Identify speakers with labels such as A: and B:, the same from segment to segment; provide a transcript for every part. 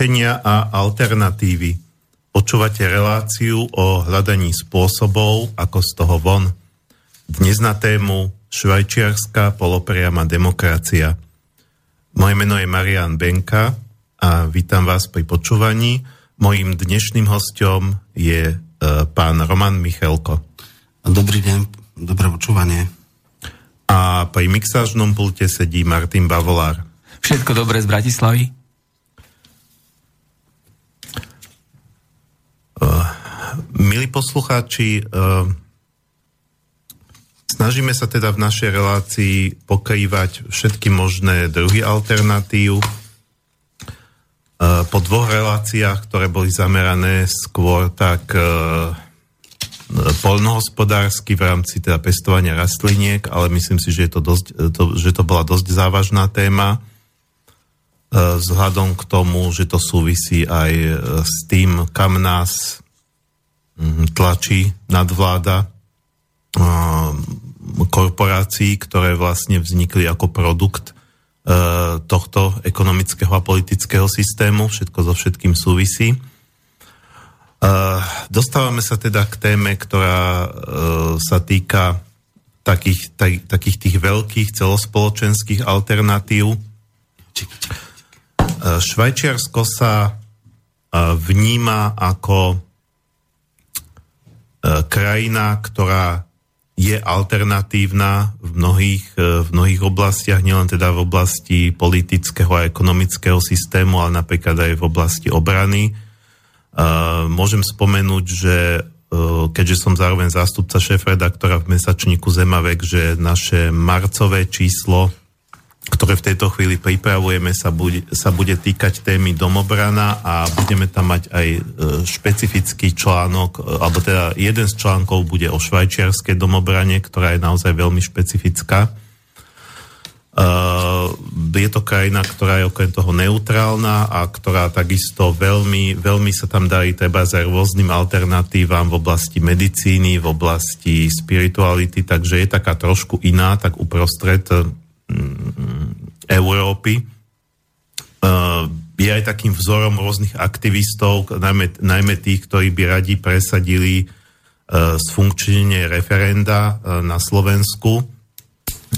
A: riešenia a alternatívy. Počúvate reláciu o hľadaní spôsobov, ako z toho von. Dnes na tému švajčiarská polopriama demokracia. Moje meno je Marian Benka a vítam vás pri počúvaní. Mojím dnešným hostom je e, pán Roman Michelko.
B: Dobrý deň, dobré počúvanie.
A: A pri mixážnom pulte sedí Martin Bavolár.
C: Všetko dobré z Bratislavy.
A: Milí poslucháči, uh, snažíme sa teda v našej relácii pokrývať všetky možné druhy alternatív. Uh, po dvoch reláciách, ktoré boli zamerané skôr tak polnohospodársky v rámci teda pestovania rastliniek, ale myslím si, že, je to dosť, to, že to bola dosť závažná téma vzhľadom k tomu, že to súvisí aj e, s tým, kam nás mhm, tlačí nadvláda e, korporácií, ktoré vlastne vznikli ako produkt tohto ekonomického a politického systému. Všetko so všetkým súvisí. Dostávame sa teda k téme, ktorá sa týka takých, takých tých veľkých celospoločenských alternatív. Švajčiarsko sa e, vníma ako e, krajina, ktorá je alternatívna v mnohých, e, v mnohých oblastiach, nielen teda v oblasti politického a ekonomického systému, ale napríklad aj v oblasti obrany. Môžem spomenúť, že keďže som zároveň zástupca šéf-redaktora v mesačníku Zemavek, že naše marcové číslo ktoré v tejto chvíli pripravujeme, sa bude, sa bude týkať témy domobrana a budeme tam mať aj e, špecifický článok, e, alebo teda jeden z článkov bude o švajčiarskej domobrane, ktorá je naozaj veľmi špecifická. Uh, je to krajina, ktorá je okrem toho neutrálna a ktorá takisto veľmi, veľmi sa tam darí treba za rôznym alternatívam v oblasti medicíny, v oblasti spirituality, takže je taká trošku iná, tak uprostred Európy. Uh, je aj takým vzorom rôznych aktivistov, najmä, najmä tých, ktorí by radi presadili uh, sfunkčnenie referenda uh, na Slovensku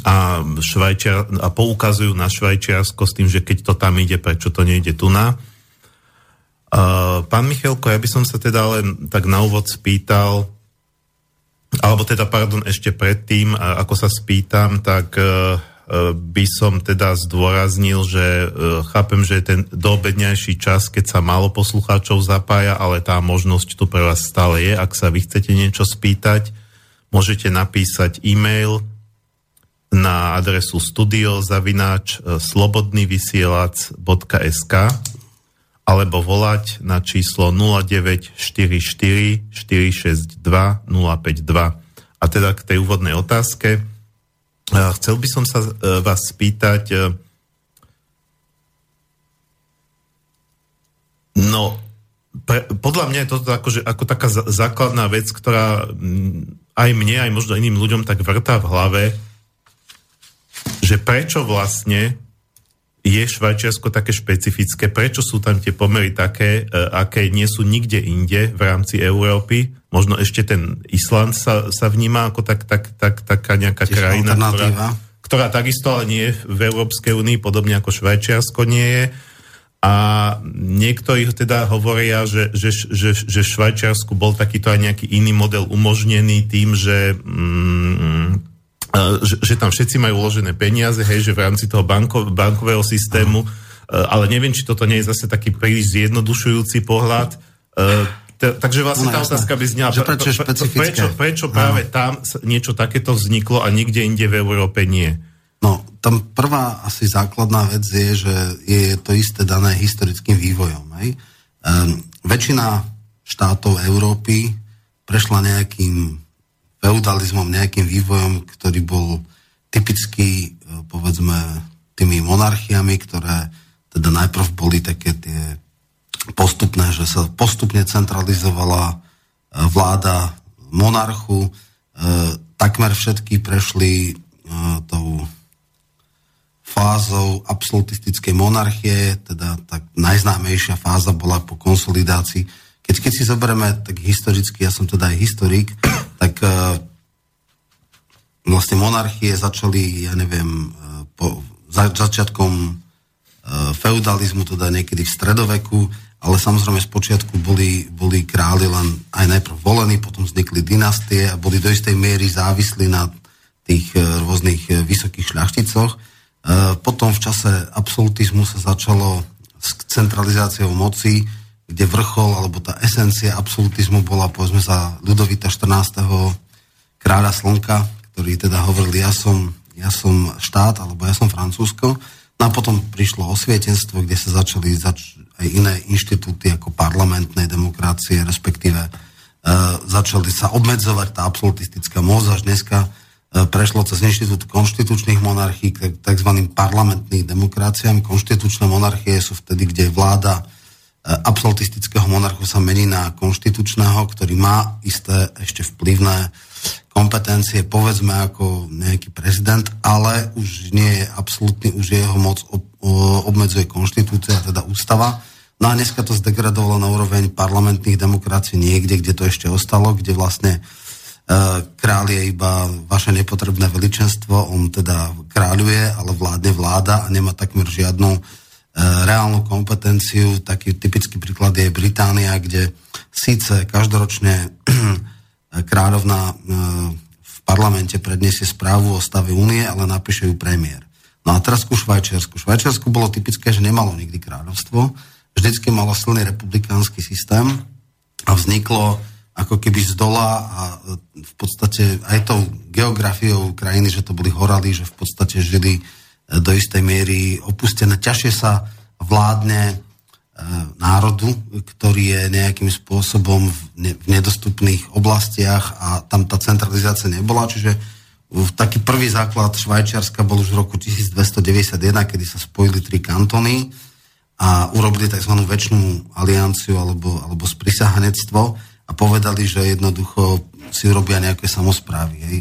A: a, Švajčiar, a poukazujú na Švajčiarsko s tým, že keď to tam ide, prečo to nejde tu na. Pán Michalko, ja by som sa teda len tak na úvod spýtal, alebo teda, pardon, ešte predtým, ako sa spýtam, tak by som teda zdôraznil, že e, chápem, že je ten doobednejší čas, keď sa málo poslucháčov zapája, ale tá možnosť tu pre vás stále je. Ak sa vy chcete niečo spýtať, môžete napísať e-mail na adresu studiozavináč slobodnyvysielac.sk alebo volať na číslo 0944 462 052. A teda k tej úvodnej otázke Chcel by som sa e, vás spýtať, e, no, pre, podľa mňa je to ako, že, ako taká základná vec, ktorá aj mne, aj možno iným ľuďom tak vrtá v hlave, že prečo vlastne je Švajčiarsko také špecifické, prečo sú tam tie pomery také, e, aké nie sú nikde inde v rámci Európy. Možno ešte ten Island sa, sa vníma ako tak, tak, tak, taká nejaká Tiež krajina, ktorá, ktorá takisto ale nie je v Európskej únii, podobne ako Švajčiarsko nie je. A niektorí teda hovoria, že, že, že, že v Švajčiarsku bol takýto aj nejaký iný model umožnený tým, že mm, že, že tam všetci majú uložené peniaze, hej, že v rámci toho banko, bankového systému, uh, ale neviem, či toto nie je zase taký príliš zjednodušujúci pohľad. T- takže vlastne no, tá otázka by znela,
B: že prečo,
A: prečo, prečo práve no. tam niečo takéto vzniklo a nikde inde v Európe nie?
B: No, tam prvá asi základná vec je, že je to isté dané historickým vývojom. Hej? Um, väčšina štátov Európy prešla nejakým feudalizmom, nejakým vývojom, ktorý bol typický, e, povedzme, tými monarchiami, ktoré teda najprv boli také tie postupné, že sa postupne centralizovala e, vláda monarchu, e, takmer všetky prešli tou fázou absolutistickej monarchie, teda tak najznámejšia fáza bola po konsolidácii. Keď, keď si zoberieme tak historicky, ja som teda aj historik, tak uh, vlastne monarchie začali, ja neviem, uh, po za, začiatkom uh, feudalizmu, teda niekedy v stredoveku, ale samozrejme z počiatku boli, boli králi len aj najprv volení, potom vznikli dynastie a boli do istej miery závislí na tých rôznych vysokých šľachticoch. E, potom v čase absolutizmu sa začalo s centralizáciou moci, kde vrchol, alebo tá esencia absolutizmu bola, povedzme za Ludovita 14. kráľa Slnka, ktorý teda hovoril, ja som, ja som štát, alebo ja som Francúzsko. No a potom prišlo osvietenstvo, kde sa začali zač- aj iné inštitúty ako parlamentnej demokracie, respektíve uh, začali sa obmedzovať tá absolutistická moc, až dneska E, prešlo cez inštitút konštitučných monarchií k tzv. parlamentným demokraciám. Konštitučné monarchie sú vtedy, kde vláda e, absolutistického monarchu sa mení na konštitučného, ktorý má isté ešte vplyvné kompetencie, povedzme ako nejaký prezident, ale už nie je absolútny, už jeho moc obmedzuje konštitúcia, teda ústava. No a dneska to zdegradovalo na úroveň parlamentných demokracií niekde, kde to ešte ostalo, kde vlastne E, král je iba vaše nepotrebné veličenstvo, on teda kráľuje, ale vládne vláda a nemá takmer žiadnu e, reálnu kompetenciu. Taký typický príklad je Británia, kde síce každoročne kráľovna e, v parlamente predniesie správu o stave únie, ale napíše ju premiér. No a teraz ku Švajčiarsku. Švajčiarsku bolo typické, že nemalo nikdy kráľovstvo, vždycky malo silný republikánsky systém a vzniklo ako keby z dola a e, v podstate aj tou geografiou krajiny, že to boli horali, že v podstate žili e, do istej miery opustené. Ťažšie sa vládne e, národu, ktorý je nejakým spôsobom v, ne, v nedostupných oblastiach a tam tá centralizácia nebola, čiže v taký prvý základ Švajčiarska bol už v roku 1291, kedy sa spojili tri kantony a urobili tzv. väčšinu alianciu alebo, alebo sprisahanectvo a povedali, že jednoducho si urobia nejaké samozprávy. Hej.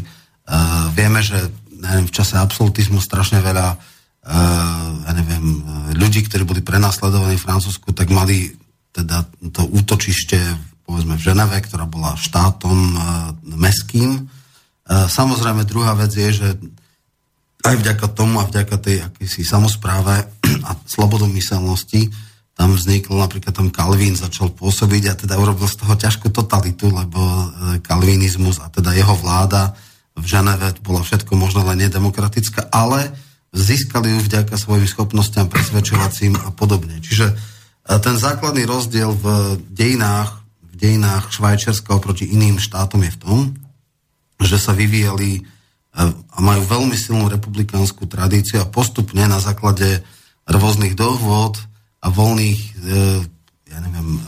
B: Uh, vieme, že neviem, v čase absolutizmu strašne veľa uh, ja neviem, ľudí, ktorí boli prenasledovaní v Francúzsku, tak mali teda to útočište povedzme v Ženeve, ktorá bola štátom uh, meským. Uh, samozrejme, druhá vec je, že aj vďaka tomu a vďaka tej akýsi samozpráve a slobodomyselnosti tam vzniklo napríklad tam Kalvín začal pôsobiť a teda urobil z toho ťažkú totalitu, lebo kalvinizmus a teda jeho vláda v Ženeve bola všetko možno len nedemokratická, ale získali ju vďaka svojim schopnostiam presvedčovacím a podobne. Čiže e, ten základný rozdiel v dejinách, v dejinách Švajčiarska oproti iným štátom je v tom, že sa vyvíjali e, a majú veľmi silnú republikánsku tradíciu a postupne na základe rôznych dohôd a voľných, e, ja neviem,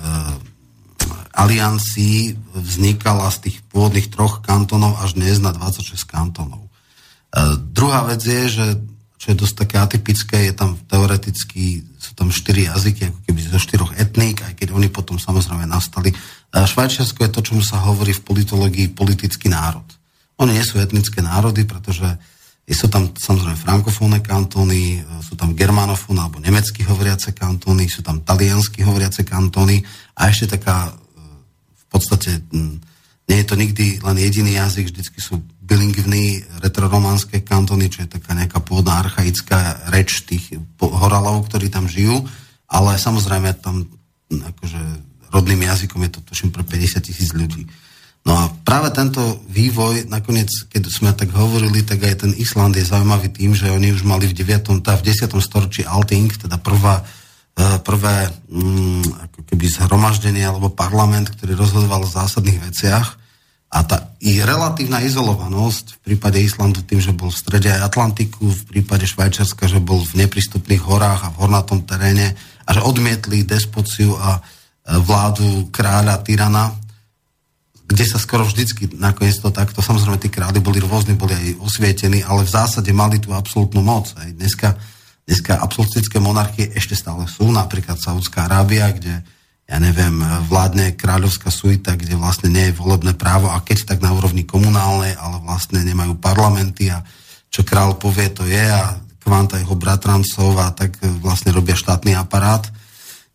B: aliancií vznikala z tých pôvodných troch kantonov až dnes na 26 kantonov. E, druhá vec je, že čo je dosť také atypické, je tam teoreticky, sú tam štyri jazyky, ako keby zo štyroch etník, aj keď oni potom samozrejme nastali. Švajčiarsko je to, čomu sa hovorí v politológii politický národ. Oni nie sú etnické národy, pretože sú tam samozrejme frankofónne kantóny, e, sú tam germanofónne alebo nemecky hovoriace kantóny, sú tam taliansky hovoriace kantóny a ešte taká e, podstate nie je to nikdy len jediný jazyk, vždycky sú bilingvní retrorománske kantóny, čo je taká nejaká pôvodná archaická reč tých horalov, ktorí tam žijú, ale samozrejme tam akože rodným jazykom je to tuším pre 50 tisíc ľudí. No a práve tento vývoj, nakoniec, keď sme tak hovorili, tak aj ten Island je zaujímavý tým, že oni už mali v 9. Tá v 10. storočí Alting, teda prvá, prvé mm, ako keby zhromaždenie alebo parlament, ktorý rozhodoval o zásadných veciach a tá ich relatívna izolovanosť v prípade Islandu tým, že bol v strede aj Atlantiku, v prípade Švajčiarska, že bol v neprístupných horách a v hornatom teréne a že odmietli despociu a e, vládu kráľa, tyrana, kde sa skoro vždycky nakoniec to takto, samozrejme tí králi boli rôzni, boli aj osvietení, ale v zásade mali tú absolútnu moc. Aj dneska, dneska absolutické monarchie ešte stále sú, napríklad Saudská Arábia, kde ja neviem, vládne kráľovská suita, kde vlastne nie je volebné právo a keď tak na úrovni komunálnej, ale vlastne nemajú parlamenty a čo král povie, to je a kvanta jeho bratrancov a tak vlastne robia štátny aparát.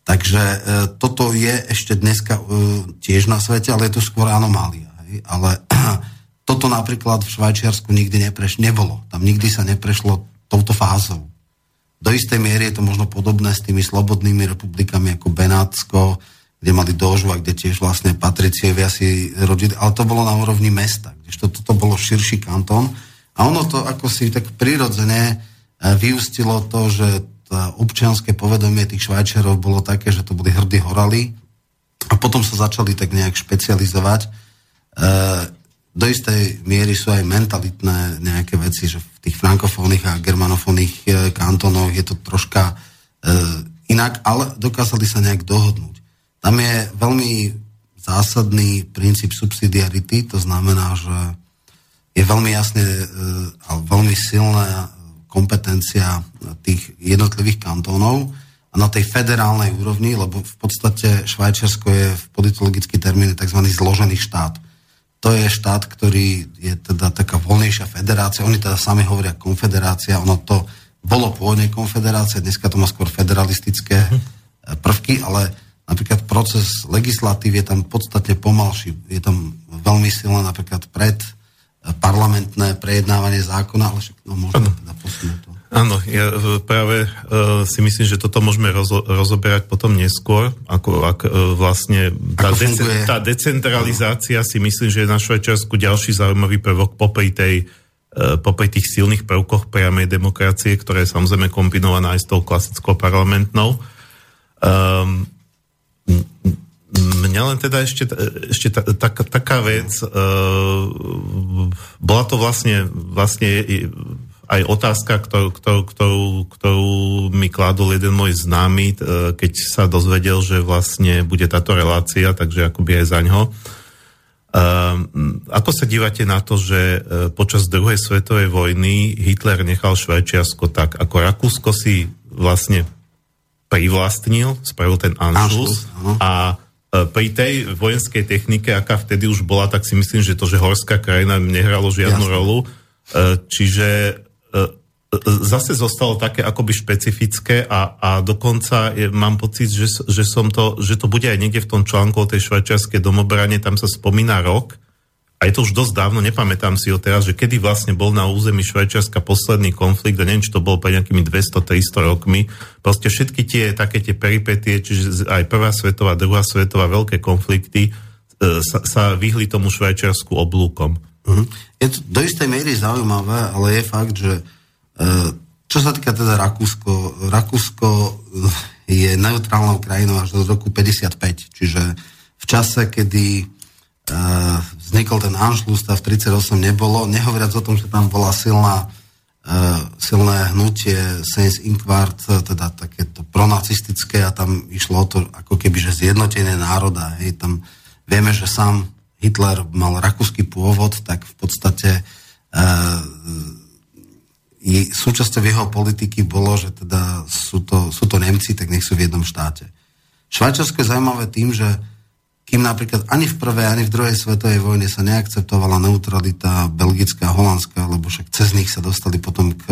B: Takže e, toto je ešte dneska e, tiež na svete, ale je to skôr anomália. Hej? Ale toto napríklad v Švajčiarsku nikdy nepreš, nebolo. Tam nikdy sa neprešlo touto fázou. Do istej miery je to možno podobné s tými slobodnými republikami ako Benátsko, kde mali dožu a kde tiež vlastne patricievia si rodili, ale to bolo na úrovni mesta, kdežto toto bolo širší kantón. A ono to ako si tak prirodzene e, vyústilo to, že občianské povedomie tých Švajčiarov bolo také, že to boli hrdí horali a potom sa začali tak nejak špecializovať. Do istej miery sú aj mentalitné nejaké veci, že v tých frankofónnych a germanofónnych e, kantónoch je to troška e, inak, ale dokázali sa nejak dohodnúť. Tam je veľmi zásadný princíp subsidiarity, to znamená, že je veľmi jasne e, a veľmi silná kompetencia tých jednotlivých kantónov a na tej federálnej úrovni, lebo v podstate Švajčiarsko je v politologický termín tzv. zložený štát. To je štát, ktorý je teda taká voľnejšia federácia. Oni teda sami hovoria konfederácia, ono to bolo pôvodne konfederácia, dneska to má skôr federalistické mhm. prvky, ale napríklad proces legislatívy je tam podstatne pomalší. Je tam veľmi silné napríklad pred parlamentné prejednávanie zákona, ale však no, ano. teda posunúť to.
A: Áno, ja e, práve uh, si myslím, že toto môžeme rozo- rozoberať potom neskôr, ako ak, uh, vlastne tá, dece- tá decentralizácia si myslím, že je na Švajčiarsku ďalší zaujímavý prvok popri tej uh, popri tých silných prvkoch priamej demokracie, ktoré je samozrejme kombinovaná aj s tou klasickou parlamentnou. Um, Mňa len teda ešte, ešte ta, tak, taká vec, uh, bola to vlastne, vlastne aj otázka, ktorú, ktorú, ktorú, ktorú mi kládol jeden môj známy, uh, keď sa dozvedel, že vlastne bude táto relácia, takže akoby aj za ňo. Uh, ako sa dívate na to, že uh, počas druhej svetovej vojny Hitler nechal Švajčiarsko tak, ako Rakúsko si vlastne privlastnil, spravil ten Anschluss a E, pri tej vojenskej technike, aká vtedy už bola, tak si myslím, že to, že horská krajina nehralo žiadnu Jasne. rolu. E, čiže e, zase zostalo také akoby špecifické a, a dokonca je, mám pocit, že, že, som to, že to bude aj niekde v tom článku o tej švajčiarskej domobrane, tam sa spomína rok, a je to už dosť dávno, nepamätám si ho teraz, že kedy vlastne bol na území Švajčiarska posledný konflikt, a neviem, či to bolo pre nejakými 200-300 rokmi. Proste všetky tie také tie peripetie, čiže aj prvá svetová, druhá svetová, veľké konflikty e, sa, sa vyhli tomu Švajčiarsku oblúkom.
B: Uh-huh. Je to do istej miery zaujímavé, ale je fakt, že čo sa týka teda Rakúsko, Rakúsko je neutrálnou krajinou až do roku 55, čiže v čase, kedy Uh, vznikol ten Anschluss, v 38 nebolo, nehovoriac o tom, že tam bola silná, uh, silné hnutie Sens Inquart, teda takéto pronacistické a tam išlo o to ako keby, že zjednotenie národa. Hej, tam vieme, že sám Hitler mal rakúsky pôvod, tak v podstate uh, súčasťou jeho politiky bolo, že teda sú to, sú to Nemci, tak nech sú v jednom štáte. Švajčiarsko je zaujímavé tým, že kým napríklad ani v prvej, ani v druhej svetovej vojne sa neakceptovala neutralita belgická a holandská, lebo však cez nich sa dostali potom k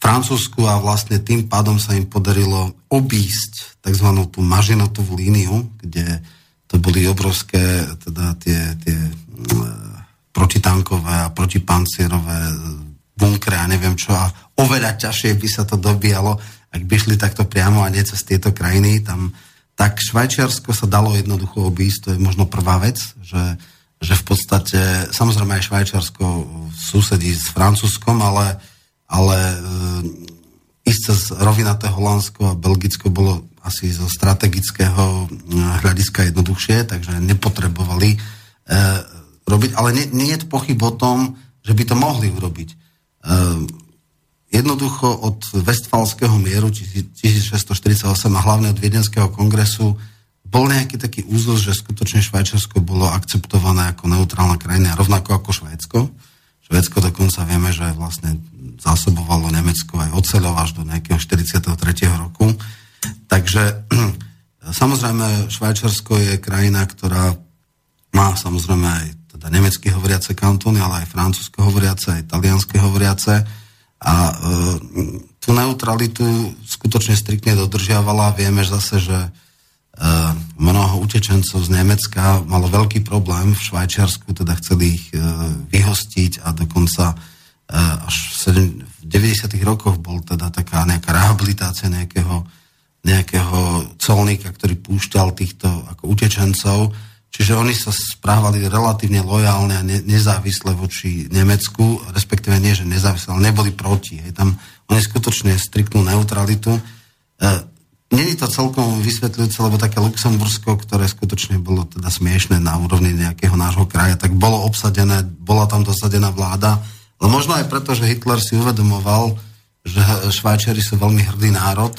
B: Francúzsku a vlastne tým pádom sa im podarilo obísť tzv. tú mažinotovú líniu, kde to boli obrovské teda tie, tie e, protitankové a protipancierové bunkre a neviem čo a oveľa ťažšie by sa to dobíjalo, ak by šli takto priamo a nie cez tieto krajiny, tam tak Švajčiarsko sa dalo jednoducho obísť, to je možno prvá vec, že, že v podstate, samozrejme aj Švajčiarsko susedí s Francúzskom, ale, ale e, ísť cez rovinaté Holandsko a Belgicko bolo asi zo strategického e, hľadiska jednoduchšie, takže nepotrebovali e, robiť, ale nie, nie je pochyb o tom, že by to mohli urobiť. E, jednoducho od Westfalského mieru 1648 a hlavne od Viedenského kongresu bol nejaký taký úzol, že skutočne Švajčiarsko bolo akceptované ako neutrálna krajina, rovnako ako Švédsko. Švédsko dokonca vieme, že vlastne zásobovalo Nemecko aj oceľov až do nejakého 43. roku. Takže samozrejme Švajčiarsko je krajina, ktorá má samozrejme aj teda nemecky hovoriace kantóny, ale aj francúzsko hovoriace, aj talianské hovoriace A e, tú neutralitu skutočne striktne dodržiavala. Vieme zase, že e, mnoho utečencov z Nemecka malo veľký problém v Švajčiarsku, teda chceli ich e, vyhostiť a dokonca e, až v, 90. rokoch bol teda taká nejaká rehabilitácia nejakého, nejakého colníka, ktorý púšťal týchto ako utečencov Čiže oni sa správali relatívne lojálne a ne, nezávisle voči Nemecku, respektíve nie, že nezávisle, ale neboli proti. Hej. Tam oni skutočne striktnú neutralitu. E, Není to celkom vysvetľujúce, lebo také Luxembursko, ktoré skutočne bolo teda smiešné na úrovni nejakého nášho kraja, tak bolo obsadené, bola tam dosadená vláda, ale možno aj preto, že Hitler si uvedomoval, že Švajčiari sú veľmi hrdý národ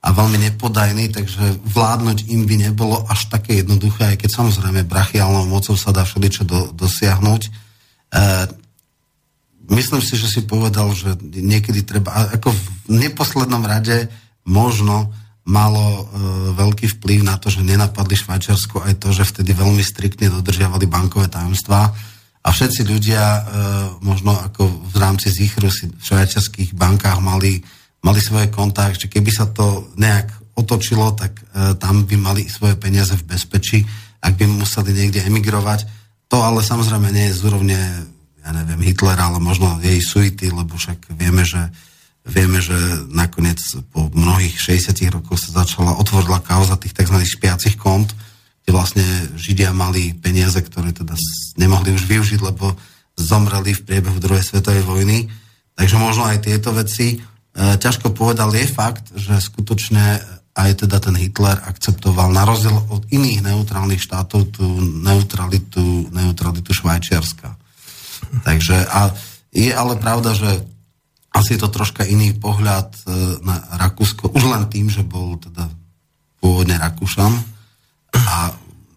B: a veľmi nepodajný, takže vládnuť im by nebolo až také jednoduché, aj keď samozrejme brachiálnou mocou sa dá všeličo do, dosiahnuť. E, myslím si, že si povedal, že niekedy treba, ako v neposlednom rade možno malo e, veľký vplyv na to, že nenapadli Švajčiarsko aj to, že vtedy veľmi striktne dodržiavali bankové tajomstvá a všetci ľudia e, možno ako v rámci zichru si v švajčiarských bankách mali mali svoje kontakt, že keby sa to nejak otočilo, tak e, tam by mali svoje peniaze v bezpečí, ak by museli niekde emigrovať. To ale samozrejme nie je z úrovne, ja neviem, Hitlera, ale možno jej suity, lebo však vieme, že vieme, že nakoniec po mnohých 60 rokoch sa začala, otvorila kauza tých tzv. špiacich kont, kde vlastne Židia mali peniaze, ktoré teda nemohli už využiť, lebo zomreli v priebehu druhej svetovej vojny. Takže možno aj tieto veci. E, ťažko povedal, je fakt, že skutočne aj teda ten Hitler akceptoval na rozdiel od iných neutrálnych štátov tú neutralitu, neutralitu Švajčiarska. Takže a je ale pravda, že asi je to troška iný pohľad e, na Rakúsko, už len tým, že bol teda pôvodne Rakúšan a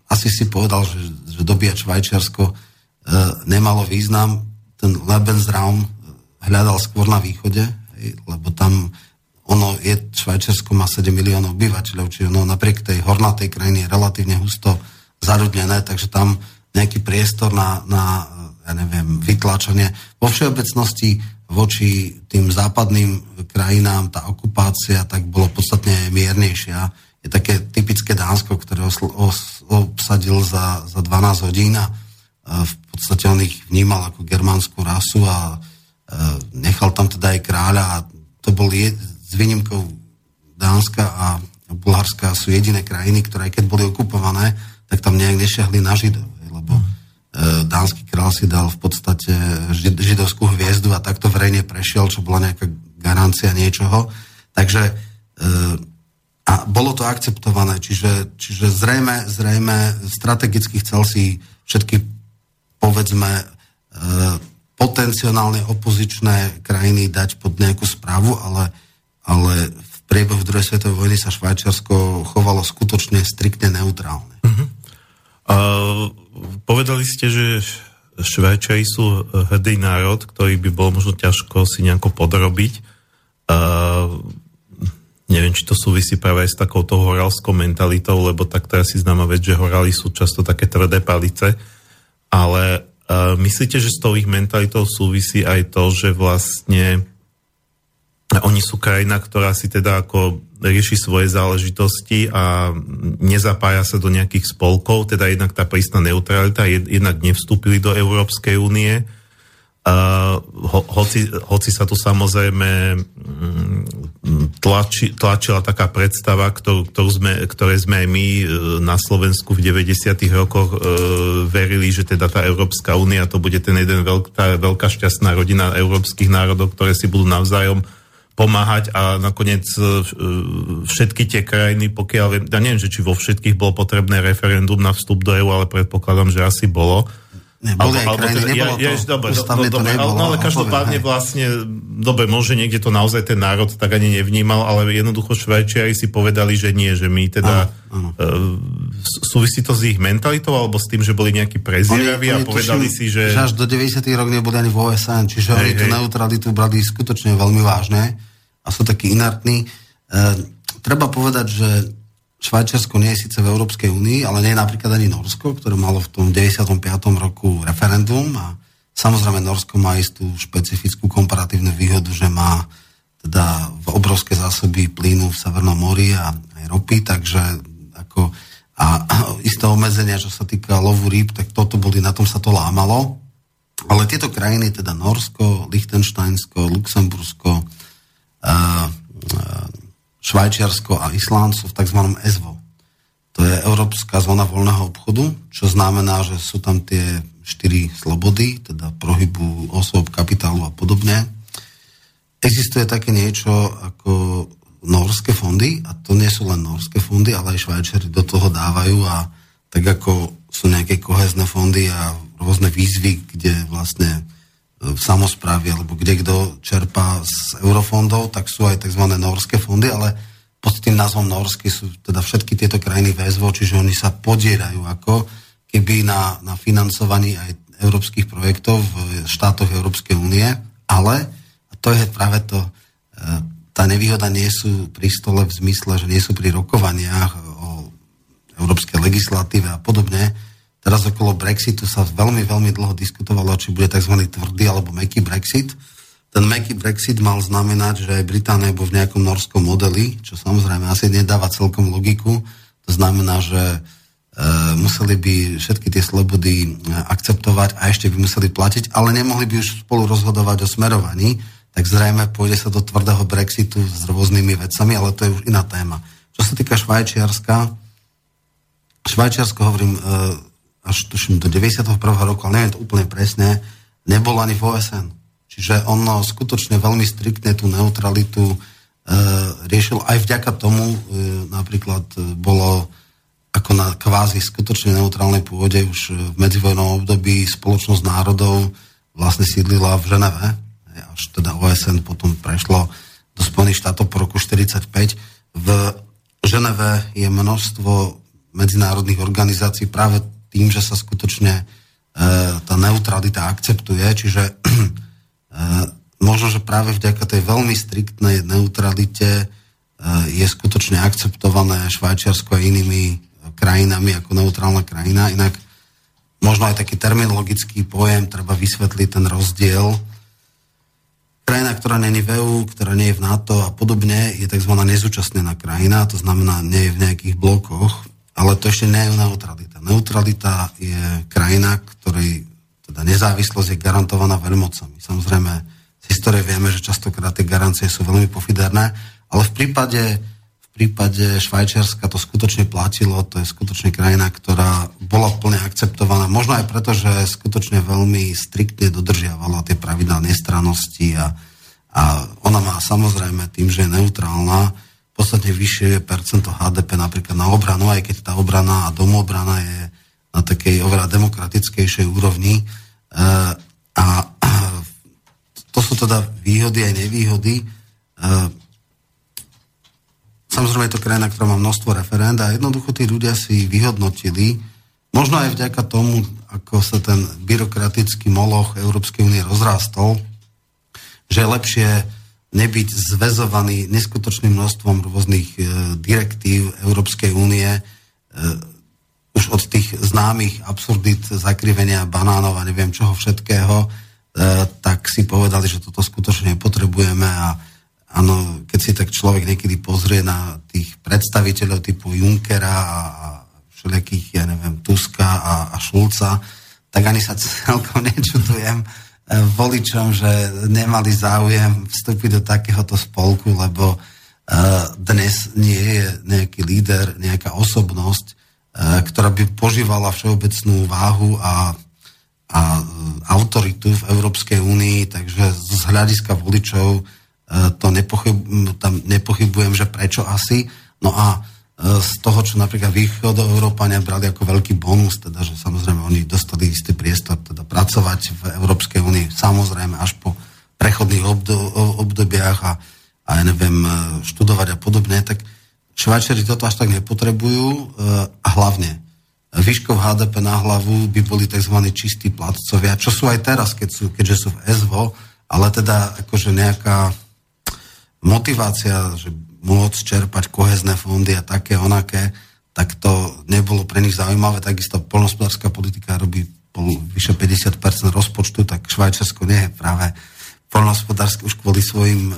B: asi si povedal, že, že dobíjať Švajčiarsko e, nemalo význam. Ten Lebensraum hľadal skôr na východe, lebo tam ono je, Švajčiarsko má 7 miliónov obyvateľov, čiže ono napriek tej hornatej krajiny je relatívne husto zarudnené, takže tam nejaký priestor na, na ja neviem, vytlačenie. Vo všeobecnosti voči tým západným krajinám tá okupácia tak bolo podstatne miernejšia. Je také typické Dánsko, ktoré osl- os- obsadil za, za 12 hodín a v podstate on ich vnímal ako germánsku rasu a E, nechal tam teda aj kráľa a to bol je, s výnimkou Dánska a Bulharska sú jediné krajiny, ktoré keď boli okupované, tak tam nejak nešahli na Židov, lebo e, dánsky kráľ si dal v podstate židovskú hviezdu a takto verejne prešiel, čo bola nejaká garancia niečoho. Takže e, a bolo to akceptované, čiže, čiže zrejme, zrejme strategicky chcel si všetky povedzme potenciálne opozičné krajiny dať pod nejakú správu, ale, ale v priebehu druhej svetovej vojny sa Švajčiarsko chovalo skutočne striktne neutrálne. Uh-huh.
A: Uh, povedali ste, že Švajčari sú hrdý národ, ktorý by bol možno ťažko si nejako podrobiť. Uh, neviem, či to súvisí práve aj s takouto horálskou mentalitou, lebo tak teraz si známa vec, že horáli sú často také tvrdé palice, ale myslíte, že s tou ich mentalitou súvisí aj to, že vlastne oni sú krajina, ktorá si teda ako rieši svoje záležitosti a nezapája sa do nejakých spolkov, teda jednak tá prísna neutralita, jednak nevstúpili do Európskej únie, Uh, ho, hoci, hoci sa tu samozrejme mm, tlači, tlačila taká predstava, ktorú, ktorú sme, ktoré sme aj my uh, na Slovensku v 90. rokoch uh, verili, že teda tá Európska únia to bude ten jeden veľk, tá veľká šťastná rodina európskych národov, ktoré si budú navzájom pomáhať a nakoniec uh, všetky tie krajiny, pokiaľ, ja neviem, že či vo všetkých bolo potrebné referendum na vstup do EU, ale predpokladám, že asi bolo,
B: Neboli aj krajiny, teda, nebolo ja, to, dobre, ústavne
A: do, to nebolo. No ale každopádne vlastne, dobre, možno niekde to naozaj ten národ tak ani nevnímal, ale jednoducho Švajčiari si povedali, že nie, že my teda áno, áno. Uh, súvisí to s ich mentalitou alebo s tým, že boli nejakí prezieraví a povedali tuším, si, že...
B: že... až do 90. rok neboli ani v OSN, čiže hej, oni tú neutralitu brali skutočne veľmi vážne a sú takí inertní. Uh, treba povedať, že Švajčiarsko nie je síce v Európskej únii, ale nie je napríklad ani Norsko, ktoré malo v tom 95. roku referendum a Samozrejme, Norsko má istú špecifickú komparatívnu výhodu, že má teda obrovské zásoby plynu v Severnom mori a aj ropy, takže ako a isté obmedzenia, čo sa týka lovu rýb, tak toto boli, na tom sa to lámalo. Ale tieto krajiny, teda Norsko, Liechtensteinsko, Luxembursko, Švajčiarsko a Isláncov v tzv. ESVO. To je Európska zóna voľného obchodu, čo znamená, že sú tam tie štyri slobody, teda pohybu osôb, kapitálu a podobne. Existuje také niečo ako norské fondy, a to nie sú len norské fondy, ale aj Švajčiari do toho dávajú a tak ako sú nejaké kohezné fondy a rôzne výzvy, kde vlastne v samozpráve, alebo kde kto čerpá z eurofondov, tak sú aj tzv. norské fondy, ale pod tým názvom norské sú teda všetky tieto krajiny VSVO, čiže oni sa podierajú ako keby na, na financovaní aj európskych projektov v štátoch Európskej únie, ale a to je práve to, e, tá nevýhoda nie sú pri stole v zmysle, že nie sú pri rokovaniach o európskej legislatíve a podobne. Teraz okolo Brexitu sa veľmi, veľmi dlho diskutovalo, či bude tzv. tvrdý alebo meký Brexit. Ten meký Brexit mal znamenať, že aj Británia bude v nejakom norskom modeli, čo samozrejme asi nedáva celkom logiku. To znamená, že e, museli by všetky tie slobody e, akceptovať a ešte by museli platiť, ale nemohli by už spolu rozhodovať o smerovaní tak zrejme pôjde sa do tvrdého Brexitu s rôznymi vecami, ale to je už iná téma. Čo sa týka Švajčiarska, Švajčiarsko hovorím e, až tuším do 91. roku, ale neviem to úplne presne, nebol ani v OSN. Čiže ono skutočne veľmi striktne tú neutralitu e, riešil aj vďaka tomu, e, napríklad bolo ako na kvázi skutočne neutrálnej pôde už v medzivojnom období spoločnosť národov vlastne sídlila v Ženeve, až teda OSN potom prešlo do Spojených štátov po roku 1945. V Ženeve je množstvo medzinárodných organizácií práve tým, že sa skutočne e, tá neutralita akceptuje, čiže e, možno, že práve vďaka tej veľmi striktnej neutralite e, je skutočne akceptované Švajčiarsko a inými krajinami ako neutrálna krajina. Inak možno aj taký terminologický pojem, treba vysvetliť ten rozdiel Krajina, ktorá není v EU, ktorá nie je v NATO a podobne, je tzv. nezúčastnená krajina, to znamená, nie je v nejakých blokoch, ale to ešte nie je neutralita. Neutralita je krajina, ktorej teda nezávislosť je garantovaná veľmocami. Samozrejme, z histórie vieme, že častokrát tie garancie sú veľmi pofiderné, ale v prípade prípade Švajčiarska to skutočne platilo, to je skutočne krajina, ktorá bola plne akceptovaná, možno aj preto, že skutočne veľmi striktne dodržiavala tie pravidlá nestrannosti a, a ona má samozrejme tým, že je neutrálna, podstatne vyššie percento HDP napríklad na obranu, aj keď tá obrana a domobrana je na takej oveľa demokratickejšej úrovni. E, a, a to sú teda výhody aj nevýhody. E, Samozrejme je to krajina, ktorá má množstvo referend a jednoducho tí ľudia si vyhodnotili, možno aj vďaka tomu, ako sa ten byrokratický moloch Európskej únie rozrástol, že je lepšie nebyť zväzovaný neskutočným množstvom rôznych e, direktív Európskej únie, e, už od tých známych absurdit zakrivenia banánov a neviem čoho všetkého, e, tak si povedali, že toto skutočne potrebujeme a Áno, keď si tak človek niekedy pozrie na tých predstaviteľov typu Junckera a, všelijakých, ja neviem, Tuska a, a Šulca, tak ani sa celkom nečutujem eh, voličom, že nemali záujem vstúpiť do takéhoto spolku, lebo uh, dnes nie je nejaký líder, nejaká osobnosť, uh, ktorá by požívala všeobecnú váhu a, a autoritu v Európskej únii, takže z hľadiska voličov E, to nepochyb, tam nepochybujem, že prečo asi. No a e, z toho, čo napríklad Európania brali ako veľký bonus, teda, že samozrejme oni dostali istý priestor teda pracovať v Európskej únii, samozrejme až po prechodných obdobiach a, a ja neviem, e, študovať a podobne, tak Švajčeri toto až tak nepotrebujú a hlavne výškov HDP na hlavu by boli tzv. čistí platcovia, čo sú aj teraz, keď sú, keďže sú v SVO, ale teda akože nejaká motivácia, že môcť čerpať kohezné fondy a také onaké, tak to nebolo pre nich zaujímavé. Takisto polnospodárska politika robí pol, vyše 50% rozpočtu, tak Švajčiarsko nie je práve polnohospodárske už kvôli svojim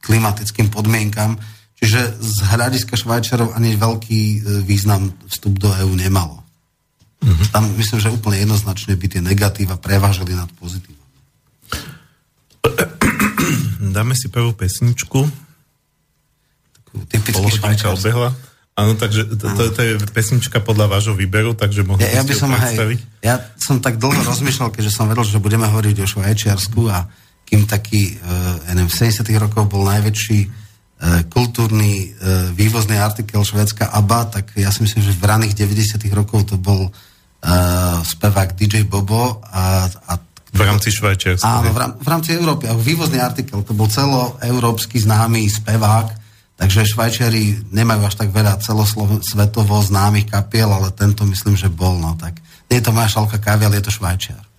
B: klimatickým podmienkam. Čiže z hľadiska Švajčarov ani veľký význam vstup do EÚ nemalo. Mm-hmm. Tam myslím, že úplne jednoznačne by tie negatíva prevážali nad pozitívom.
A: Dáme si prvú pesničku.
B: Takú typicky švajčiarsku.
A: obehla. Áno, takže to, to, to je pesnička podľa vášho výberu, takže mohli
B: ja, ja by som predstaviť. Hej, ja som tak dlho rozmýšľal, keďže som vedel, že budeme hovoriť o Švajčiarsku a kým taký, uh, neviem, v 70 rokov bol najväčší uh, kultúrny uh, vývozný artikel švédska ABBA, tak ja si myslím, že v raných 90 rokov to bol uh, spevák DJ Bobo a, a
A: v rámci Švajčiarska.
B: Áno, v, v rámci Európy. A vývozný artikel, to bol celoeurópsky známy spevák, Takže Švajčiari nemajú až tak veľa celosvetovo známych kapiel, ale tento myslím, že bol. No, tak nie je to moja šalka ale je to Švajčiar.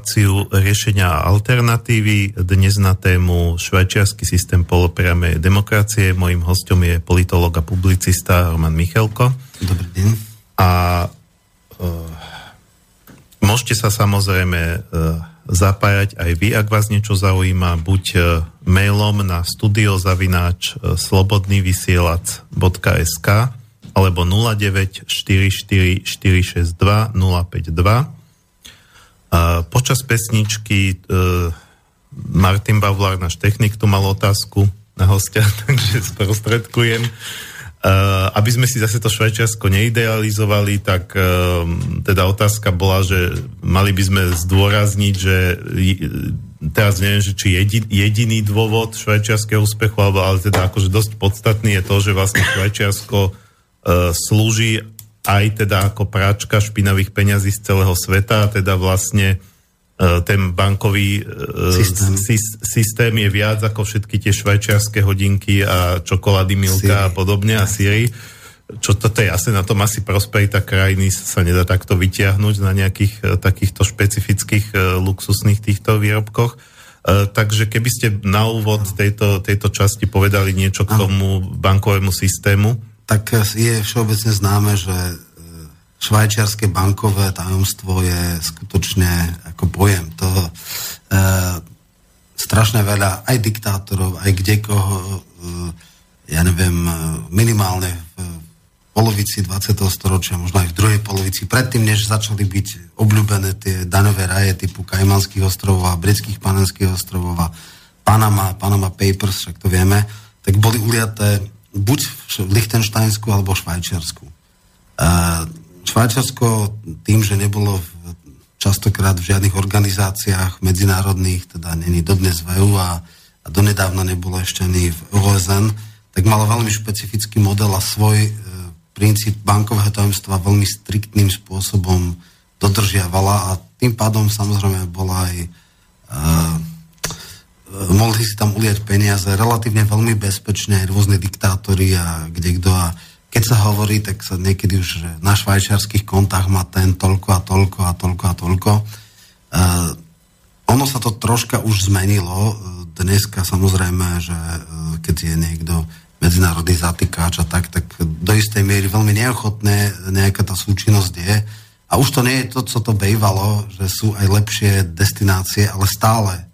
A: Reláciu riešenia a alternatívy. Dnes na tému švajčiarsky systém polopriamej demokracie. Mojím hostom je politolog a publicista Roman Michelko.
B: Dobrý deň.
A: A uh, môžete sa samozrejme uh, zapájať aj vy, ak vás niečo zaujíma, buď uh, mailom na studiozavináč uh, slobodnývysielac.sk alebo 09 44 462 052 Počas pesničky e, Martin Bavlár, náš technik, tu mal otázku na hostia, takže sprostredkujem. Uh, aby sme si zase to Švajčiarsko neidealizovali, tak uh, teda otázka bola, že mali by sme zdôrazniť, že teraz neviem, že či jedi, jediný dôvod švajčiarského úspechu, alebo, ale teda akože dosť podstatný je to, že vlastne Švajčiarsko uh, slúži aj teda ako práčka špinavých peňazí z celého sveta, a teda vlastne e, ten bankový e, systém. systém je viac ako všetky tie švajčiarske hodinky a čokolády Milka Siri. a podobne a Siri. Čo toto je asi na tom asi prosperita krajiny sa nedá takto vytiahnuť na nejakých e, takýchto špecifických luxusných týchto výrobkoch. Takže keby ste na úvod tejto, tejto časti povedali niečo k tomu bankovému systému
B: tak je všeobecne známe, že e, švajčiarske bankové tajomstvo je skutočne ako pojem toho e, strašne veľa aj diktátorov, aj kdekoho, e, ja neviem, e, minimálne v polovici 20. storočia, možno aj v druhej polovici, predtým, než začali byť obľúbené tie daňové raje typu Kajmanských ostrovov a britských panenských ostrovov a Panama, Panama Papers, však to vieme, tak boli uliaté buď v Lichtensteinsku alebo v Švajčiarsku. Švajčiarsko tým, že nebolo častokrát v žiadnych organizáciách medzinárodných, teda není dodnes v EU a, a donedávna nebolo ešte ani v OSN, tak malo veľmi špecifický model a svoj e, princíp bankového tajomstva veľmi striktným spôsobom dodržiavala a tým pádom samozrejme bola aj E, mohli si tam uliať peniaze relatívne veľmi bezpečne, aj rôzne diktátory a kde kto a keď sa hovorí, tak sa niekedy už na švajčiarských kontách má ten toľko a toľko a toľko a toľko. Uh, ono sa to troška už zmenilo. Dneska samozrejme, že uh, keď je niekto medzinárodný zatýkač a tak, tak do istej miery veľmi neochotné nejaká tá súčinnosť je. A už to nie je to, co to bejvalo, že sú aj lepšie destinácie, ale stále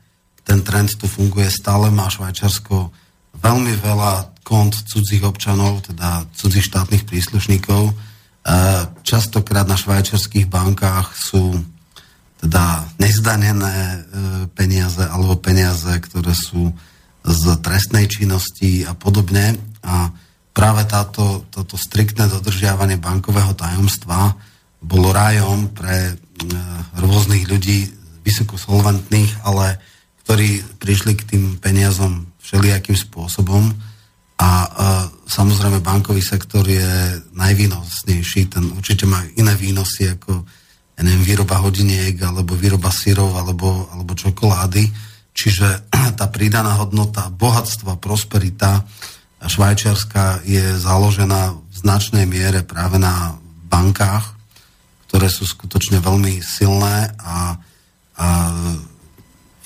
B: ten trend tu funguje, stále má Švajčarsko veľmi veľa kont cudzích občanov, teda cudzích štátnych príslušníkov. E, častokrát na švajčarských bankách sú teda nezdanené e, peniaze alebo peniaze, ktoré sú z trestnej činnosti a podobne. A práve táto, toto striktné dodržiavanie bankového tajomstva bolo rájom pre e, rôznych ľudí vysokosolventných, ale ktorí prišli k tým peniazom všelijakým spôsobom a e, samozrejme bankový sektor je najvýnosnejší, ten určite má iné výnosy ako ja neviem, výroba hodiniek alebo výroba syrov alebo, alebo čokolády. Čiže tá pridaná hodnota, bohatstva, prosperita Švajčiarska je založená v značnej miere práve na bankách, ktoré sú skutočne veľmi silné a, a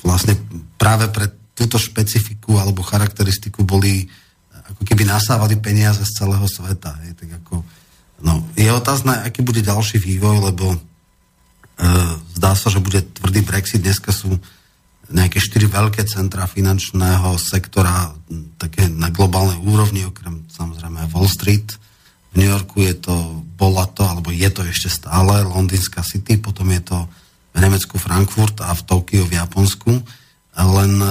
B: vlastne práve pre túto špecifiku alebo charakteristiku boli ako keby nasávali peniaze z celého sveta. Je, tak ako, no, je otázne, aký bude ďalší vývoj, lebo e, zdá sa, že bude tvrdý Brexit. Dneska sú nejaké štyri veľké centra finančného sektora také na globálnej úrovni, okrem samozrejme Wall Street. V New Yorku je to, bola to, alebo je to ešte stále Londýnska City, potom je to v Nemecku Frankfurt a v Tokiu v Japonsku. Len e,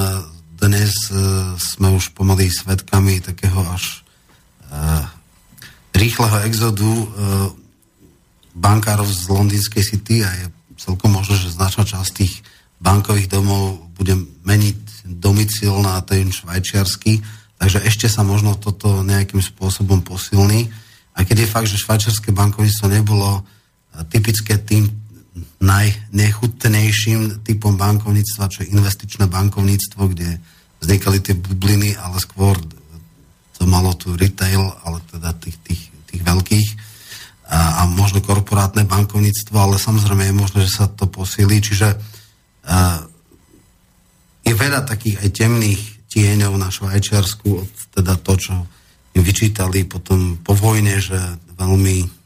B: dnes e, sme už pomaly svetkami takého až e, rýchleho exodu bankárov z Londýnskej City a je celkom možné, že značná časť tých bankových domov bude meniť domicil na ten švajčiarsky, takže ešte sa možno toto nejakým spôsobom posilní. A keď je fakt, že švajčiarske bankovníctvo nebolo typické tým najnechutnejším typom bankovníctva, čo je investičné bankovníctvo, kde vznikali tie bubliny, ale skôr to malo tu retail, ale teda tých, tých, tých veľkých. a, a možno korporátne bankovníctvo, ale samozrejme je možné, že sa to posíli. Čiže a, je veľa takých aj temných tieňov na Švajčiarsku od teda to, čo im vyčítali potom po vojne, že veľmi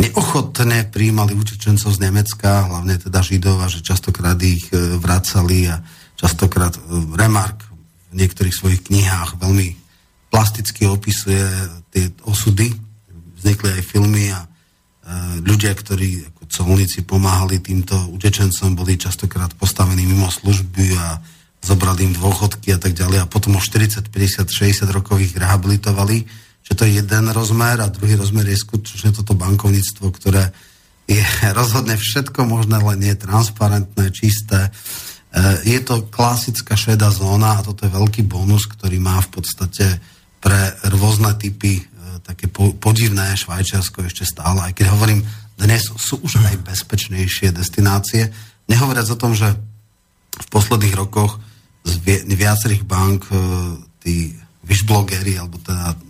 B: neochotne prijímali utečencov z Nemecka, hlavne teda Židov a že častokrát ich e, vracali a častokrát e, Remark v niektorých svojich knihách veľmi plasticky opisuje tie osudy. Vznikli aj filmy a e, ľudia, ktorí ako colníci pomáhali týmto utečencom, boli častokrát postavení mimo služby a zobrali im dôchodky a tak ďalej a potom o 40, 50, 60 rokov ich rehabilitovali že to je jeden rozmer a druhý rozmer je skutočne toto bankovníctvo, ktoré je rozhodne všetko možné, len nie transparentné, čisté. E, je to klasická šedá zóna a toto je veľký bonus, ktorý má v podstate pre rôzne typy e, také podivné Švajčiarsko ešte stále, aj keď hovorím, dnes sú už aj bezpečnejšie destinácie. Nehovoriac o tom, že v posledných rokoch z viacerých bank e, tí vyšblogeri, alebo teda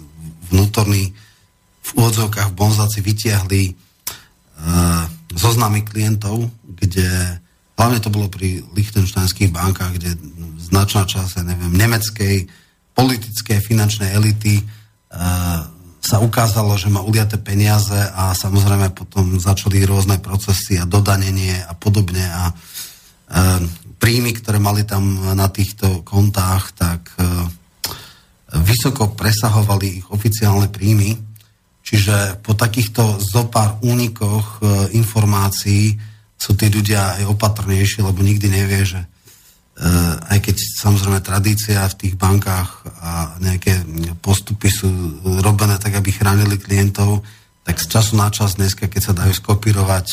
B: vnútorní v úvodzovkách v Bonzáci vytiahli e, zoznamy klientov, kde hlavne to bolo pri lichtenštajnských bankách, kde značná časť, ja neviem, nemeckej politickej finančnej elity e, sa ukázalo, že má uliaté peniaze a samozrejme potom začali rôzne procesy a dodanenie a podobne a e, príjmy, ktoré mali tam na týchto kontách, tak e, vysoko presahovali ich oficiálne príjmy, čiže po takýchto zopár únikoch e, informácií sú tí ľudia aj opatrnejší, lebo nikdy nevie, že e, aj keď samozrejme tradícia v tých bankách a nejaké postupy sú robené tak, aby chránili klientov, tak z času na čas dneska, keď sa dajú skopírovať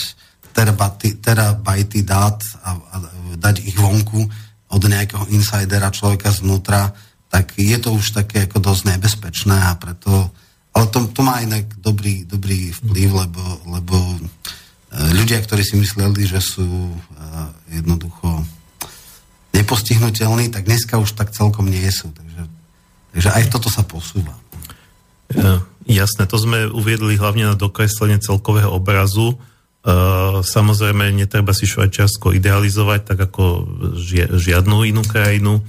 B: terabajty, terabajty dát a, a dať ich vonku od nejakého insidera človeka zvnútra, tak je to už také ako dosť nebezpečné a preto, ale to, to má inak dobrý, dobrý vplyv, lebo, lebo e, ľudia, ktorí si mysleli, že sú e, jednoducho nepostihnutelní, tak dneska už tak celkom nie sú. Takže, takže aj toto sa posúva.
A: Ja, e, jasné, to sme uviedli hlavne na dokreslenie celkového obrazu. Uh, samozrejme, netreba si Švajčiarsko idealizovať, tak ako ži- žiadnu inú krajinu.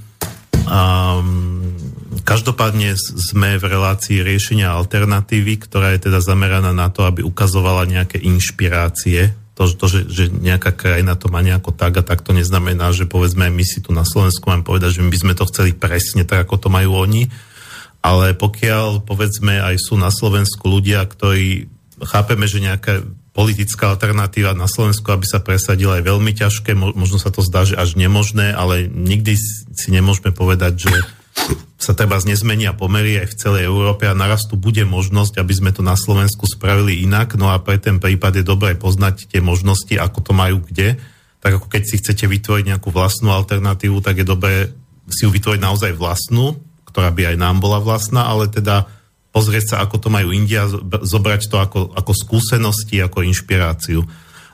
A: Um, každopádne sme v relácii riešenia alternatívy, ktorá je teda zameraná na to, aby ukazovala nejaké inšpirácie. To, to že, že nejaká krajina to má nejako tak a tak, to neznamená, že povedzme my si tu na Slovensku mám povedať, že my by sme to chceli presne tak, ako to majú oni. Ale pokiaľ povedzme aj sú na Slovensku ľudia, ktorí chápeme, že nejaká politická alternatíva na Slovensku, aby sa presadila, je veľmi ťažké, možno sa to zdá, že až nemožné, ale nikdy si nemôžeme povedať, že sa treba nezmenia pomery aj v celej Európe a naraz tu bude možnosť, aby sme to na Slovensku spravili inak, no a pre ten prípad je dobré poznať tie možnosti, ako to majú kde. Tak ako keď si chcete vytvoriť nejakú vlastnú alternatívu, tak je dobré si ju vytvoriť naozaj vlastnú, ktorá by aj nám bola vlastná, ale teda pozrieť sa, ako to majú India, zobrať to ako, ako skúsenosti, ako inšpiráciu.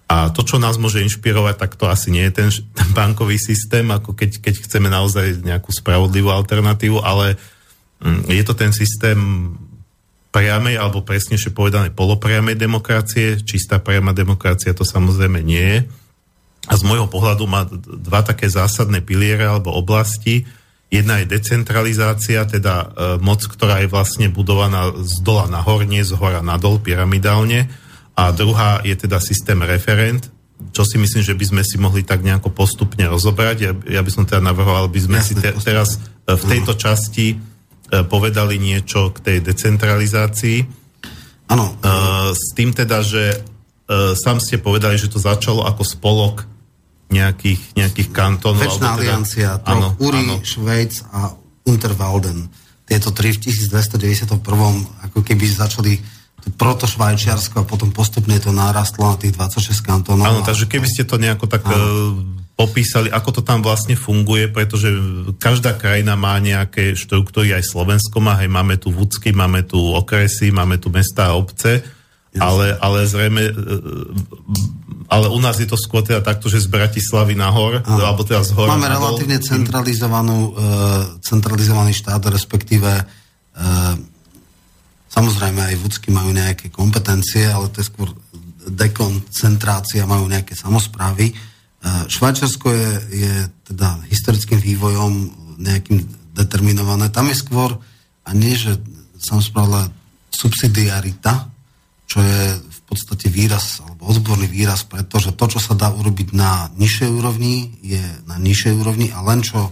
A: A to, čo nás môže inšpirovať, tak to asi nie je ten, ten bankový systém, ako keď, keď chceme naozaj nejakú spravodlivú alternatívu, ale mm, je to ten systém priamej, alebo presnejšie povedané polopriamej demokracie. Čistá priama demokracia to samozrejme nie je. A z môjho pohľadu má dva také zásadné piliere alebo oblasti. Jedna je decentralizácia, teda e, moc, ktorá je vlastne budovaná z dola nahor, nie z hora nadol, pyramidálne. A druhá je teda systém referent, čo si myslím, že by sme si mohli tak nejako postupne rozobrať. Ja, ja by som teda navrhoval, aby sme Jasne, si te, teraz e, v tejto časti e, povedali niečo k tej decentralizácii.
B: Áno.
A: S tým teda, že sám ste povedali, že to začalo ako spolok nejakých, nejakých kantónov.
B: Večná teda, aliancia, áno, Uri, áno. Švejc a Unterwalden. Tieto tri v 1291. ako keby začali proto Švajčiarsko a potom postupne to narastlo na tých 26 kantónov.
A: Áno, takže keby ste to nejako tak áno. E, popísali, ako to tam vlastne funguje, pretože každá krajina má nejaké štruktúry, aj Slovensko má, hej, máme tu vúcky, máme tu okresy, máme tu mesta a obce, ale, ale zrejme e, ale u nás je to skôr teda takto, že z Bratislavy nahor, Áno. alebo teda z hora
B: Máme nadol. relatívne centralizovanú, uh, centralizovaný štát, respektíve uh, Samozrejme aj vúdsky majú nejaké kompetencie, ale to je skôr dekoncentrácia, majú nejaké samozprávy. E, Švajčiarsko je, je teda historickým vývojom nejakým determinované. Tam je skôr, a nie, že samozpráva subsidiarita, čo je v podstate výraz, alebo odborný výraz, pretože to, čo sa dá urobiť na nižšej úrovni, je na nižšej úrovni a len čo e,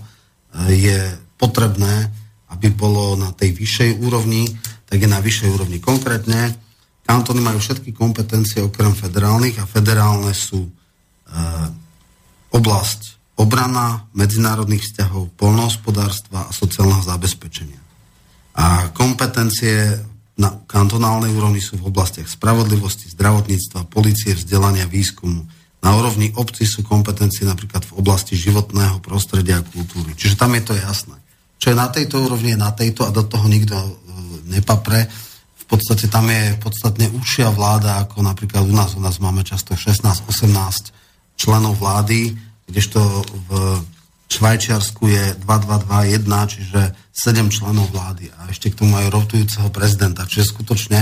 B: je potrebné, aby bolo na tej vyššej úrovni, tak je na vyššej úrovni. Konkrétne, kantony majú všetky kompetencie okrem federálnych a federálne sú e, oblasť obrana, medzinárodných vzťahov, polnohospodárstva a sociálneho zabezpečenia. A kompetencie na kantonálnej úrovni sú v oblastiach spravodlivosti, zdravotníctva, policie, vzdelania, výskumu. Na úrovni obci sú kompetencie napríklad v oblasti životného prostredia a kultúry. Čiže tam je to jasné. Čo je na tejto úrovni, je na tejto a do toho nikto nepapre. V podstate tam je podstatne užšia vláda, ako napríklad u nás. U nás máme často 16-18 členov vlády, kdežto v Švajčiarsku je 2-2-2-1, čiže 7 členov vlády a ešte k tomu aj rotujúceho prezidenta. Čiže skutočne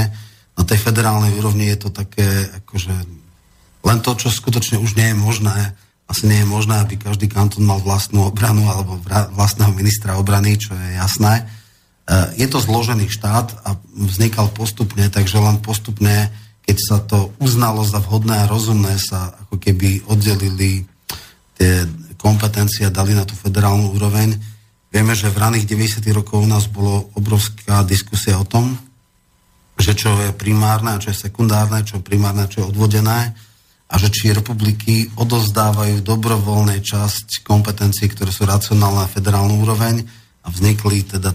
B: na tej federálnej úrovni je to také, akože len to, čo skutočne už nie je možné, asi nie je možné, aby každý kanton mal vlastnú obranu alebo vlastného ministra obrany, čo je jasné. E, je to zložený štát a vznikal postupne, takže len postupne, keď sa to uznalo za vhodné a rozumné, sa ako keby oddelili tie kompetencie a dali na tú federálnu úroveň. Vieme, že v raných 90. rokov u nás bolo obrovská diskusia o tom, že čo je primárne čo je sekundárne, čo je primárne čo je odvodené a že či republiky odozdávajú dobrovoľnej časť kompetencií, ktoré sú racionálne na federálnu úroveň a vznikli teda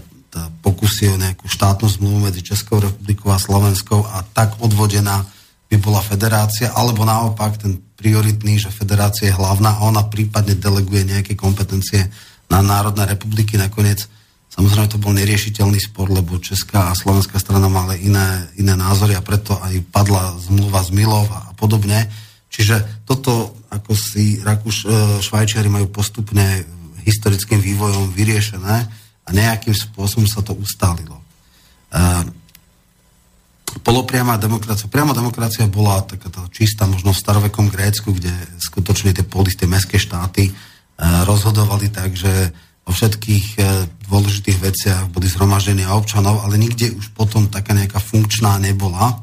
B: pokusy o nejakú štátnu zmluvu medzi Českou republikou a Slovenskou a tak odvodená by bola federácia, alebo naopak ten prioritný, že federácia je hlavná a ona prípadne deleguje nejaké kompetencie na Národné republiky. Nakoniec samozrejme to bol neriešiteľný spor, lebo Česká a Slovenská strana mali iné, iné názory a preto aj padla zmluva z Milov a podobne. Čiže toto, ako si Rakúš, e, Švajčiari majú postupne historickým vývojom vyriešené a nejakým spôsobom sa to ustálilo. Uh, polopriama demokracia. Priama demokracia bola taká tá čistá, možno v starovekom Grécku, kde skutočne tie polis, tie mestské štáty uh, rozhodovali tak, že o všetkých uh, dôležitých veciach boli zhromaždenia občanov, ale nikde už potom taká nejaká funkčná nebola.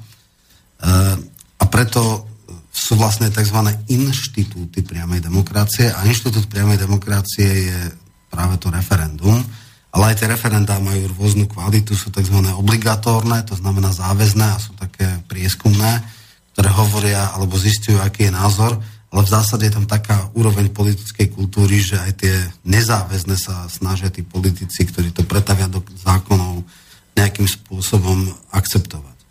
B: Uh, a preto sú vlastne tzv. inštitúty priamej demokracie a inštitút priamej demokracie je práve to referendum ale aj tie referendá majú rôznu kvalitu, sú tzv. obligatórne, to znamená záväzné a sú také prieskumné, ktoré hovoria alebo zistujú, aký je názor, ale v zásade je tam taká úroveň politickej kultúry, že aj tie nezáväzné sa snažia tí politici, ktorí to pretavia do zákonov, nejakým spôsobom akceptovať. E,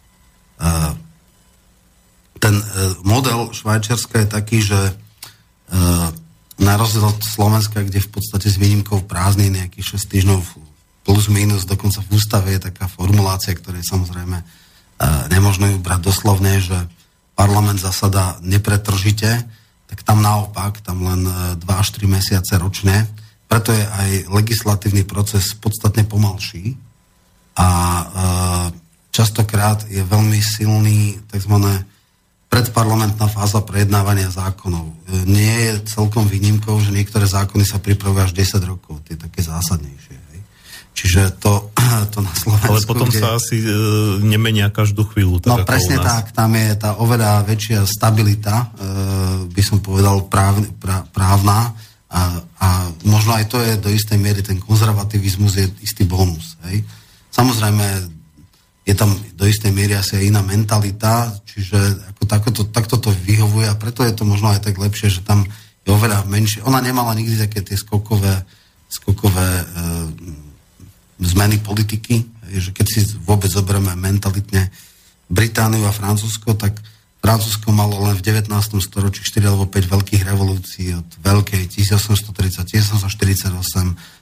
B: ten e, model Švajčiarska je taký, že e, na rozdiel od Slovenska, kde v podstate s výnimkou prázdnej nejakých 6 týždňov plus minus, dokonca v ústave je taká formulácia, ktoré samozrejme e, nemožno ju brať doslovne, že parlament zasada nepretržite, tak tam naopak, tam len 2 e, až 3 mesiace ročne, preto je aj legislatívny proces podstatne pomalší a e, častokrát je veľmi silný tzv predparlamentná fáza prejednávania zákonov. E, nie je celkom výnimkou, že niektoré zákony sa pripravujú až 10 rokov, tie také zásadnejšie. Hej. Čiže to, to na Slovensku...
A: Ale potom kde... sa asi e, nemenia každú chvíľu. Tak
B: no presne tak, tam je tá oveľa väčšia stabilita, e, by som povedal práv, prá, právna a, a možno aj to je do istej miery ten konzervativizmus je istý bonus. Hej. Samozrejme, je tam do istej miery asi aj iná mentalita, čiže ako takoto, takto to vyhovuje a preto je to možno aj tak lepšie, že tam je oveľa menšie. Ona nemala nikdy také tie skokové, skokové e, zmeny politiky, že keď si vôbec zoberieme mentalitne Britániu a Francúzsko, tak Francúzsko malo len v 19. storočí 4 alebo 5 veľkých revolúcií od veľkej 1830, 1848,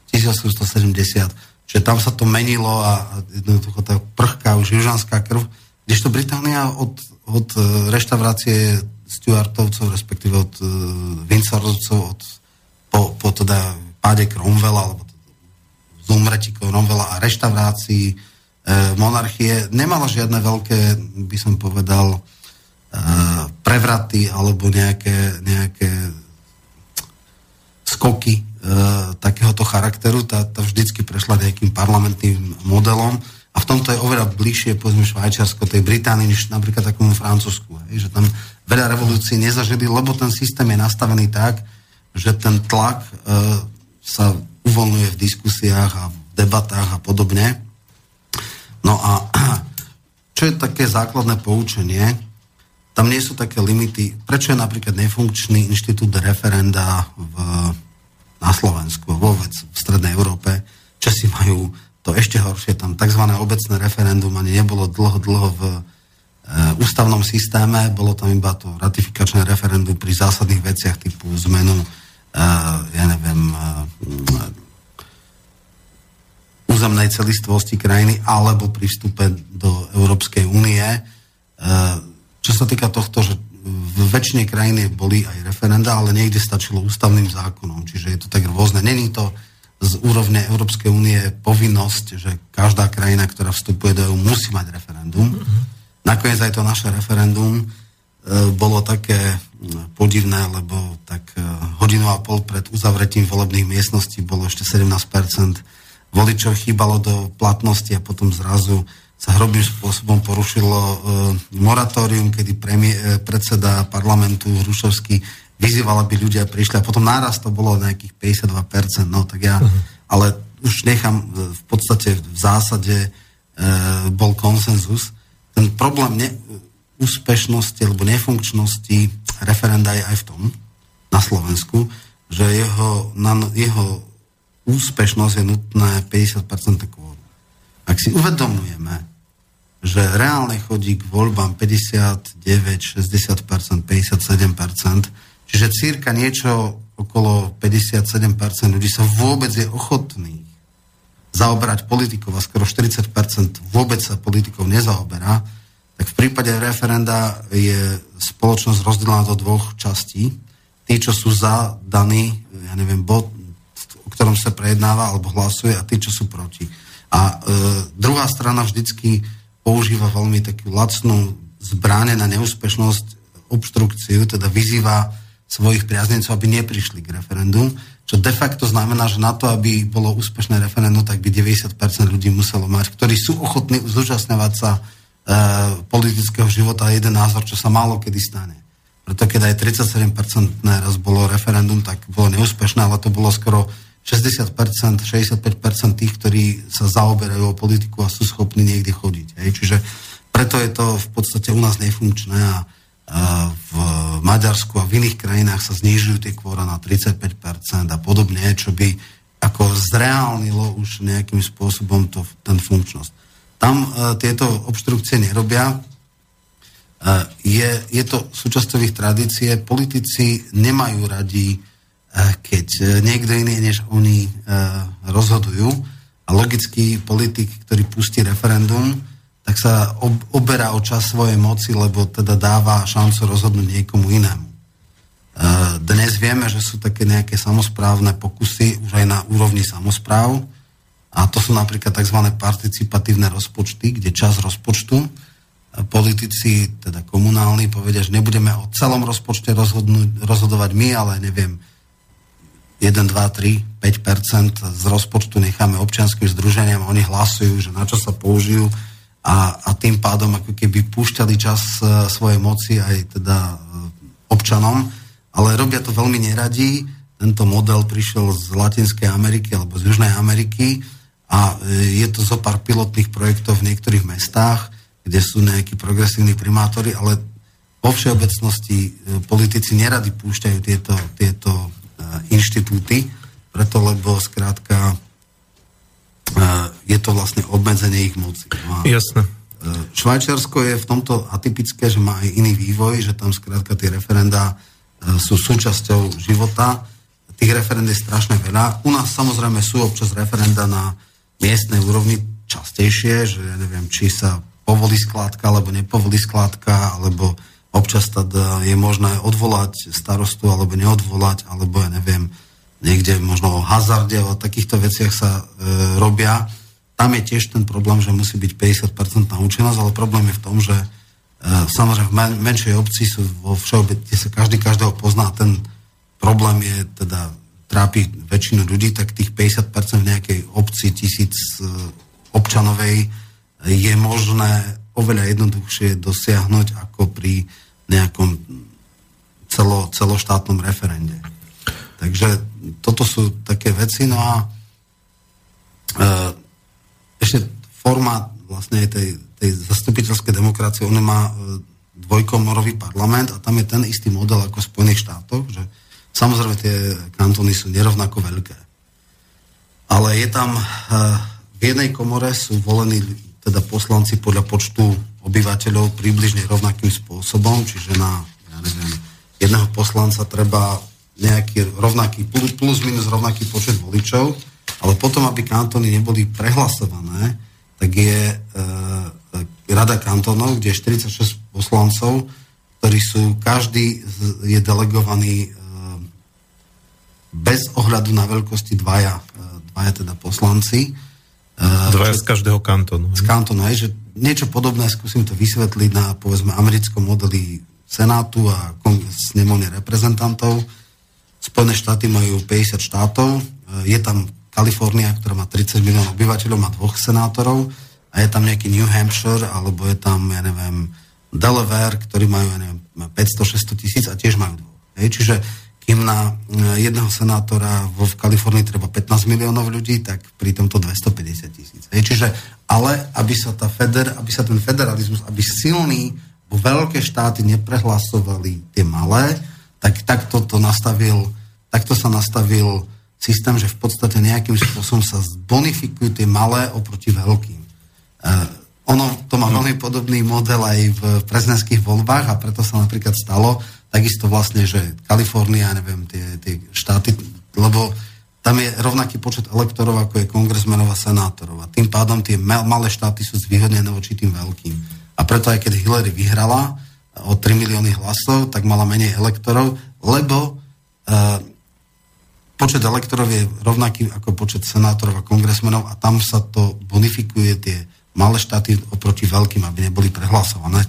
B: 1870 že tam sa to menilo a jednoducho tá prchká už južanská krv, kdežto Británia od, od e, reštaurácie Stuartovcov, respektíve od uh, Windsorovcov, od, po, po teda páde Cromwella, alebo zomretí Cromwella a reštaurácií monarchie nemala žiadne veľké, by som povedal, e, prevraty alebo nejaké, nejaké skoky e, takéhoto charakteru. Tá, tá vždycky prešla nejakým parlamentným modelom a v tomto je oveľa bližšie, povedzme, Švajčiarsko, tej Británii, než napríklad takomu Francúzsku. Hej, že tam veľa revolúcií nezažili, lebo ten systém je nastavený tak, že ten tlak e, sa uvoľňuje v diskusiách a v debatách a podobne. No a čo je také základné poučenie? Tam nie sú také limity. Prečo je napríklad nefunkčný inštitút referenda v, na Slovensku, vôbec v Strednej Európe? Česi majú to ešte horšie, tam tzv. obecné referendum ani nebolo dlho, dlho v e, ústavnom systéme, bolo tam iba to ratifikačné referendum pri zásadných veciach typu zmenu, e, ja neviem, e, územnej celistvosti krajiny alebo pri vstupe do Európskej únie. Čo sa týka tohto, že v väčšine krajiny boli aj referenda, ale niekde stačilo ústavným zákonom, čiže je to tak rôzne. Není to z úrovne Európskej únie povinnosť, že každá krajina, ktorá vstupuje do EU, musí mať referendum. Mm-hmm. Nakoniec aj to naše referendum e, bolo také podivné, lebo tak e, hodinu a pol pred uzavretím volebných miestností bolo ešte 17% voličov chýbalo do platnosti a potom zrazu sa hrobným spôsobom porušilo e, moratórium, kedy premie, e, predseda parlamentu Hrušovský vyzýval, aby ľudia prišli a potom náraz to bolo nejakých 52%, no tak ja, uh-huh. ale už nechám v podstate v zásade e, bol konsenzus. Ten problém ne, úspešnosti alebo nefunkčnosti referenda je aj v tom, na Slovensku, že jeho, na, jeho úspešnosť je nutné 50% kvóru. Ak si uvedomujeme, že reálne chodí k voľbám 59, 60%, 57%, Čiže círka niečo okolo 57% ľudí sa vôbec je ochotný zaoberať politikou a skoro 40% vôbec sa politikou nezaoberá, tak v prípade referenda je spoločnosť rozdelená do dvoch častí. Tí, čo sú za daný, ja neviem, bod, o ktorom sa prejednáva alebo hlasuje a tí, čo sú proti. A e, druhá strana vždycky používa veľmi takú lacnú zbráne na neúspešnosť, obštrukciu, teda vyzýva svojich priaznencov, aby neprišli k referendum, čo de facto znamená, že na to, aby bolo úspešné referendum, tak by 90% ľudí muselo mať, ktorí sú ochotní zúčastňovať sa e, politického života a jeden názor, čo sa málo kedy stane. Preto keď aj 37% raz bolo referendum, tak bolo neúspešné, ale to bolo skoro 60%, 65% tých, ktorí sa zaoberajú o politiku a sú schopní niekde chodiť. Hej. Čiže preto je to v podstate u nás nefunkčné a v Maďarsku a v iných krajinách sa znižujú tie kvóra na 35% a podobne, čo by ako zreálnilo už nejakým spôsobom to, ten funkčnosť. Tam uh, tieto obštrukcie nerobia. Uh, je, je to súčasťou ich tradície. Politici nemajú radi, uh, keď niekto iný než oni rozhodujú. A logický politik, ktorý pustí referendum, tak sa ob, oberá o čas svojej moci, lebo teda dáva šancu rozhodnúť niekomu inému. E, dnes vieme, že sú také nejaké samozprávne pokusy už aj na úrovni samozpráv a to sú napríklad tzv. participatívne rozpočty, kde čas rozpočtu e, politici, teda komunálni, povedia, že nebudeme o celom rozpočte rozhodovať my, ale neviem, 1, 2, 3, 5% z rozpočtu necháme občianským združeniam, oni hlasujú, že na čo sa použijú a, a tým pádom ako keby púšťali čas uh, svojej moci aj teda uh, občanom, ale robia to veľmi neradí. Tento model prišiel z Latinskej Ameriky alebo z Južnej Ameriky. A uh, je to zo pár pilotných projektov v niektorých mestách, kde sú nejakí progresívni primátori, ale vo všeobecnosti politici neradi púšťajú tieto, tieto inštitúty, preto lebo skrátka je to vlastne obmedzenie ich moci.
A: No Jasne.
B: E, Švajčiarsko je v tomto atypické, že má aj iný vývoj, že tam skrátka tie referenda e, sú súčasťou života. Tých referend je strašne veľa. U nás samozrejme sú občas referenda na miestnej úrovni častejšie, že ja neviem, či sa povolí skládka, alebo nepovolí skládka, alebo občas teda je možné odvolať starostu, alebo neodvolať, alebo ja neviem, niekde možno o hazarde, o takýchto veciach sa e, robia. tam je tiež ten problém, že musí byť 50% účinnosť, ale problém je v tom, že uh, samozrejme v men- menšej obci sú vo všeobecne sa každý každého pozná, ten problém je teda trápi väčšinu ľudí, tak tých 50% v nejakej obci tisíc uh, občanovej je možné oveľa jednoduchšie dosiahnuť ako pri nejakom celo, celoštátnom referende. Takže toto sú také veci. No a e, ešte formát vlastne tej, tej zastupiteľskej demokracie, on má e, dvojkomorový parlament a tam je ten istý model ako v Spojených štátoch, že samozrejme tie kantóny sú nerovnako veľké. Ale je tam, e, v jednej komore sú volení teda poslanci podľa počtu obyvateľov približne rovnakým spôsobom, čiže na, ja neviem, jedného poslanca treba nejaký rovnaký, plus, minus rovnaký počet voličov, ale potom, aby kantóny neboli prehlasované, tak je e, e Rada kantónov, kde je 46 poslancov, ktorí sú, každý je delegovaný e, bez ohľadu na veľkosti dvaja, e, dvaja teda poslanci.
A: E, dvaja z každého kantónu.
B: Z kantónu, hej, že niečo podobné, skúsim to vysvetliť na, povedzme, americkom modeli Senátu a snemovne reprezentantov. Spojené štáty majú 50 štátov, je tam Kalifornia, ktorá má 30 miliónov obyvateľov, má dvoch senátorov a je tam nejaký New Hampshire, alebo je tam, ja neviem, Delaware, ktorí majú, ja neviem, 500-600 tisíc a tiež majú dvoch. Hej, čiže kým na e, jedného senátora vo v Kalifornii treba 15 miliónov ľudí, tak pri tomto 250 tisíc. Hej, čiže, ale aby sa, tá feder, aby sa ten federalizmus, aby silný, veľké štáty neprehlasovali tie malé, tak takto to nastavil, takto sa nastavil systém, že v podstate nejakým spôsobom sa bonifikujú tie malé oproti veľkým. Uh, ono to má veľmi podobný model aj v prezidentských voľbách a preto sa napríklad stalo takisto vlastne, že Kalifornia, neviem, tie, tie štáty, lebo tam je rovnaký počet elektorov, ako je kongresmenov a senátorov. A tým pádom tie malé štáty sú zvýhodnené voči tým veľkým. A preto aj keď Hillary vyhrala o 3 milióny hlasov, tak mala menej elektorov, lebo uh, počet elektorov je rovnaký ako počet senátorov a kongresmenov a tam sa to bonifikuje tie malé štáty oproti veľkým, aby neboli prehlasované.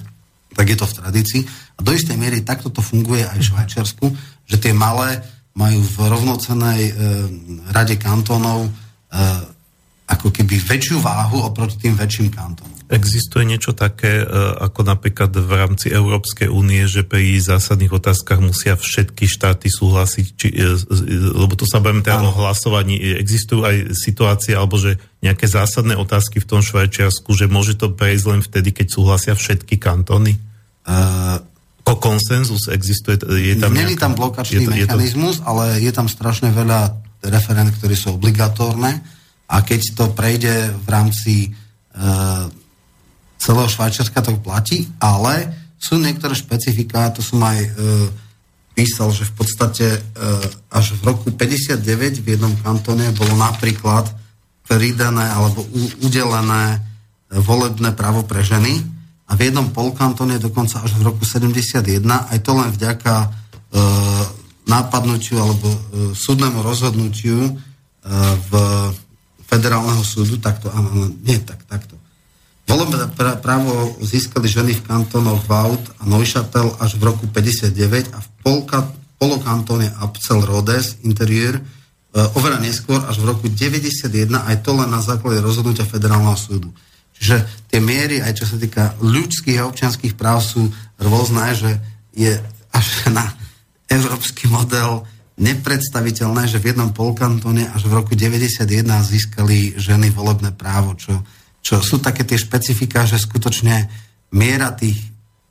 B: Tak je to v tradícii. A do istej miery takto to funguje aj v Švajčiarsku, že tie malé majú v rovnocenej e, rade kantónov e, ako keby väčšiu váhu oproti tým väčším kantónom.
A: Existuje niečo také, e, ako napríklad v rámci Európskej únie, že pri zásadných otázkach musia všetky štáty súhlasiť, či, e, lebo tu sa bavíme teda o hlasovaní. Existujú aj situácie, alebo že nejaké zásadné otázky v tom Švajčiarsku, že môže to prejsť len vtedy, keď súhlasia všetky kantóny? Uh, Ko konsenzus existuje?
B: Je tam Není nejaká, tam blokačný je to, mechanizmus, je to... ale je tam strašne veľa referent, ktorí sú obligatórne a keď to prejde v rámci uh, celého Švajčiarska, to platí, ale sú niektoré špecifiká, to som aj uh, písal, že v podstate uh, až v roku 59 v jednom kantone bolo napríklad pridané alebo u, udelené volebné právo pre ženy a v jednom polkantone dokonca až v roku 71, aj to len vďaka e, nápadnutiu alebo e, súdnemu rozhodnutiu e, v federálneho súdu, takto, áno, nie, tak, takto. Volebné právo získali ženy v kantónoch Vaut a Neuchâtel až v roku 59 a v polka, polokantóne Apcel Rhodes interiér e, oveľa neskôr až v roku 91 aj to len na základe rozhodnutia federálneho súdu. Čiže tie miery, aj čo sa týka ľudských a občianských práv sú rôzne, že je až na európsky model nepredstaviteľné, že v jednom polkantone až v roku 91 získali ženy volebné právo, čo, čo sú také tie špecifika, že skutočne miera tých,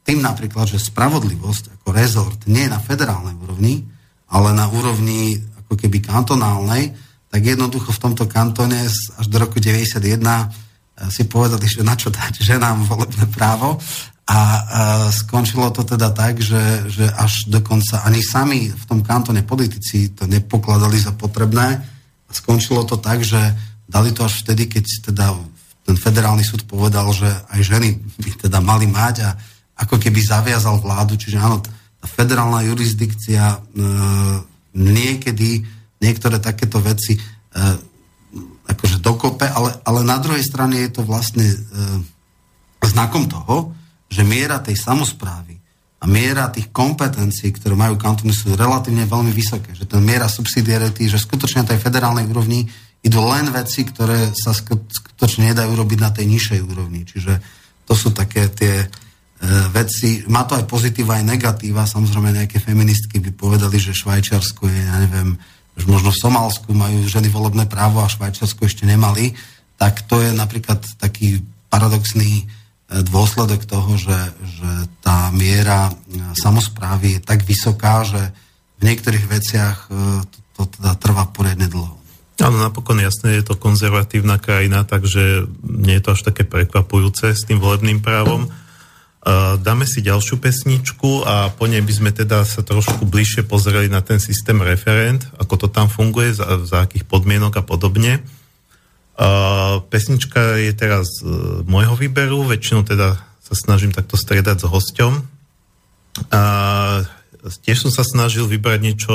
B: tým napríklad, že spravodlivosť ako rezort nie je na federálnej úrovni, ale na úrovni ako keby kantonálnej, tak jednoducho v tomto kantone až do roku 91 eh, si povedali, že na čo dať ženám volebné právo a, a skončilo to teda tak, že, že až dokonca ani sami v tom kantone politici to nepokladali za potrebné. A skončilo to tak, že dali to až vtedy, keď teda ten federálny súd povedal, že aj ženy by teda mali mať a ako keby zaviazal vládu. Čiže áno, tá federálna jurisdikcia e, niekedy niektoré takéto veci e, ako akože dokope, ale, ale na druhej strane je to vlastne e, znakom toho, že miera tej samozprávy a miera tých kompetencií, ktoré majú kantony, sú relatívne veľmi vysoké. Že ten miera subsidiarity, že skutočne na tej federálnej úrovni idú len veci, ktoré sa skutočne nedajú robiť na tej nižšej úrovni. Čiže to sú také tie e, veci. Má to aj pozitíva, aj negatíva. Samozrejme nejaké feministky by povedali, že Švajčiarsko je, ja neviem, že možno v Somálsku majú ženy volebné právo a Švajčiarsko ešte nemali. Tak to je napríklad taký paradoxný dôsledok toho, že, že tá miera e, samozprávy je tak vysoká, že v niektorých veciach e, to, to teda trvá poriadne dlho.
A: Áno, napokon jasne je to konzervatívna krajina, takže nie je to až také prekvapujúce s tým volebným právom. E, dáme si ďalšiu pesničku a po nej by sme teda sa trošku bližšie pozreli na ten systém referent, ako to tam funguje, za, za akých podmienok a podobne. Pesnička je teraz uh, môjho výberu, väčšinou teda sa snažím takto stredať s hosťom. Uh, tiež som sa snažil vybrať niečo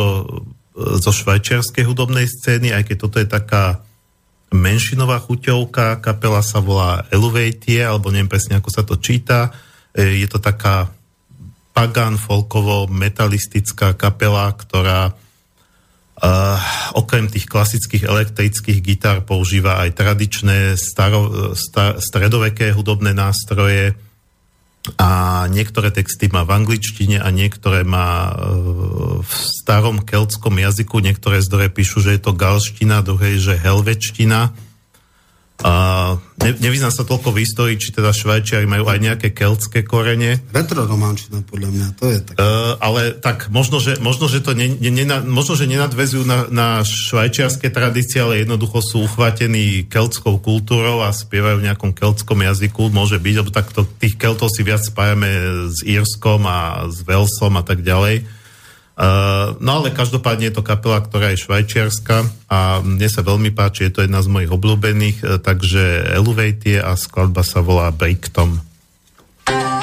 A: zo švajčiarskej hudobnej scény, aj keď toto je taká menšinová chuťovka, kapela sa volá Eluveitie, alebo neviem presne, ako sa to číta. Je to taká pagan, folkovo, metalistická kapela, ktorá Uh, okrem tých klasických elektrických gitár používa aj tradičné staro, star, stredoveké hudobné nástroje a niektoré texty má v angličtine a niektoré má uh, v starom keltskom jazyku. Niektoré zdroje píšu, že je to galština, druhé, že helvečtina a ne, nevyznám sa toľko v histórii, či teda Švajčiari majú aj nejaké keltské korene.
B: Retroromančina, podľa mňa, to je tak.
A: Uh, ale tak možno, že, možno, že to ne, ne, ne, možno, že nenadvezujú na, na švajčiarske tradície, ale jednoducho sú uchvatení keltskou kultúrou a spievajú v nejakom keltskom jazyku, môže byť, lebo takto tých keltov si viac spájame s Írskom a s Velsom a tak ďalej. Uh, no ale každopádne je to kapela, ktorá je švajčiarska a mne sa veľmi páči, je to jedna z mojich obľúbených, uh, takže Elevate a skladba sa volá Breaktom. Počúvate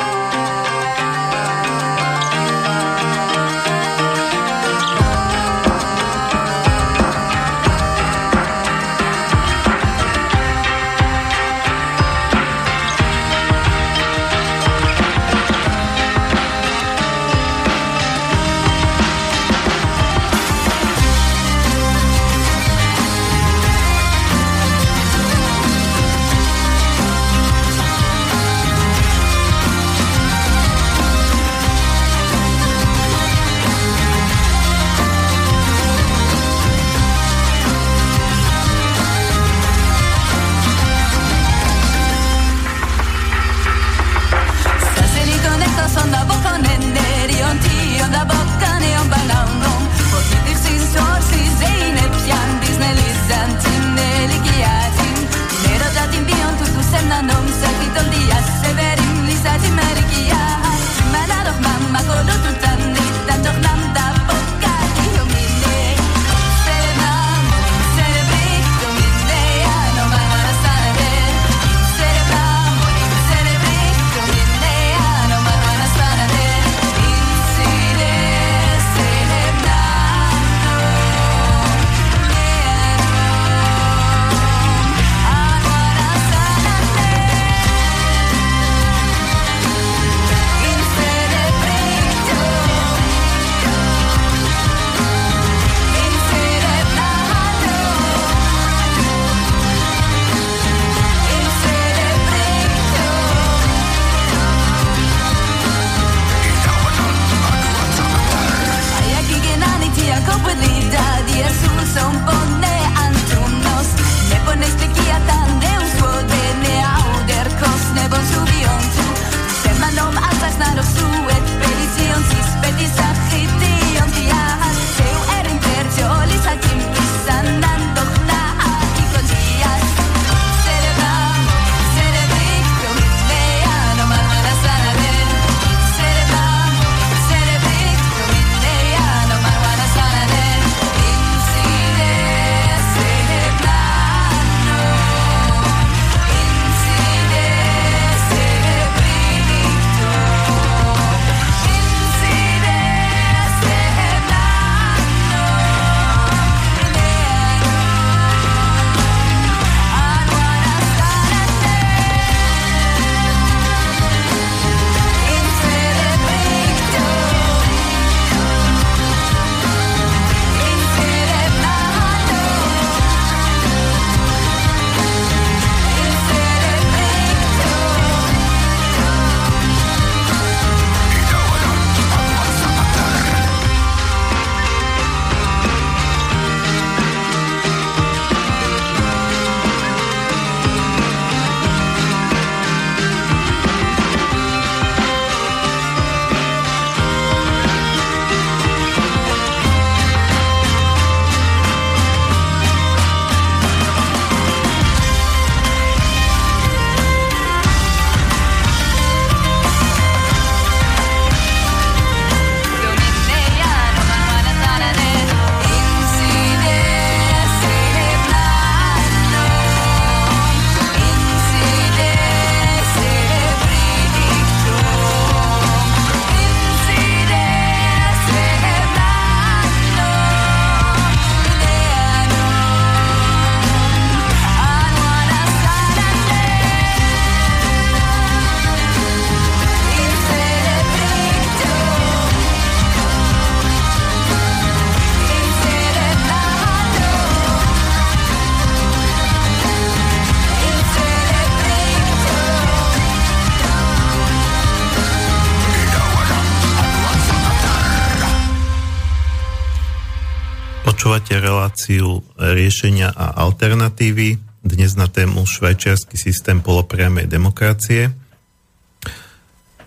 A: riešenia a alternatívy. Dnes na tému švajčiarsky systém polopriamej demokracie.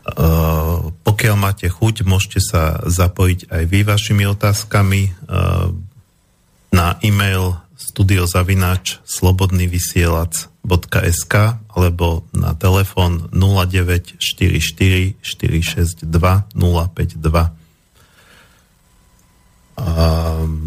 A: Uh, pokiaľ máte chuť, môžete sa zapojiť aj vy vašimi otázkami uh, na e-mail studiozavináč slobodnyvysielac.sk alebo na telefon 0944 462 052. Um,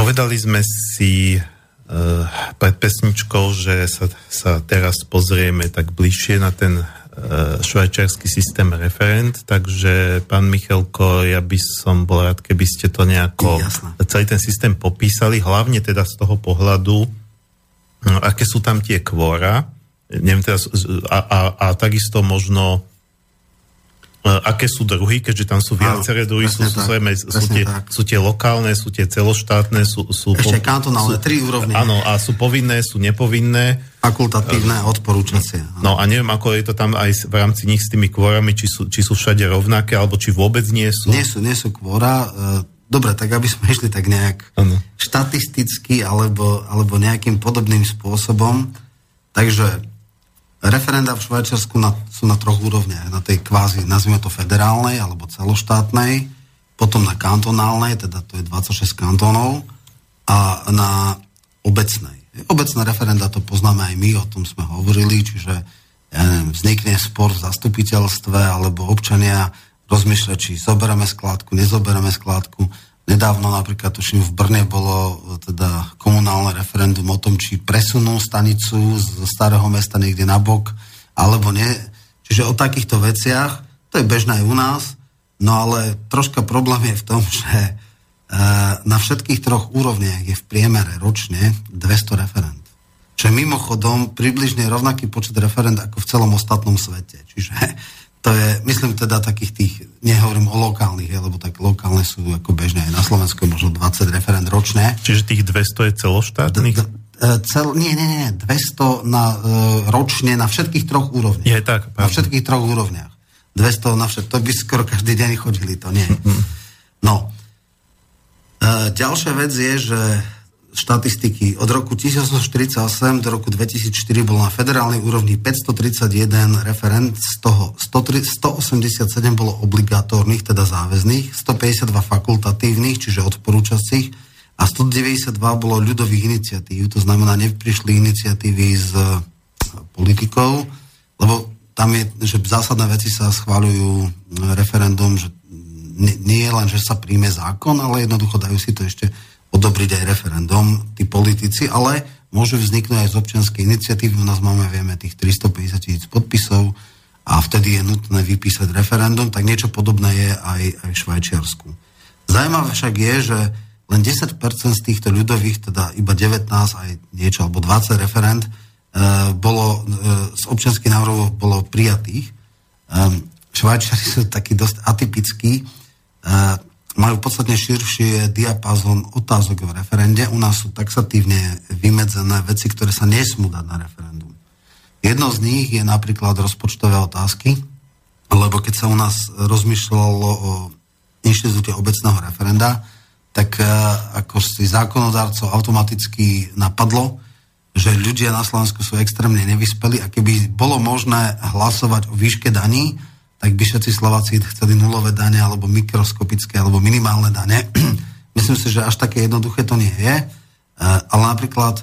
A: povedali sme si uh, pred pesničkou, že sa, sa teraz pozrieme tak bližšie na ten uh, švajčiarsky systém referent, takže pán Michalko, ja by som bol rád, keby ste to nejako, Jasne. celý ten systém popísali, hlavne teda z toho pohľadu, no, aké sú tam tie kvóra, neviem teraz, a, a, a takisto možno E, aké sú druhy, keďže tam sú viaceré druhy, sú, sú, zrejme, sú, tie, sú tie lokálne, sú tie celoštátne, sú... sú
B: Ešte po, kantonálne, sú, tri úrovne.
A: Áno, a sú povinné, sú nepovinné.
B: Fakultatívne, uh, odporúčacie.
A: No a neviem, ako je to tam aj v rámci nich s tými kvorami, či sú, či sú všade rovnaké, alebo či vôbec nie sú.
B: Nie sú, nie sú kvora. E, dobre, tak aby sme išli tak nejak ano. štatisticky, alebo, alebo nejakým podobným spôsobom. Takže Referenda v Švajčiarsku na, sú na troch úrovniach. Na tej kvázi, nazvime to federálnej alebo celoštátnej, potom na kantonálnej, teda to je 26 kantónov, a na obecnej. Obecné referenda to poznáme aj my, o tom sme hovorili, čiže ja neviem, vznikne spor v zastupiteľstve, alebo občania rozmýšľať, či zoberieme skládku, nezoberieme skládku Nedávno napríklad, tuším, v Brne bolo e, teda komunálne referendum o tom, či presunú stanicu zo starého mesta niekde na bok, alebo nie. Čiže o takýchto veciach, to je bežné aj u nás, no ale troška problém je v tom, že e, na všetkých troch úrovniach je v priemere ročne 200 referend. Čo je mimochodom približne rovnaký počet referend ako v celom ostatnom svete. Čiže to je, myslím teda takých tých, nehovorím o lokálnych, lebo tak lokálne sú ako bežne aj na Slovensku možno 20 referend ročné.
A: Čiže tých 200 je celoštátnych? D-
B: d- cel, nie, nie, nie, 200 na, e, ročne na všetkých troch úrovniach.
A: Je tak.
B: Pardon. Na všetkých troch úrovniach. 200 na všetkých, to by skoro každý deň chodili, to nie. No. E, ďalšia vec je, že štatistiky. Od roku 1848 do roku 2004 bolo na federálnej úrovni 531 referent, z toho 187 bolo obligatórnych, teda záväzných, 152 fakultatívnych, čiže odporúčacích a 192 bolo ľudových iniciatív, to znamená, neprišli iniciatívy z politikov, lebo tam je, že zásadné veci sa schváľujú referendum, že nie je len, že sa príjme zákon, ale jednoducho dajú si to ešte odobriť aj referendum, tí politici, ale môžu vzniknúť aj z občianskej iniciatívy. U nás máme, vieme, tých 350 tisíc podpisov a vtedy je nutné vypísať referendum, tak niečo podobné je aj, aj v Švajčiarsku. Zajímavé však je, že len 10% z týchto ľudových, teda iba 19 aj niečo, alebo 20 referent, e, bolo, e, z občianských návrhov bolo prijatých. E, Švajčiari sú takí dosť atypickí. Majú podstatne širšie diapazon otázok v referende. U nás sú taxatívne vymedzené veci, ktoré sa nesmú dať na referendum. Jedno z nich je napríklad rozpočtové otázky, lebo keď sa u nás rozmýšľalo o inštitúte obecného referenda, tak e, ako si zákonodárcov automaticky napadlo, že ľudia na Slovensku sú extrémne nevyspeli a keby bolo možné hlasovať o výške daní, tak by všetci Slováci chceli nulové dane alebo mikroskopické alebo minimálne dane. Myslím si, že až také jednoduché to nie je, e, ale napríklad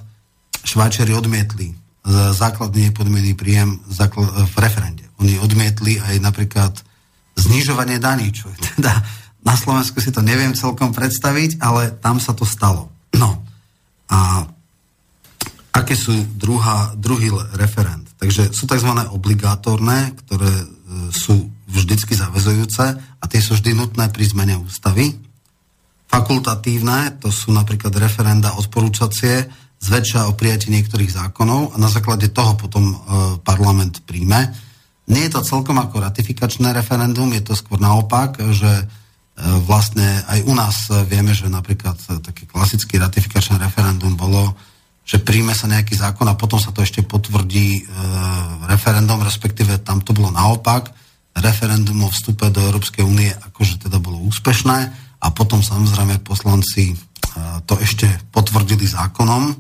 B: Švajčeri odmietli základný nepodmiený príjem v referende. Oni odmietli aj napríklad znižovanie daní, čo je teda na Slovensku si to neviem celkom predstaviť, ale tam sa to stalo. No a aké sú druhá, druhý referend? Takže sú tzv. obligátorné, ktoré sú vždycky zavezujúce a tie sú vždy nutné pri zmene ústavy. Fakultatívne, to sú napríklad referenda odporúčacie, zväčša o prijatí niektorých zákonov a na základe toho potom e, parlament príjme. Nie je to celkom ako ratifikačné referendum, je to skôr naopak, že e, vlastne aj u nás vieme, že napríklad taký klasický ratifikačné referendum bolo, že príjme sa nejaký zákon a potom sa to ešte potvrdí e, referendum, respektíve tam to bolo naopak referendum o vstupe do Európskej únie akože teda bolo úspešné a potom samozrejme poslanci to ešte potvrdili zákonom.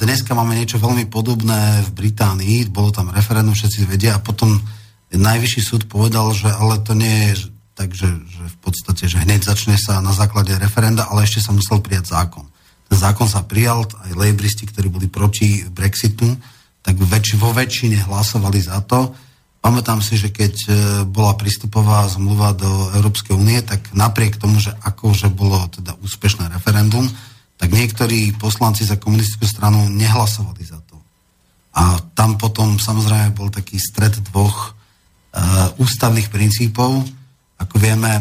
B: Dneska máme niečo veľmi podobné v Británii, bolo tam referendum, všetci vedia a potom najvyšší súd povedal, že ale to nie je tak, že, že v podstate, že hneď začne sa na základe referenda, ale ešte sa musel prijať zákon. Ten zákon sa prijal, aj lejbristi, ktorí boli proti Brexitu, tak väč- vo väčšine hlasovali za to. Pamätám si, že keď e, bola prístupová zmluva do Európskej únie, tak napriek tomu, že akože bolo teda úspešné referendum, tak niektorí poslanci za komunistickú stranu nehlasovali za to. A tam potom samozrejme bol taký stred dvoch uh, ústavných princípov. Ako vieme,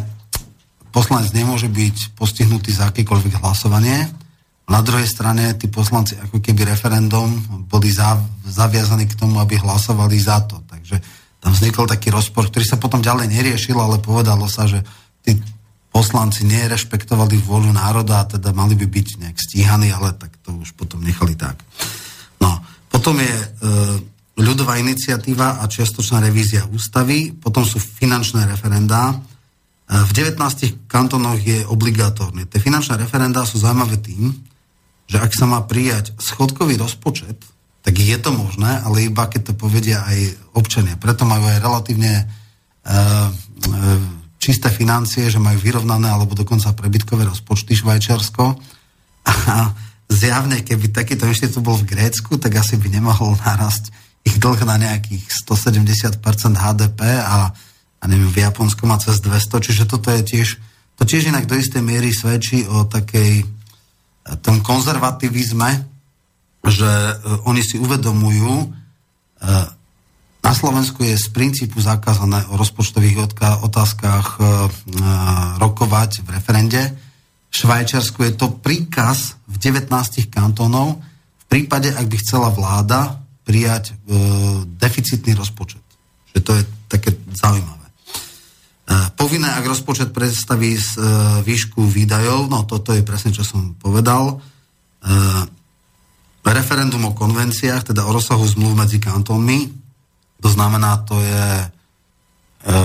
B: poslanec nemôže byť postihnutý za akékoľvek hlasovanie. Na druhej strane tí poslanci ako keby referendum boli zaviazaní k tomu, aby hlasovali za to. Takže tam vznikol taký rozpor, ktorý sa potom ďalej neriešil, ale povedalo sa, že tí poslanci nerešpektovali vôľu národa a teda mali by byť nejak stíhaní, ale tak to už potom nechali tak. No, potom je e, ľudová iniciatíva a čiastočná revízia ústavy, potom sú finančné referendá. E, v 19 kantonoch je obligatórne. Tie finančné referendá sú zaujímavé tým, že ak sa má prijať schodkový rozpočet, tak je to možné, ale iba keď to povedia aj občania. Preto majú aj relatívne e, e, čisté financie, že majú vyrovnané alebo dokonca prebytkové rozpočty Švajčiarsko. A zjavne, keby takýto inštitút bol v Grécku, tak asi by nemohol narast ich dlh na nejakých 170% HDP a, a neviem, v Japonsku má cez 200, čiže toto je tiež, to tiež inak do istej miery svedčí o takej tom konzervativizme, že e, oni si uvedomujú, e, na Slovensku je z princípu zakázané o rozpočtových otázkach e, rokovať v referende. V Švajčiarsku je to príkaz v 19 kantónov v prípade, ak by chcela vláda prijať deficitný rozpočet. Že to je také zaujímavé. Povinné, ak rozpočet predstaví z výšku výdajov, no toto je presne, čo som povedal, referendum o konvenciách, teda o rozsahu zmluv medzi kantónmi. To znamená, to je... E,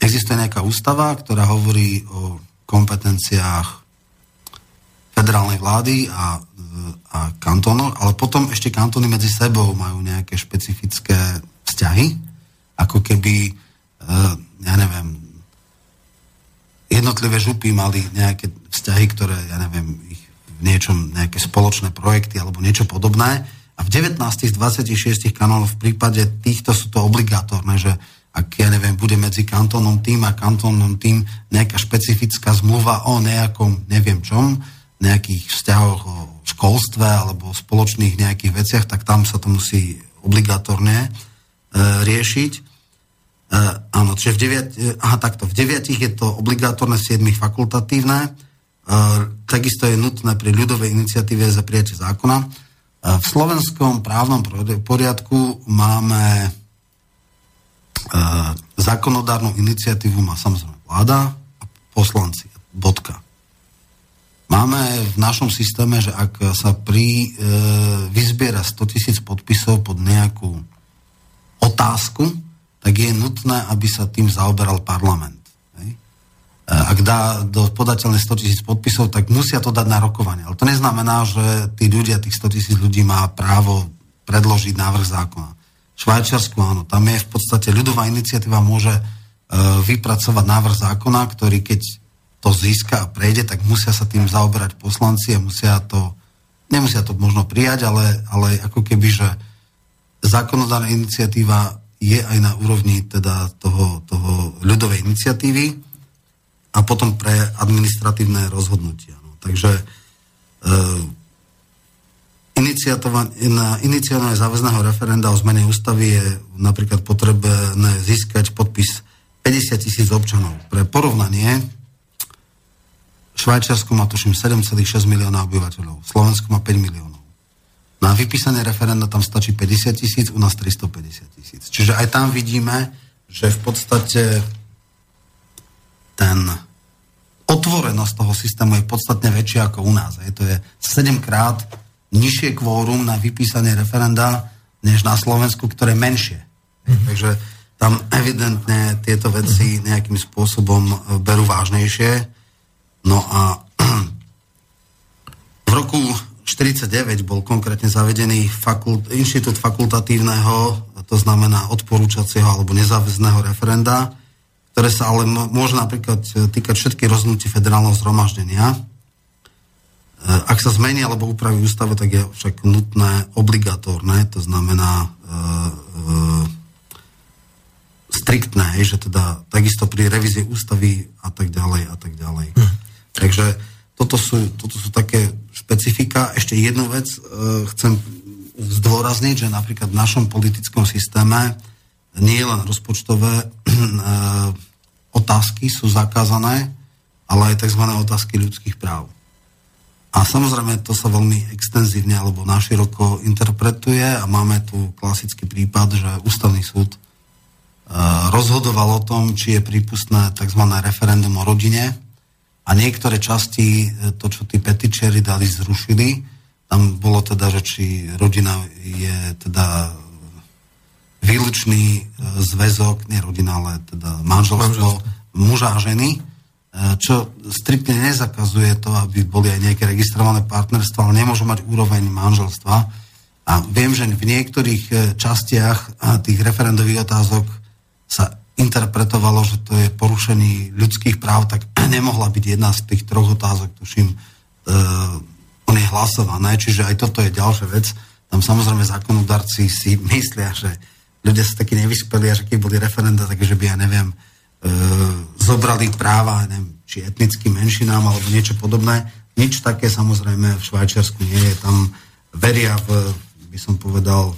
B: existuje nejaká ústava, ktorá hovorí o kompetenciách federálnej vlády a, a kantónov, ale potom ešte kantóny medzi sebou majú nejaké špecifické vzťahy, ako keby, e, ja neviem, jednotlivé župy mali nejaké vzťahy, ktoré, ja neviem, ich niečom, nejaké spoločné projekty alebo niečo podobné. A v 19 z 26 kanónov v prípade týchto sú to obligatórne, že ak, ja neviem, bude medzi kantónom tým a kantónom tým nejaká špecifická zmluva o nejakom, neviem čom, nejakých vzťahoch o školstve alebo o spoločných nejakých veciach, tak tam sa to musí obligatórne e, riešiť. E, áno, čiže v deviat, e, aha, takto, v deviatich je to obligatórne, v siedmých fakultatívne, takisto je nutné pri ľudovej iniciatíve za prijatie zákona. V slovenskom právnom poriadku máme zákonodárnu iniciatívu má samozrejme vláda a poslanci. Bodka. Máme v našom systéme, že ak sa pri, e, vyzbiera 100 tisíc podpisov pod nejakú otázku, tak je nutné, aby sa tým zaoberal parlament ak dá do podateľne 100 tisíc podpisov, tak musia to dať na rokovanie. Ale to neznamená, že tí ľudia, tých 100 tisíc ľudí má právo predložiť návrh zákona. V Švajčiarsku áno, tam je v podstate ľudová iniciatíva môže e, vypracovať návrh zákona, ktorý keď to získa a prejde, tak musia sa tým zaoberať poslanci a musia to, nemusia to možno prijať, ale, ale ako keby, že zákonodárna iniciatíva je aj na úrovni teda toho, toho ľudovej iniciatívy a potom pre administratívne rozhodnutia. No. Takže e, iniciovanie záväzného referenda o zmene ústavy je napríklad potrebné získať podpis 50 tisíc občanov. Pre porovnanie, Švajčiarsko má tuším 7,6 milióna obyvateľov, Slovensko má 5 miliónov. Na vypísané referenda tam stačí 50 tisíc, u nás 350 tisíc. Čiže aj tam vidíme, že v podstate ten otvorenosť toho systému je podstatne väčšia ako u nás. Je to je 7 krát nižšie kvórum na vypísanie referenda, než na Slovensku, ktoré je menšie. Mm-hmm. Takže tam evidentne tieto veci nejakým spôsobom e, berú vážnejšie. No a v roku 49 bol konkrétne zavedený fakult, inštitút fakultatívneho, to znamená odporúčacieho alebo nezáväzného referenda, ktoré sa ale môže napríklad e, týkať všetky rozhodnutí federálneho zhromaždenia. E, ak sa zmení alebo upraví ústave, tak je však nutné obligatórne, to znamená e, striktné, hej, že teda takisto pri revízii ústavy a tak ďalej a tak ďalej. Hm. Takže toto sú, toto sú také špecifika. Ešte jednu vec e, chcem zdôrazniť, že napríklad v našom politickom systéme nie len rozpočtové e, otázky sú zakázané, ale aj tzv. otázky ľudských práv. A samozrejme to sa veľmi extenzívne alebo naširoko interpretuje a máme tu klasický prípad, že ústavný súd rozhodoval o tom, či je prípustné tzv. referendum o rodine a niektoré časti, e, to, čo tí petičeri dali, zrušili. Tam bolo teda, že či rodina je teda výlučný e, zväzok, nie rodina, ale teda manželstvo, manželstvo. muža a ženy, e, čo striktne nezakazuje to, aby boli aj nejaké registrované partnerstva, ale nemôžu mať úroveň manželstva. A viem, že v niektorých častiach tých referendových otázok sa interpretovalo, že to je porušení ľudských práv, tak nemohla byť jedna z tých troch otázok, tuším, uh, on je hlasované, čiže aj toto je ďalšia vec. Tam samozrejme zákonodarci si myslia, že ľudia sa takí nevyspeli a že keď boli referenda, takže by, ja neviem, uh, zobrali práva, neviem, či etnickým menšinám alebo niečo podobné. Nič také samozrejme v Švajčiarsku nie je. Tam veria v, by som povedal,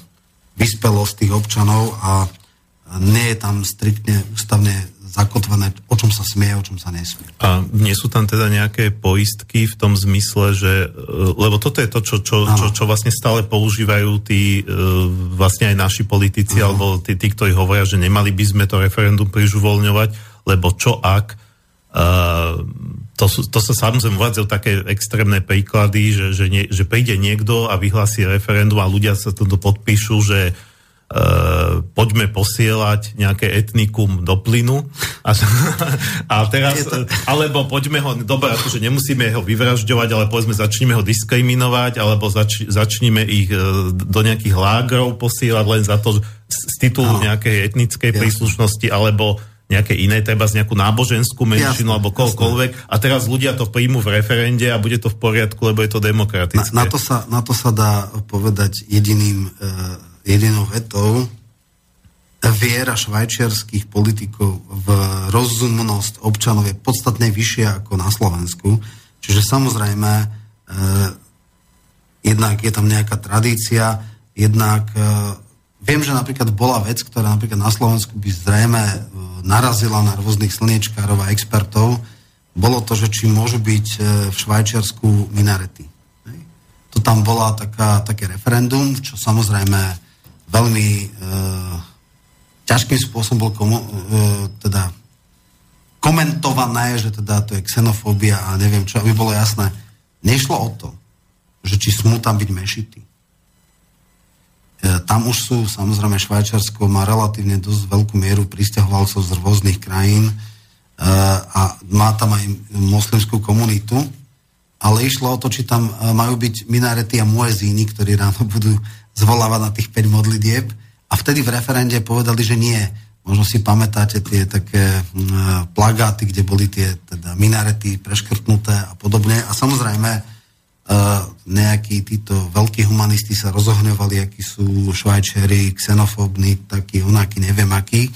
B: vyspelosť tých občanov a nie je tam striktne ústavne zakotvené, o čom sa smie, o čom sa nesmie.
A: A nie sú tam teda nejaké poistky v tom zmysle, že, e, lebo toto je to, čo, čo, čo, čo vlastne stále používajú tí e, vlastne aj naši politici, Aha. alebo tí, tí, ktorí hovoria, že nemali by sme to referendum príliš uvoľňovať, lebo čo ak uh, to, sú, to sa samozrejme uvádzajú také extrémne príklady, že, že, nie, že príde niekto a vyhlási referendum a ľudia sa toto podpíšu, že poďme posielať nejaké etnikum do plynu. A, a teraz, alebo poďme ho, dobre, akože nemusíme ho vyvražďovať, ale povedzme začneme ho diskriminovať, alebo zač, začneme ich uh, do nejakých lágrov posielať len za to, z titulu no. nejakej etnickej Jasne. príslušnosti, alebo nejaké iné, treba z nejakú náboženskú menšinu jasne, alebo kohokoľvek. A teraz ľudia to príjmu v referende a bude to v poriadku, lebo je to demokratické.
B: Na, na, to, sa, na to sa dá povedať jediným uh, jedinou vetou, viera švajčiarských politikov v rozumnosť občanov je podstatne vyššia ako na Slovensku. Čiže samozrejme, e, jednak je tam nejaká tradícia, jednak e, viem, že napríklad bola vec, ktorá napríklad na Slovensku by zrejme e, narazila na rôznych slniečkárov a expertov, bolo to, že či môžu byť e, v Švajčiarsku minarety. To tam bola taká, také referendum, čo samozrejme veľmi e, ťažkým spôsobom bol komu, e, teda komentované, že teda to je xenofóbia a neviem čo, aby bolo jasné. Nešlo o to, že či smú tam byť mešity. E, tam už sú, samozrejme, Švajčarsko má relatívne dosť veľkú mieru pristahovalcov z rôznych krajín e, a má tam aj moslimskú komunitu, ale išlo o to, či tam e, majú byť minarety a muezíny, ktorí ráno budú zvolávať na tých 5 modlitieb a vtedy v referende povedali, že nie. Možno si pamätáte tie také uh, plagáty, kde boli tie teda, minarety preškrtnuté a podobne. A samozrejme, uh, nejakí títo veľkí humanisti sa rozohňovali, akí sú švajčeri, xenofóbni, takí, onakí, neviem akí.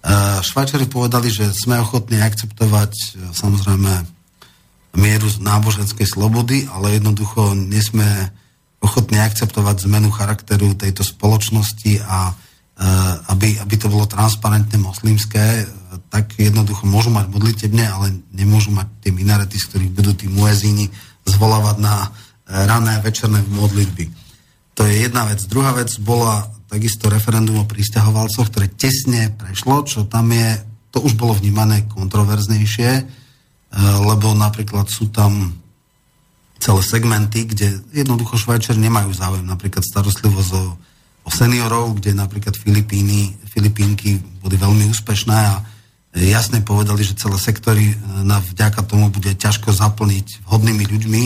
B: Uh, švajčeri povedali, že sme ochotní akceptovať uh, samozrejme mieru náboženskej slobody, ale jednoducho nesme ochotní akceptovať zmenu charakteru tejto spoločnosti a e, aby, aby to bolo transparentne moslimské, tak jednoducho môžu mať modlitebne, ale nemôžu mať tie minarety, z ktorých budú tí muezíni zvolávať na e, rané a večerné modlitby. To je jedna vec. Druhá vec bola takisto referendum o pristahovalcoch, ktoré tesne prešlo, čo tam je, to už bolo vnímané kontroverznejšie, e, lebo napríklad sú tam celé segmenty, kde jednoducho Švajčari nemajú záujem napríklad starostlivosť o, o seniorov, kde napríklad Filipíny, Filipínky boli veľmi úspešné a jasne povedali, že celé sektory na vďaka tomu bude ťažko zaplniť vhodnými ľuďmi,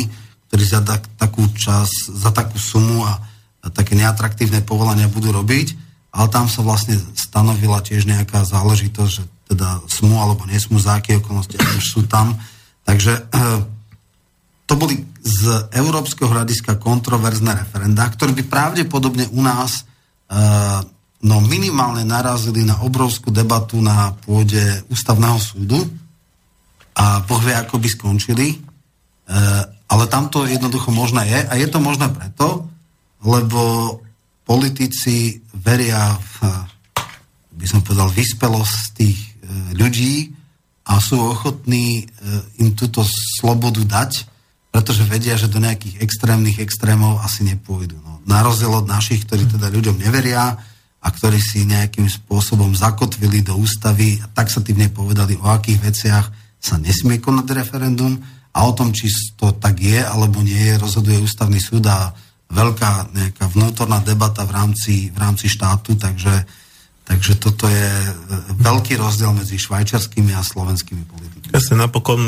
B: ktorí za tak, takú čas, za takú sumu a, a také neatraktívne povolania budú robiť, ale tam sa vlastne stanovila tiež nejaká záležitosť, že teda smú alebo nesmú, za aké okolnosti už sú tam. Takže eh, to boli z európskeho hľadiska kontroverzné referenda, ktoré by pravdepodobne u nás eh, no minimálne narazili na obrovskú debatu na pôde ústavného súdu a Boh vie, ako by skončili. Eh, ale tam to jednoducho možné je a je to možné preto, lebo politici veria v, by som povedal, vyspelosť tých ľudí a sú ochotní e, im túto slobodu dať, pretože vedia, že do nejakých extrémnych extrémov asi nepôjdu. No, na rozdiel od našich, ktorí teda ľuďom neveria a ktorí si nejakým spôsobom zakotvili do ústavy a tak sa tým nepovedali, o akých veciach sa nesmie konať referendum a o tom, či to tak je alebo nie je, rozhoduje ústavný súd a veľká nejaká vnútorná debata v rámci, v rámci štátu, takže Takže toto je e, veľký rozdiel medzi švajčarskými a slovenskými politikami.
A: Jasne, napokon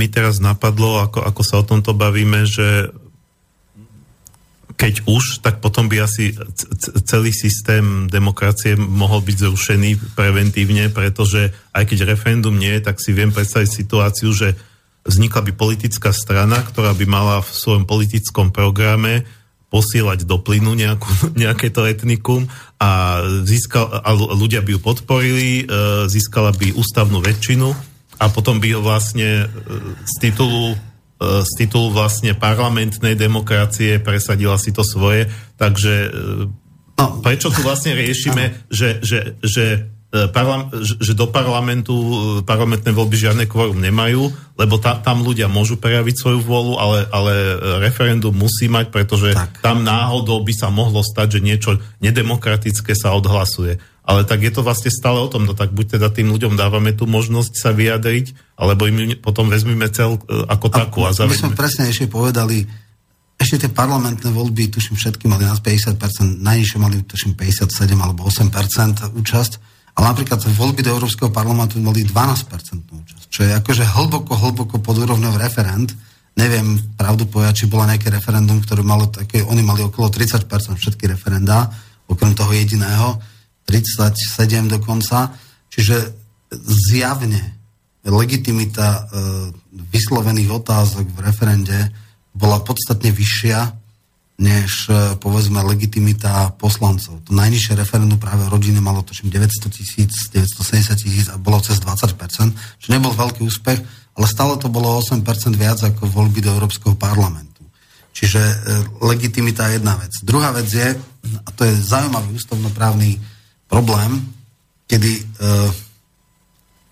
A: mi teraz napadlo, ako, ako sa o tomto bavíme, že keď už, tak potom by asi celý systém demokracie mohol byť zrušený preventívne, pretože aj keď referendum nie tak si viem predstaviť situáciu, že vznikla by politická strana, ktorá by mala v svojom politickom programe posielať do plynu nejakú, nejaké to etnikum a, získal, a ľudia by ju podporili, e, získala by ústavnú väčšinu a potom by vlastne e, z titulu e, z titulu vlastne parlamentnej demokracie presadila si to svoje, takže no. prečo tu vlastne riešime, že, že, že E, parlam, že do parlamentu e, parlamentné voľby žiadne kvorum nemajú, lebo ta, tam ľudia môžu prejaviť svoju vôľu, ale, ale referendum musí mať, pretože tak. tam náhodou by sa mohlo stať, že niečo nedemokratické sa odhlasuje. Ale tak je to vlastne stále o tom, no tak buď teda tým ľuďom dávame tú možnosť sa vyjadriť, alebo im potom vezmeme cel e, ako a takú a
B: zavedeme. My sme presne ešte povedali, ešte tie parlamentné voľby, tuším všetky mali nás 50%, najnižšie mali tuším 57 alebo 8% účasť ale napríklad voľby do Európskeho parlamentu mali 12% účasť, čo je akože hlboko, hlboko pod úrovňou referent. Neviem pravdu povedať, či bola nejaké referendum, ktoré malo také, oni mali okolo 30% všetky referenda, okrem toho jediného, 37 dokonca. Čiže zjavne legitimita e, vyslovených otázok v referende bola podstatne vyššia než e, povedzme legitimita poslancov. To najnižšie referendum práve rodiny malo točím 900 tisíc, 970 tisíc a bolo cez 20%, čo nebol veľký úspech, ale stále to bolo 8% viac ako voľby do Európskeho parlamentu. Čiže e, legitimita je jedna vec. Druhá vec je, a to je zaujímavý ústavnoprávny problém, kedy e,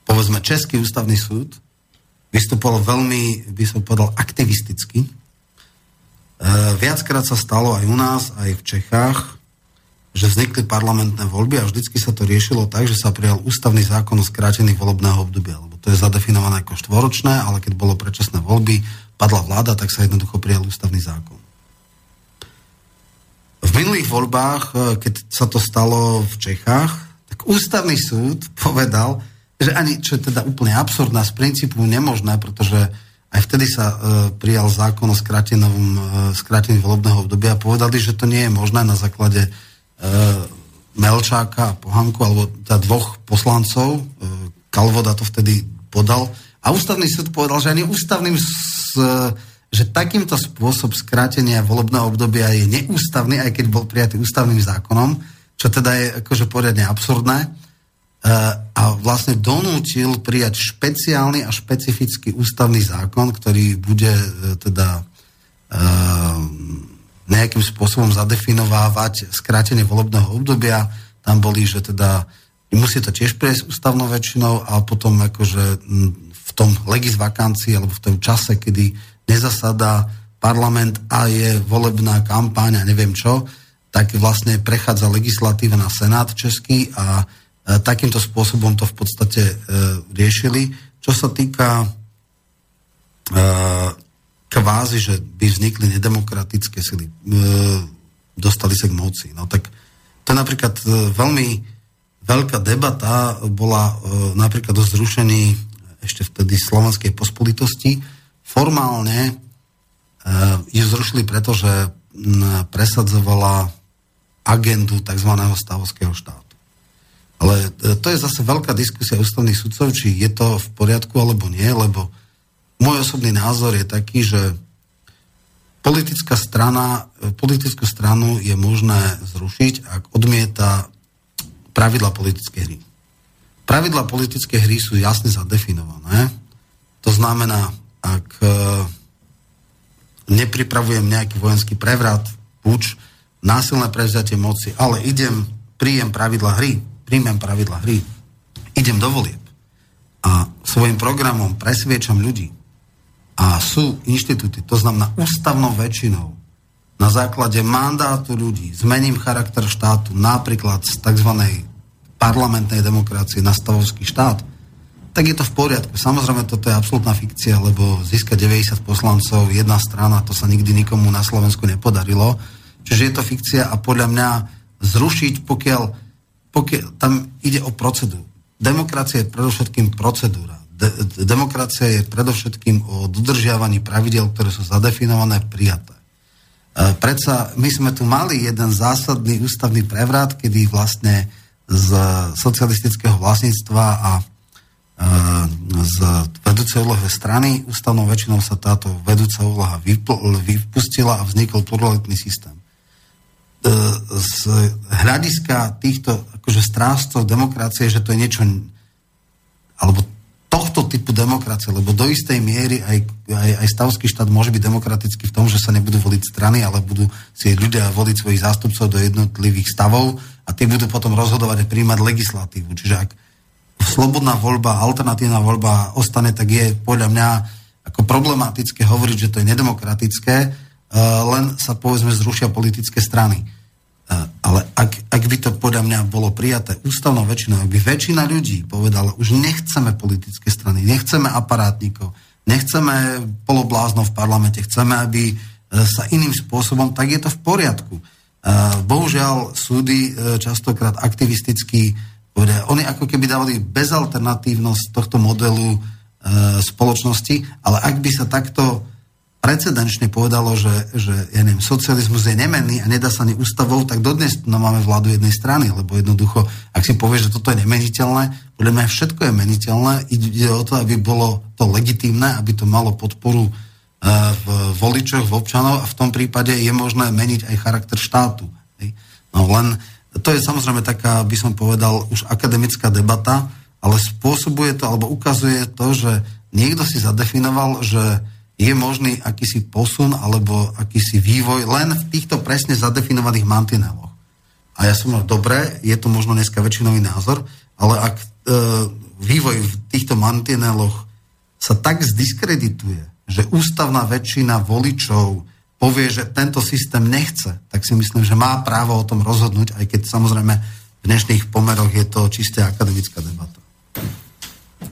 B: povedzme Český ústavný súd vystupoval veľmi, by som povedal, aktivisticky Eh, viackrát sa stalo aj u nás, aj v Čechách, že vznikli parlamentné voľby a vždycky sa to riešilo tak, že sa prijal ústavný zákon o skrátených volebného obdobia, lebo to je zadefinované ako štvoročné, ale keď bolo predčasné voľby, padla vláda, tak sa jednoducho prijal ústavný zákon. V minulých voľbách, eh, keď sa to stalo v Čechách, tak ústavný súd povedal, že ani, čo je teda úplne absurdná, z princípu nemožné, pretože aj vtedy sa e, prijal zákon o skrátenom, e, skrátení volebného obdobia a povedali, že to nie je možné na základe e, Melčáka a Pohanku, alebo teda dvoch poslancov. E, Kalvoda to vtedy podal. A ústavný súd povedal, že ani ústavným s, že takýmto spôsob skrátenia volebného obdobia je neústavný, aj keď bol prijatý ústavným zákonom, čo teda je akože poriadne absurdné. Eh, a vlastne donútil prijať špeciálny a špecifický ústavný zákon, ktorý bude eh, teda eh, nejakým spôsobom zadefinovávať skrátenie volebného obdobia. Tam boli, že teda musí to tiež prejsť ústavnou väčšinou a potom akože v tom legis vakancii alebo v tom čase, kedy nezasadá parlament a je volebná kampáň a neviem čo, tak vlastne prechádza legislatíva na Senát český a E, takýmto spôsobom to v podstate e, riešili. Čo sa týka e, kvázi, že by vznikli nedemokratické sily, dostali sa k moci. No tak to je napríklad e, veľmi veľká debata bola napríklad o zrušení ešte vtedy slovenskej pospolitosti. Formálne ju zrušili, pretože presadzovala agendu tzv. stavovského štátu. Ale to je zase veľká diskusia ústavných sudcov, či je to v poriadku alebo nie, lebo môj osobný názor je taký, že politická strana, politickú stranu je možné zrušiť, ak odmieta pravidla politické hry. Pravidla politické hry sú jasne zadefinované. To znamená, ak e, nepripravujem nejaký vojenský prevrat, puč, násilné prevzatie moci, ale idem, príjem pravidla hry, príjmem pravidla hry, idem do volieb a svojim programom presviečam ľudí, a sú inštitúty, to znamená ústavnou väčšinou, na základe mandátu ľudí zmením charakter štátu napríklad z tzv. parlamentnej demokracie na stavovský štát, tak je to v poriadku. Samozrejme, toto je absolútna fikcia, lebo získať 90 poslancov, jedna strana, to sa nikdy nikomu na Slovensku nepodarilo. Čiže je to fikcia a podľa mňa zrušiť, pokiaľ, pokiaľ tam ide o procedúru. Demokracia je predovšetkým procedúra de- demokracia je predovšetkým o dodržiavaní pravidel, ktoré sú zadefinované, prijaté. E, predsa my sme tu mali jeden zásadný ústavný prevrat, kedy vlastne z socialistického vlastníctva a z vedúcej úlohy strany ústavnou väčšinou sa táto vedúca úloha vypustila a vznikol pluralitný systém. E, z hľadiska týchto akože strástov demokracie, že to je niečo alebo tohto typu demokracie, lebo do istej miery aj, aj, aj stavský štát môže byť demokratický v tom, že sa nebudú voliť strany, ale budú si ľudia voliť svojich zástupcov do jednotlivých stavov a tie budú potom rozhodovať a príjmať legislatívu. Čiže ak slobodná voľba, alternatívna voľba ostane, tak je podľa mňa ako problematické hovoriť, že to je nedemokratické, uh, len sa povedzme zrušia politické strany ale ak, ak by to podľa mňa bolo prijaté ústavnou väčšinou, ak by väčšina ľudí povedala, už nechceme politické strany, nechceme aparátnikov, nechceme polobláznov v parlamente, chceme, aby e, sa iným spôsobom, tak je to v poriadku. Bohužiaľ, súdy častokrát aktivisticky oni ako keby dávali bezalternatívnosť tohto modelu spoločnosti, ale ak by sa takto precedenčne povedalo, že, že ja neviem, socializmus je nemenný a nedá sa ani ústavou, tak dodnes no, máme vládu jednej strany, lebo jednoducho, ak si povie, že toto je nemeniteľné, podľa mňa všetko je meniteľné, ide o to, aby bolo to legitímne, aby to malo podporu uh, v voličoch, v občanov a v tom prípade je možné meniť aj charakter štátu. Hej. No len to je samozrejme taká, by som povedal, už akademická debata, ale spôsobuje to, alebo ukazuje to, že niekto si zadefinoval, že je možný akýsi posun alebo akýsi vývoj len v týchto presne zadefinovaných mantineloch. A ja som dobre, je to možno dneska väčšinový názor, ale ak e, vývoj v týchto mantineloch sa tak zdiskredituje, že ústavná väčšina voličov povie, že tento systém nechce, tak si myslím, že má právo o tom rozhodnúť, aj keď samozrejme v dnešných pomeroch je to čisté akademická debata.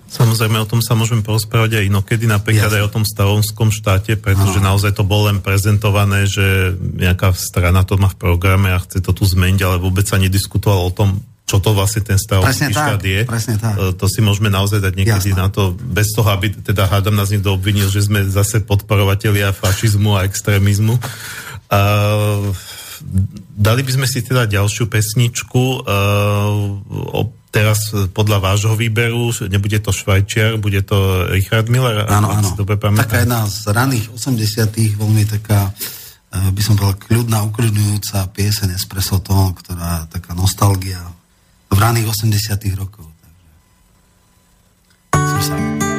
A: Samozrejme, o tom sa môžeme porozprávať aj inokedy, napríklad Jasne. aj o tom stavovskom štáte, pretože Aha. naozaj to bolo len prezentované, že nejaká strana to má v programe a chce to tu zmeniť, ale vôbec sa nediskutoval o tom, čo to vlastne ten stavovský štát je.
B: Presne tak.
A: E, to si môžeme naozaj dať niekedy Jasne. na to, bez toho, aby teda hádam nás niekto obvinil, že sme zase podporovatelia fašizmu a extrémizmu. A, dali by sme si teda ďalšiu pesničku. Uh, teraz podľa vášho výberu, nebude to Švajčiar, bude to Richard Miller?
B: Áno, áno. Taká jedna z raných 80 veľmi taká, by som povedal, kľudná, ukľudňujúca pieseň Espresso Tone, ktorá taká nostalgia v raných 80 rokov. Takže...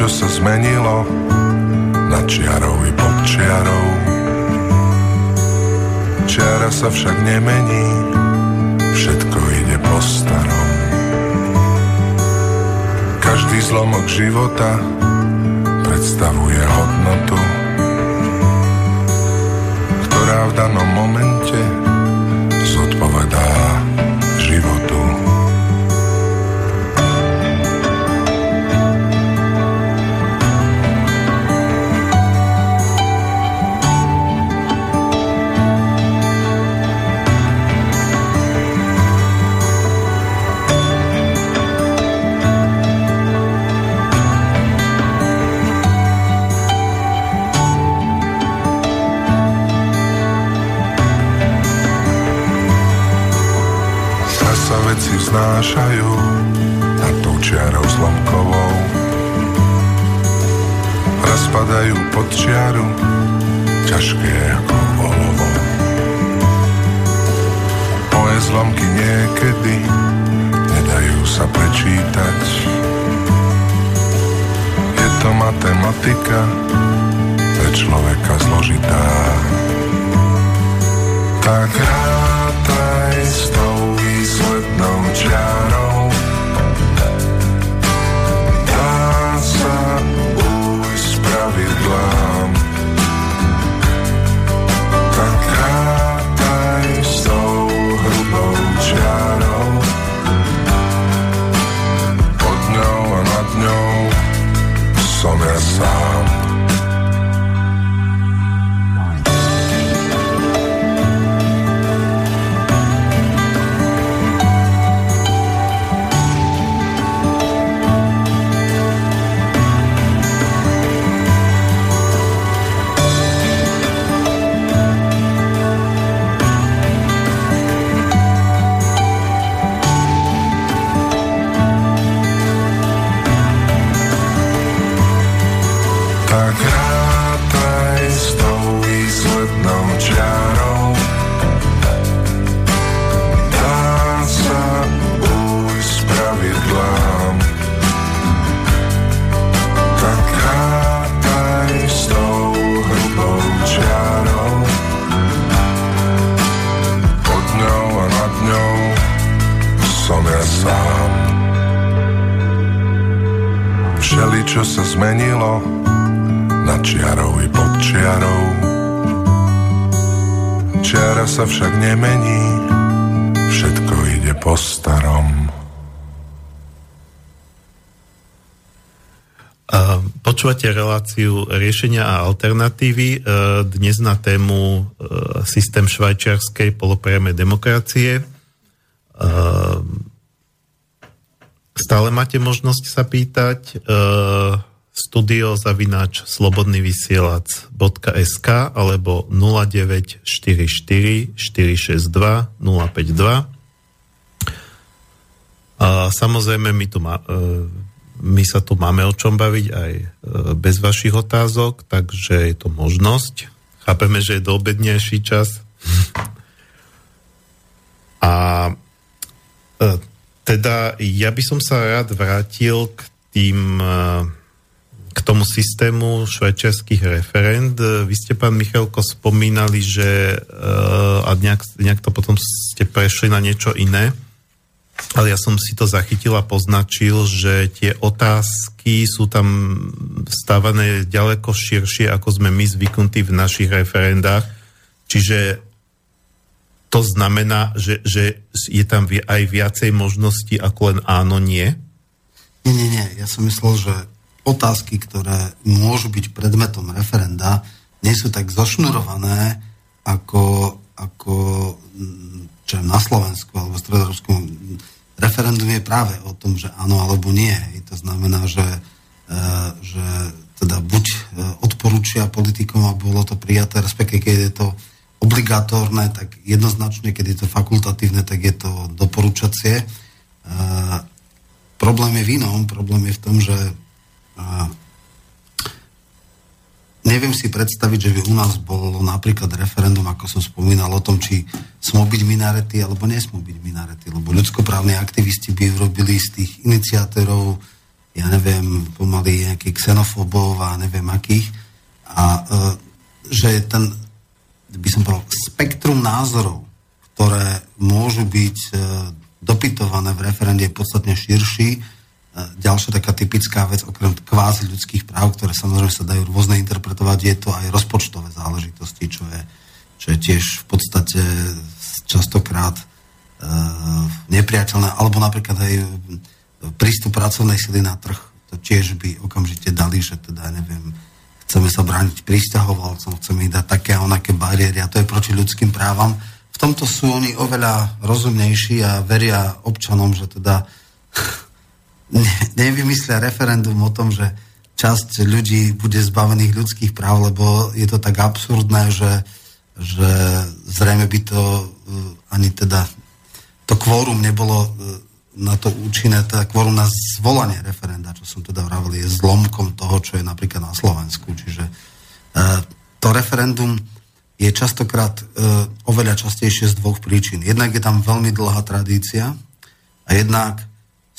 D: čo sa zmenilo nad čiarou i pod čiarou. Čiara sa však nemení, všetko ide po starom. Každý zlomok života predstavuje hodnotu, ktorá v danom momente zodpovedá životu.
A: Počúvate reláciu riešenia a alternatívy e, dnes na tému e, systém švajčiarskej polopriamej demokracie. E, Stále máte možnosť sa pýtať uh, studio zavináč slobodnyvysielac.sk alebo 0944 462 052 a samozrejme my, tu má, my sa tu máme o čom baviť aj bez vašich otázok, takže je to možnosť. Chápeme, že je doobednejší čas. a uh, teda ja by som sa rád vrátil k tým eh, k tomu systému švajčiarských referend. Vy ste, pán Michalko, spomínali, že eh, a nejak, nejak to potom ste prešli na niečo iné, ale ja som si to zachytil a poznačil, že tie otázky sú tam stávané ďaleko širšie, ako sme my zvyknutí v našich referendách. Čiže to znamená, že, že je tam aj viacej možností ako len áno, nie?
B: Nie, nie, nie. Ja som myslel, že otázky, ktoré môžu byť predmetom referenda, nie sú tak zošnurované ako, ako čo na Slovensku alebo v stredorovskom referendum je práve o tom, že áno alebo nie. I to znamená, že, e, že teda buď e, odporúčia politikom, aby bolo to prijaté, respektíve keď je to obligatórne, tak jednoznačne, keď je to fakultatívne, tak je to doporučacie. Uh, problém je v inom. Problém je v tom, že neviem si predstaviť, že by u nás bolo napríklad referendum, ako som spomínal, o tom, či smú byť minarety alebo nesmú byť minarety, lebo ľudskoprávni aktivisti by urobili z tých iniciátorov, ja neviem, pomaly nejakých xenofobov a neviem akých. A uh, že ten by som povedal, spektrum názorov, ktoré môžu byť e, dopytované v referende je podstatne širší. E, ďalšia taká typická vec, okrem kvázi ľudských práv, ktoré samozrejme sa dajú rôzne interpretovať, je to aj rozpočtové záležitosti, čo je, čo je tiež v podstate častokrát e, nepriateľné, alebo napríklad aj prístup pracovnej sily na trh. To tiež by okamžite dali, že teda, neviem, chceme sa brániť pristahovalcom, chceme ich dať také a onaké bariéry a to je proti ľudským právam. V tomto sú oni oveľa rozumnejší a veria občanom, že teda nevymyslia referendum o tom, že časť ľudí bude zbavených ľudských práv, lebo je to tak absurdné, že, že zrejme by to uh, ani teda to kvórum nebolo uh, na to účinné, teda kvorum na zvolanie referenda, čo som teda vravil, je zlomkom toho, čo je napríklad na Slovensku. Čiže e, to referendum je častokrát e, oveľa častejšie z dvoch príčin. Jednak je tam veľmi dlhá tradícia a jednak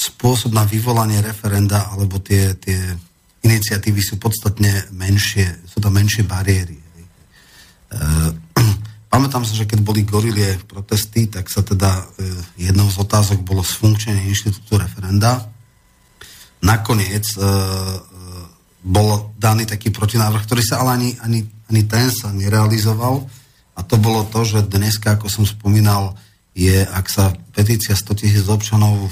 B: spôsob na vyvolanie referenda alebo tie, tie iniciatívy sú podstatne menšie, sú tam menšie bariéry. E, Pamätám sa, že keď boli gorilie protesty, tak sa teda e, jednou z otázok bolo sfunkčenie inštitútu referenda. Nakoniec e, e, bol daný taký protinávrh, ktorý sa ale ani, ani, ani ten sa nerealizoval. A to bolo to, že dneska, ako som spomínal, je, ak sa petícia 100 tisíc občanov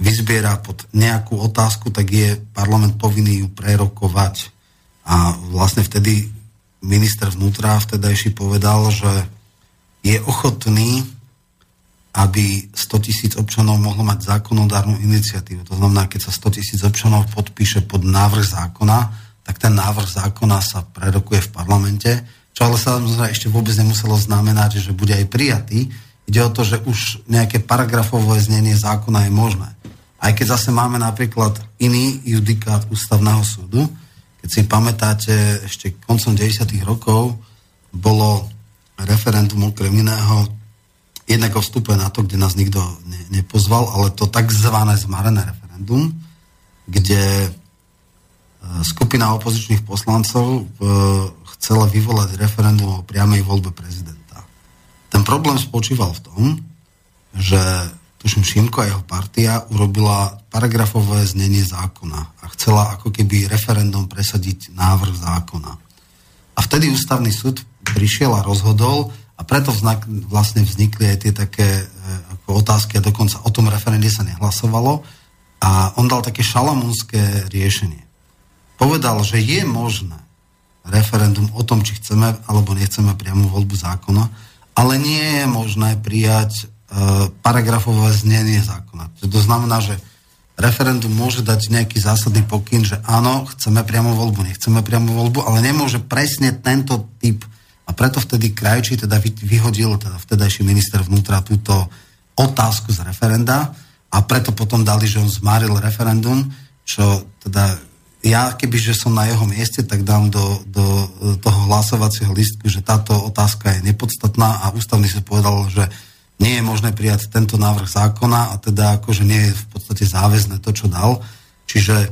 B: vyzbiera pod nejakú otázku, tak je parlament povinný ju prerokovať. A vlastne vtedy minister vnútra vtedajší povedal, že je ochotný, aby 100 tisíc občanov mohlo mať zákonodárnu iniciatívu. To znamená, keď sa 100 tisíc občanov podpíše pod návrh zákona, tak ten návrh zákona sa prerokuje v parlamente, čo ale samozrejme ešte vôbec nemuselo znamenať, že bude aj prijatý. Ide o to, že už nejaké paragrafové znenie zákona je možné. Aj keď zase máme napríklad iný judikát ústavného súdu, keď si pamätáte, ešte koncom 90. rokov bolo referendum okrem iného jednak o vstupe na to, kde nás nikto ne, nepozval, ale to tzv. zmarené referendum, kde e, skupina opozičných poslancov e, chcela vyvolať referendum o priamej voľbe prezidenta. Ten problém spočíval v tom, že tuším Šimko a jeho partia urobila paragrafové znenie zákona a chcela ako keby referendum presadiť návrh zákona. A vtedy ústavný súd prišiel a rozhodol a preto vznak, vlastne vznikli aj tie také e, ako otázky a dokonca o tom referende sa nehlasovalo a on dal také šalamúnske riešenie. Povedal, že je možné referendum o tom, či chceme alebo nechceme priamu voľbu zákona, ale nie je možné prijať paragrafové znenie zákona. To znamená, že referendum môže dať nejaký zásadný pokyn, že áno, chceme priamo voľbu, nechceme priamo voľbu, ale nemôže presne tento typ. A preto vtedy krajčí teda vyhodil teda vtedajší minister vnútra túto otázku z referenda a preto potom dali, že on zmaril referendum, čo teda ja, kebyže som na jeho mieste, tak dám do, do toho hlasovacieho listku, že táto otázka je nepodstatná a ústavný sa povedal, že nie je možné prijať tento návrh zákona a teda akože nie je v podstate záväzné to, čo dal. Čiže e,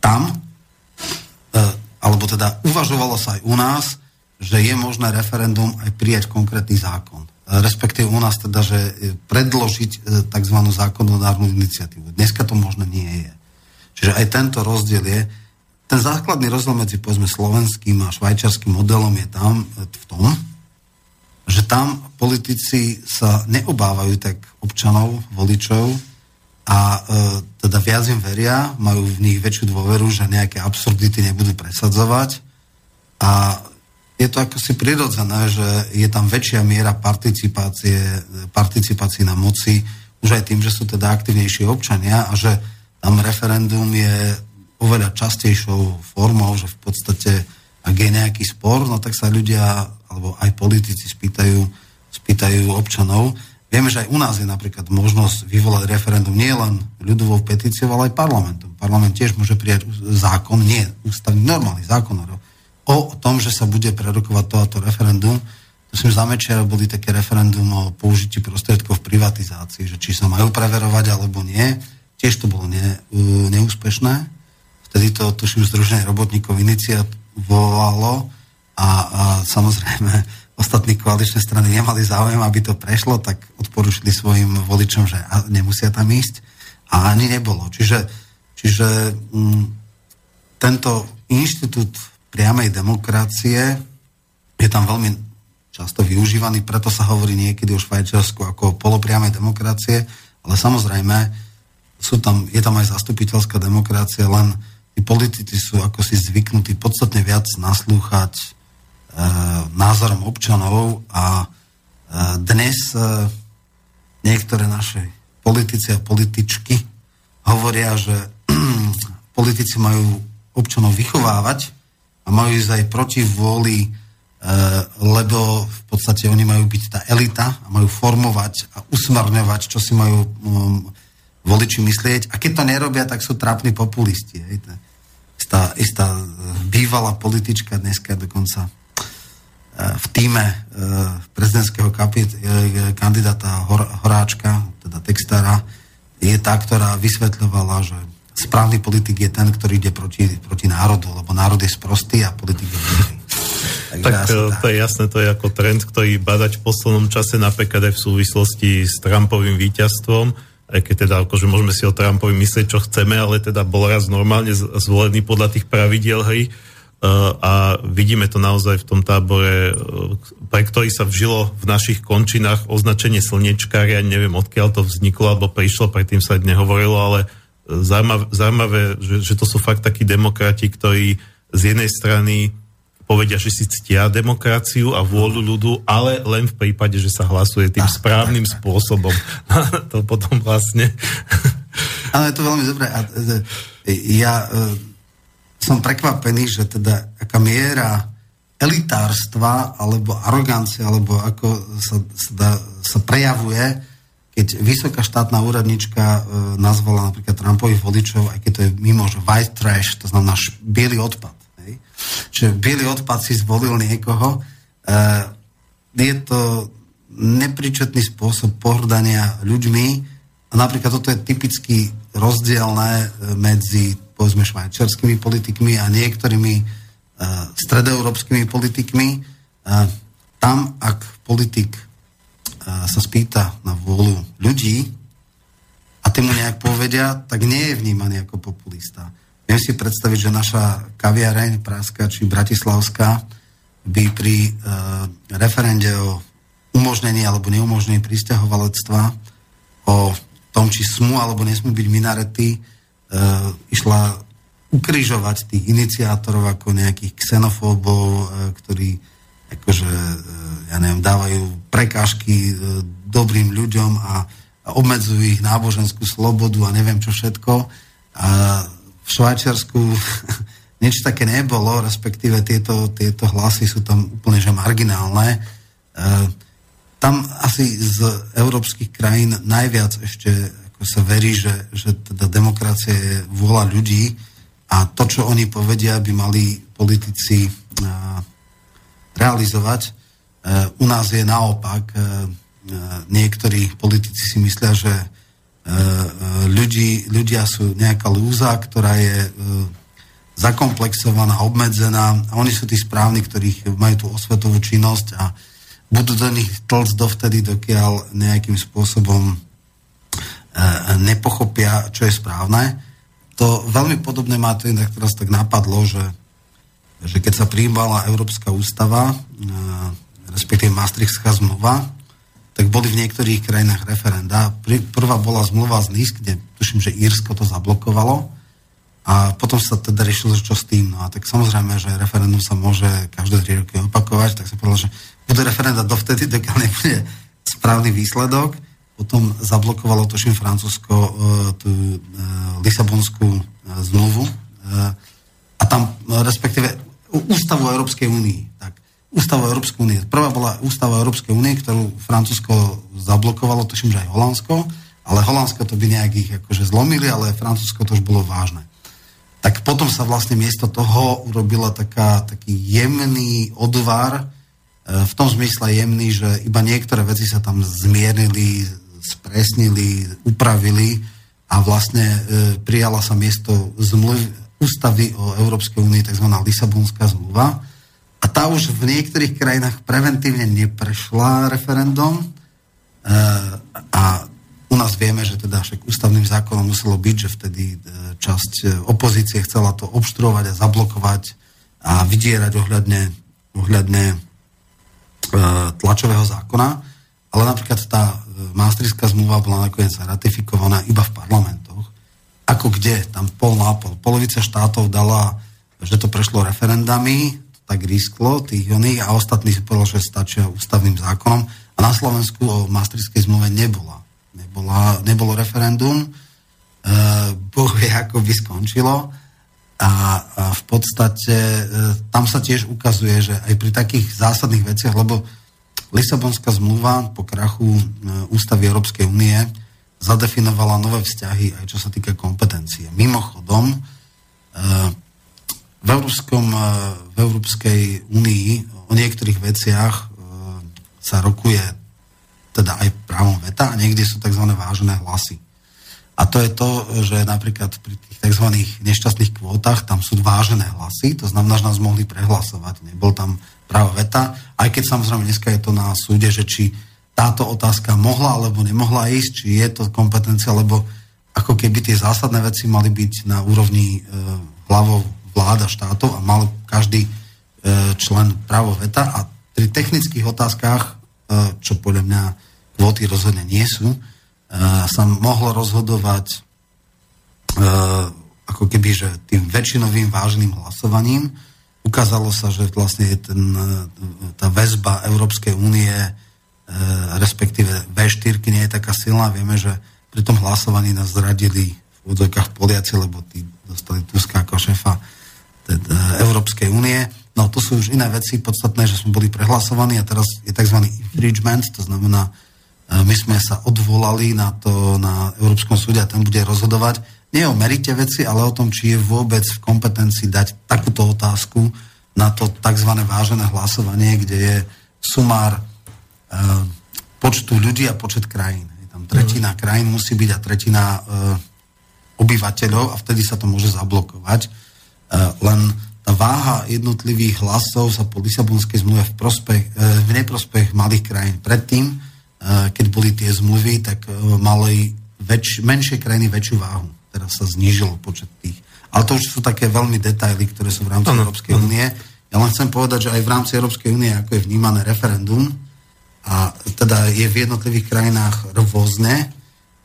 B: tam, e, alebo teda uvažovalo sa aj u nás, že je možné referendum aj prijať konkrétny zákon. E, respektíve u nás teda, že predložiť e, tzv. zákonodárnu iniciatívu. Dneska to možno nie je. Čiže aj tento rozdiel je, ten základný rozdiel medzi povedzme slovenským a švajčarským modelom je tam e, v tom, že tam politici sa neobávajú tak občanov, voličov a e, teda viac im veria, majú v nich väčšiu dôveru, že nejaké absurdity nebudú presadzovať. A je to ako si prirodzené, že je tam väčšia miera participácie, participácie na moci, už aj tým, že sú teda aktivnejší občania a že tam referendum je oveľa častejšou formou, že v podstate ak je nejaký spor, no tak sa ľudia alebo aj politici spýtajú, spýtajú občanov. Vieme, že aj u nás je napríklad možnosť vyvolať referendum nie len ľudovou petíciou, ale aj parlamentom. Parlament tiež môže prijať zákon, nie ústavný, normálny zákon o tom, že sa bude prerokovať to a to referendum. To som zamečia, boli také referendum o použití prostriedkov v privatizácii, že či sa majú preverovať alebo nie. Tiež to bolo ne, neúspešné. Vtedy to, tuším, Združenie robotníkov iniciovalo a, a samozrejme ostatní koaličné strany nemali záujem, aby to prešlo, tak odporúčili svojim voličom, že nemusia tam ísť a ani nebolo. Čiže, čiže m, mm, tento inštitút priamej demokracie je tam veľmi často využívaný, preto sa hovorí niekedy o Švajčiarsku ako o polopriamej demokracie, ale samozrejme sú tam, je tam aj zastupiteľská demokracia, len tí politici sú ako si zvyknutí podstatne viac naslúchať názorom občanov a e, dnes e, niektoré naše politici a političky hovoria, že politici majú občanov vychovávať a majú ísť aj proti vôli lebo v podstate oni majú byť tá elita a majú formovať a usmerňovať, čo si majú voliči myslieť. A keď to nerobia, tak sú trápni populisti. Hej. Istá, istá e, bývalá politička dneska dokonca e, v týme e, prezidentského kapit, kandidáta Hor, Horáčka, teda textára, je tá, ktorá vysvetľovala, že správny politik je ten, ktorý ide proti, proti národu, lebo národ je sprostý a politik je dobrý.
A: Takže tak to, to je jasné, to je ako trend, ktorý badať v poslednom čase napríklad aj v súvislosti s Trumpovým víťazstvom, aj keď teda akože môžeme si o Trumpovi myslieť, čo chceme, ale teda bol raz normálne zvolený podľa tých pravidiel hry a vidíme to naozaj v tom tábore, uh, pre ktorý sa vžilo v našich končinách označenie slnečkári, ja neviem odkiaľ to vzniklo alebo prišlo, predtým sa nehovorilo, ale zaujímavé, zaujímavé že, že to sú fakt takí demokrati, ktorí z jednej strany povedia, že si ctia demokraciu a vôľu ľudu, ale len v prípade, že sa hlasuje tým správnym spôsobom. to potom vlastne...
B: Ale je to veľmi dobré. A, e, ja e, som prekvapený, že teda aká miera elitárstva alebo arogancia, alebo ako sa, sa, dá, sa prejavuje, keď vysoká štátna úradnička e, nazvala napríklad Trumpových voličov, aj keď to je mimo, že white trash, to znamená biely odpad že biely odpad si zvolil niekoho. E, je to nepričetný spôsob pohrdania ľuďmi a napríklad toto je typicky rozdielne medzi povedzme švajčiarskými politikmi a niektorými e, stredoeurópskymi politikmi. Tam, ak politik sa spýta na vôľu ľudí a tým mu nejak povedia, tak nie je vnímaný ako populista. Viem si predstaviť, že naša kaviareň Praska či Bratislavská by pri e, referende o umožnení alebo neumožnení pristahovalectva o tom, či smú alebo nesmú byť minarety, išla ukrižovať tých iniciátorov ako nejakých xenofóbov, e, ktorí akože, e, ja neviem, dávajú prekážky dobrým ľuďom a, obmedzujú ich náboženskú slobodu a neviem čo všetko. A v Švajčiarsku niečo také nebolo, respektíve tieto, tieto hlasy sú tam úplne že marginálne. Tam asi z európskych krajín najviac ešte sa verí, že, že teda demokracia je vôľa ľudí a to, čo oni povedia, by mali politici e, realizovať. E, u nás je naopak. E niektorí politici si myslia, že ľudí, ľudia sú nejaká lúza, ktorá je zakomplexovaná, obmedzená a oni sú tí správni, ktorých majú tú osvetovú činnosť a budú do nich tlc dovtedy, dokiaľ nejakým spôsobom nepochopia, čo je správne. To veľmi podobné má to inak teraz tak napadlo, že, že keď sa prijímala Európska ústava, respektíve Maastrichtská zmluva, tak boli v niektorých krajinách referenda. Prvá bola zmluva z NIS, kde tuším, že Írsko to zablokovalo a potom sa teda riešilo, čo s tým. No a tak samozrejme, že referendum sa môže každé tri roky opakovať, tak sa povedal, že bude referenda dovtedy, dokiaľ nebude správny výsledok. Potom zablokovalo, tuším, Francúzsko e, tú e, Lisabonskú e, zmluvu a tam respektíve ústavu Európskej únii. Tak Ústavu Európskej únie. Prvá bola Ústava Európskej únie, ktorú Francúzsko zablokovalo, tuším, že aj Holandsko, ale Holandsko to by nejak akože zlomili, ale Francúzsko to už bolo vážne. Tak potom sa vlastne miesto toho urobila taká, taký jemný odvar, v tom zmysle jemný, že iba niektoré veci sa tam zmiernili, spresnili, upravili a vlastne e, prijala sa miesto zmluv, ústavy o Európskej únii, tzv. Lisabonská zmluva, a tá už v niektorých krajinách preventívne neprešla referendum e, a u nás vieme, že teda však ústavným zákonom muselo byť, že vtedy e, časť e, opozície chcela to obštruovať a zablokovať a vydierať ohľadne, ohľadne tlačového zákona, ale napríklad tá Maastrichtská zmluva bola nakoniec ratifikovaná iba v parlamentoch. Ako kde? Tam pol na pol. Polovica štátov dala, že to prešlo referendami, tak risklo tých oných a ostatní si povedal, že stačia ústavným zákonom. A na Slovensku o Maastrichtskej zmluve nebola. nebola nebolo referendum. E, boh vie, ako by skončilo. A, v podstate e, tam sa tiež ukazuje, že aj pri takých zásadných veciach, lebo Lisabonská zmluva po krachu e, Ústavy Európskej únie zadefinovala nové vzťahy aj čo sa týka kompetencie. Mimochodom, v, Európskom, v Európskej únii o niektorých veciach sa rokuje teda aj právom veta a niekde sú tzv. vážené hlasy. A to je to, že napríklad pri tých tzv. nešťastných kvótach tam sú vážené hlasy, to znamená, že nás mohli prehlasovať. Nebol tam právo veta, aj keď samozrejme dneska je to na súde, že či táto otázka mohla alebo nemohla ísť, či je to kompetencia, lebo ako keby tie zásadné veci mali byť na úrovni e, hlavou vláda štátov a mal každý e, člen právo veta a pri technických otázkach, e, čo podľa mňa kvóty rozhodne nie sú, sa mohlo rozhodovať ako keby, že tým väčšinovým vážnym hlasovaním. Ukázalo sa, že vlastne je ten, tá väzba Európskej únie respektíve V4 nie je taká silná. Vieme, že pri tom hlasovaní nás zradili v údokách Poliaci, lebo tí dostali Tuska ako šefa teda Európskej únie. No to sú už iné veci podstatné, že sme boli prehlasovaní a teraz je tzv. infringement, to znamená, my sme sa odvolali na to na Európskom súde a ten bude rozhodovať nie o merite veci, ale o tom, či je vôbec v kompetencii dať takúto otázku na to tzv. vážené hlasovanie, kde je sumár uh, počtu ľudí a počet krajín. Je tam tretina mm. krajín musí byť a tretina uh, obyvateľov a vtedy sa to môže zablokovať. Uh, len tá váha jednotlivých hlasov sa po Lisabonskej zmluve v, prospech, uh, v neprospech malých krajín predtým keď boli tie zmluvy, tak eh, mali väč, menšie krajiny väčšiu váhu. Teraz sa znížil počet tých. Ale to už sú také veľmi detaily, ktoré sú v rámci ano, Európskej únie. Ja len chcem povedať, že aj v rámci Európskej únie, ako je vnímané referendum, a teda je v jednotlivých krajinách rôzne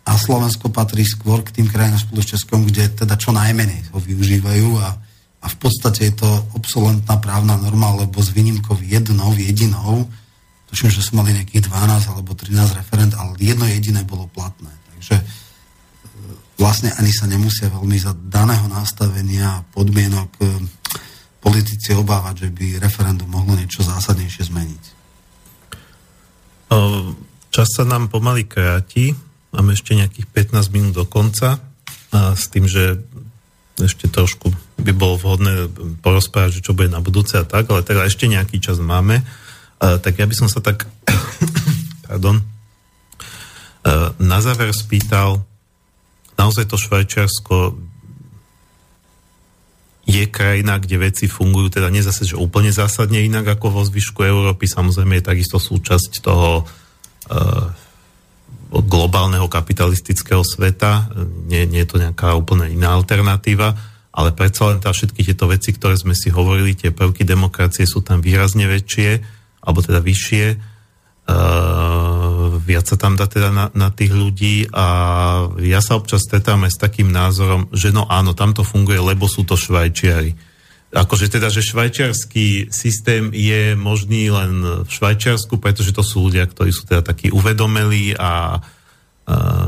B: a Slovensko patrí skôr k tým krajinám spolu s Českom, kde teda čo najmenej ho využívajú a, a v podstate je to obsolentná právna norma, lebo s výnimkou jednou, jedinou, tuším, že sme mali nejakých 12 alebo 13 referent, ale jedno jediné bolo platné. Takže e, vlastne ani sa nemusia veľmi za daného nastavenia podmienok e, politici obávať, že by referendum mohlo niečo zásadnejšie zmeniť.
A: Čas sa nám pomaly kráti. Máme ešte nejakých 15 minút do konca. A s tým, že ešte trošku by bolo vhodné porozprávať, že čo bude na budúce a tak, ale teda ešte nejaký čas máme tak ja by som sa tak pardon, na záver spýtal, naozaj to Švajčiarsko je krajina, kde veci fungujú, teda nie zase, že úplne zásadne inak ako vo zvyšku Európy, samozrejme je takisto súčasť toho uh, globálneho kapitalistického sveta, nie, nie je to nejaká úplne iná alternatíva, ale predsa len tá všetky tieto veci, ktoré sme si hovorili, tie prvky demokracie sú tam výrazne väčšie alebo teda vyššie, uh, viac sa tam dá teda na, na tých ľudí a ja sa občas stretám aj s takým názorom, že no áno, tam to funguje, lebo sú to Švajčiari. Akože teda, že švajčiarský systém je možný len v Švajčiarsku, pretože to sú ľudia, ktorí sú teda takí uvedomelí a uh,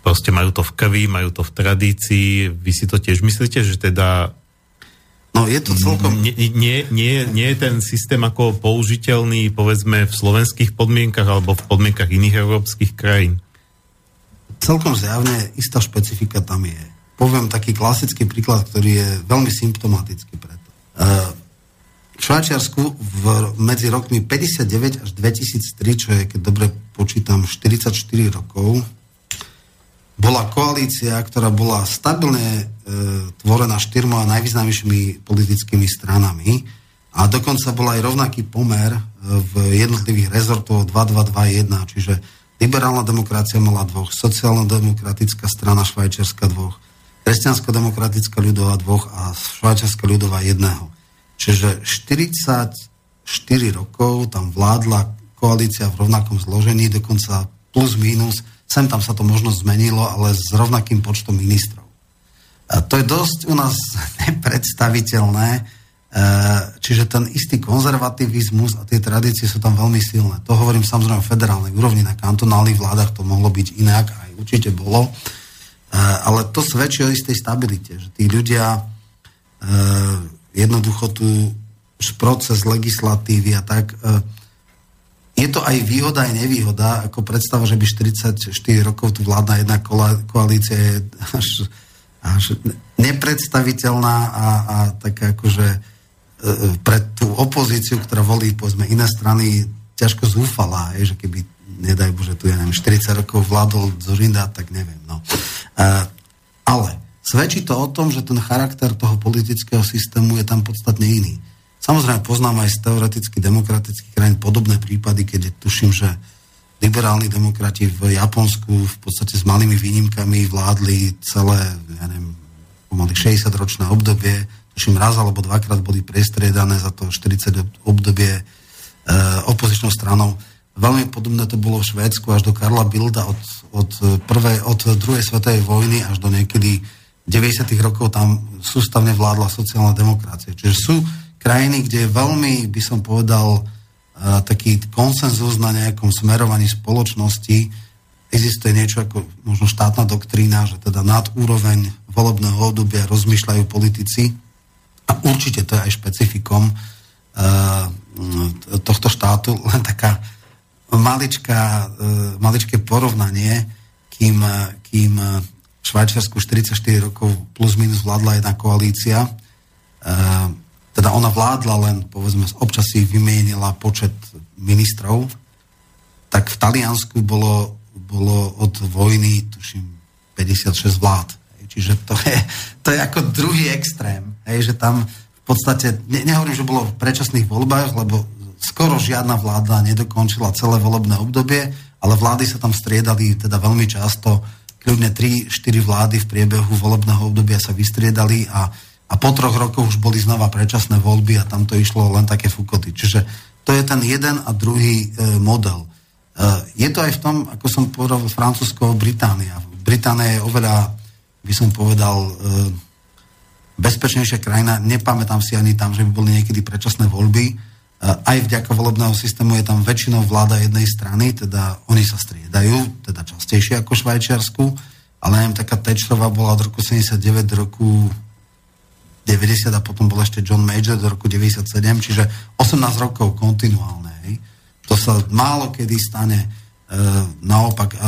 A: proste majú to v krvi, majú to v tradícii. Vy si to tiež myslíte, že teda
B: No je to celkom...
A: Nie, nie, nie, nie je ten systém ako použiteľný, povedzme, v slovenských podmienkach alebo v podmienkach iných európskych krajín?
B: Celkom zjavne istá špecifika tam je. Poviem taký klasický príklad, ktorý je veľmi symptomatický preto. Uh, v Švajčiarsku v, medzi rokmi 59 až 2003, čo je, keď dobre počítam, 44 rokov, bola koalícia, ktorá bola stabilne e, tvorená štyrma najvýznamnejšími politickými stranami a dokonca bol aj rovnaký pomer e, v jednotlivých rezortov 2-2-2-1, čiže liberálna demokracia mala dvoch, sociálno-demokratická strana Švajčiarska dvoch, kresťansko-demokratická ľudová dvoch a švajčiarska ľudová jedného. Čiže 44 rokov tam vládla koalícia v rovnakom zložení, dokonca plus minus Sem tam sa to možno zmenilo, ale s rovnakým počtom ministrov. A to je dosť u nás nepredstaviteľné, e, čiže ten istý konzervativizmus a tie tradície sú tam veľmi silné. To hovorím samozrejme o federálnej úrovni, na kantonálnych vládach to mohlo byť inak, aj určite bolo, e, ale to svedčí o istej stabilite, že tí ľudia jednoducho tu už proces legislatívy a tak. E, je to aj výhoda, aj nevýhoda, ako predstava, že by 44 rokov tu vládna jedna koalícia je až, až nepredstaviteľná a, a tak akože e, pre tú opozíciu, ktorá volí povedzme iné strany, ťažko zúfala, je, že keby nedaj Bože, tu ja neviem, 40 rokov vládol Zorinda, tak neviem. No. Uh, ale svedčí to o tom, že ten charakter toho politického systému je tam podstatne iný. Samozrejme poznám aj z teoreticky demokratických krajín podobné prípady, keď tuším, že liberálni demokrati v Japonsku v podstate s malými výnimkami vládli celé, ja neviem, pomaly 60-ročné obdobie, tuším raz alebo dvakrát boli prestriedané za to 40 obdobie e, opozičnou stranou. Veľmi podobné to bolo v Švédsku až do Karla Bilda od, od, prvej, od druhej svetovej vojny až do niekedy 90. rokov tam sústavne vládla sociálna demokracia. Čiže sú krajiny, kde je veľmi, by som povedal, taký konsenzus na nejakom smerovaní spoločnosti. Existuje niečo ako možno štátna doktrína, že teda nad úroveň volebného obdobia rozmýšľajú politici. A určite to je aj špecifikom tohto štátu, len taká maličká, uh, maličké porovnanie, kým, kým v Švajčiarsku 44 rokov plus minus vládla jedna koalícia, uh, teda ona vládla len, povedzme, občas si vymienila počet ministrov, tak v Taliansku bolo, bolo od vojny, tuším, 56 vlád. Čiže to je, to je ako druhý extrém, hej, že tam v podstate, ne, nehovorím, že bolo v predčasných voľbách, lebo skoro žiadna vláda nedokončila celé volebné obdobie, ale vlády sa tam striedali teda veľmi často, kľudne 3-4 vlády v priebehu volebného obdobia sa vystriedali a a po troch rokoch už boli znova predčasné voľby a tam to išlo len také fukoty. Čiže to je ten jeden a druhý e, model. E, je to aj v tom, ako som povedal, Francúzsko, Británia. Británia je oveľa, by som povedal, e, bezpečnejšia krajina. Nepamätám si ani tam, že by boli niekedy predčasné voľby. E, aj vďaka volebného systému je tam väčšinou vláda jednej strany, teda oni sa striedajú, teda častejšie ako Švajčiarsku, ale neviem, taká Tečrová bola od roku 79 do roku 90 a potom bol ešte John Major do roku 97, čiže 18 rokov kontinuálne. Hej. To sa málo kedy stane e, naopak, e,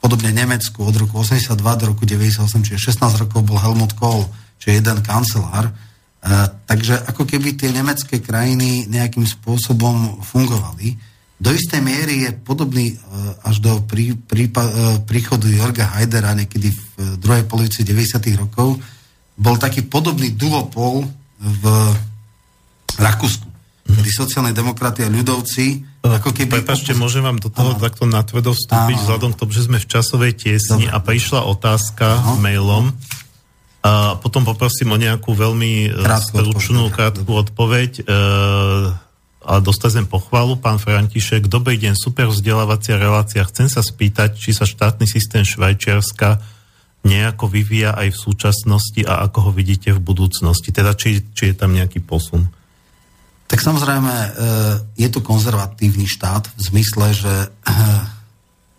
B: podobne Nemecku od roku 82 do roku 98, čiže 16 rokov bol Helmut Kohl, čiže jeden kancelár. E, takže ako keby tie nemecké krajiny nejakým spôsobom fungovali. Do istej miery je podobný e, až do prí, prípa, e, príchodu Jorga Haidera niekedy v e, druhej polovici 90. rokov, bol taký podobný duopol v Rakúsku, kedy sociálne demokraty a ľudovci ako keby...
A: Prepašte, môžem vám do toho Aha. takto natvrdo vstúpiť, Aha. vzhľadom k tomu, že sme v časovej tiesni Dobre. a prišla otázka Aha. mailom. A potom poprosím o nejakú veľmi e, krátku stručnú, krátku odpoveď. E, a dostazem pochvalu, pán František. Dobrý deň, super vzdelávacia relácia. Chcem sa spýtať, či sa štátny systém Švajčiarska nejako vyvíja aj v súčasnosti a ako ho vidíte v budúcnosti? Teda či, či je tam nejaký posun?
B: Tak samozrejme, e, je to konzervatívny štát v zmysle, že e,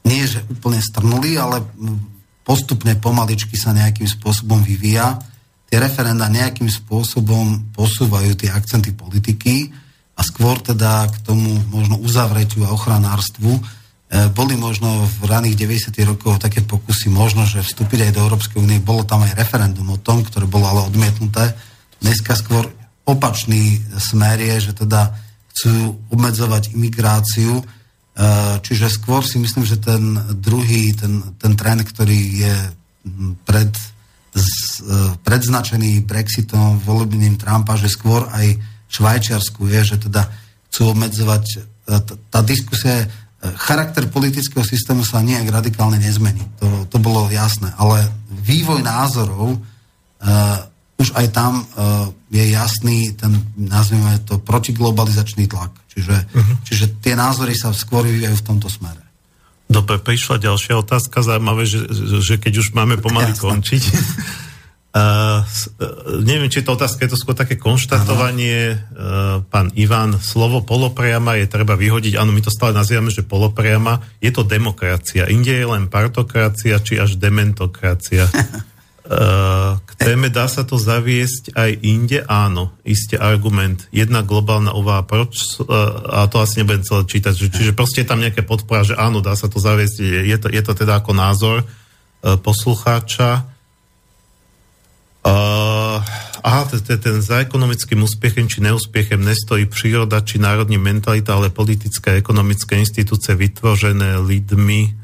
B: nie že úplne strnulý, ale postupne pomaličky sa nejakým spôsobom vyvíja. Tie referenda nejakým spôsobom posúvajú tie akcenty politiky a skôr teda k tomu možno uzavretiu a ochranárstvu, boli možno v raných 90. rokoch také pokusy možno, že vstúpiť aj do Európskej únie. Bolo tam aj referendum o tom, ktoré bolo ale odmietnuté. Dneska skôr opačný smer je, že teda chcú obmedzovať imigráciu. E, čiže skôr si myslím, že ten druhý, ten, ten trend, ktorý je pred, z, e, predznačený Brexitom, volebným Trumpa, že skôr aj Švajčiarsku je, že teda chcú obmedzovať tá diskusia je charakter politického systému sa nejak radikálne nezmení. To, to bolo jasné. Ale vývoj názorov, uh, už aj tam uh, je jasný ten, nazvime to, protiglobalizačný tlak. Čiže, uh-huh. čiže tie názory sa skôr vyvíjajú v tomto smere.
A: Dobre, prišla ďalšia otázka, zaujímavé, že, že keď už máme pomaly Jasne. končiť. Uh, neviem, či to otázka je to skôr také konštatovanie. Uh, pán Ivan, slovo polopriama je treba vyhodiť. Áno, my to stále nazývame, že polopriama. Je to demokracia. Inde je len partokracia, či až dementokracia. k téme dá sa to zaviesť aj inde? Áno, isté argument. Jedna globálna uvaha, proč, a to asi nebudem celé čítať, čiže proste je tam nejaké podpora, že áno, dá sa to zaviesť, je to, je to teda ako názor poslucháča. Uh, aha, ten za ekonomickým úspechem či neúspechem nestojí príroda či národní mentalita, ale politická a ekonomické inštitúcie vytvořené lidmi.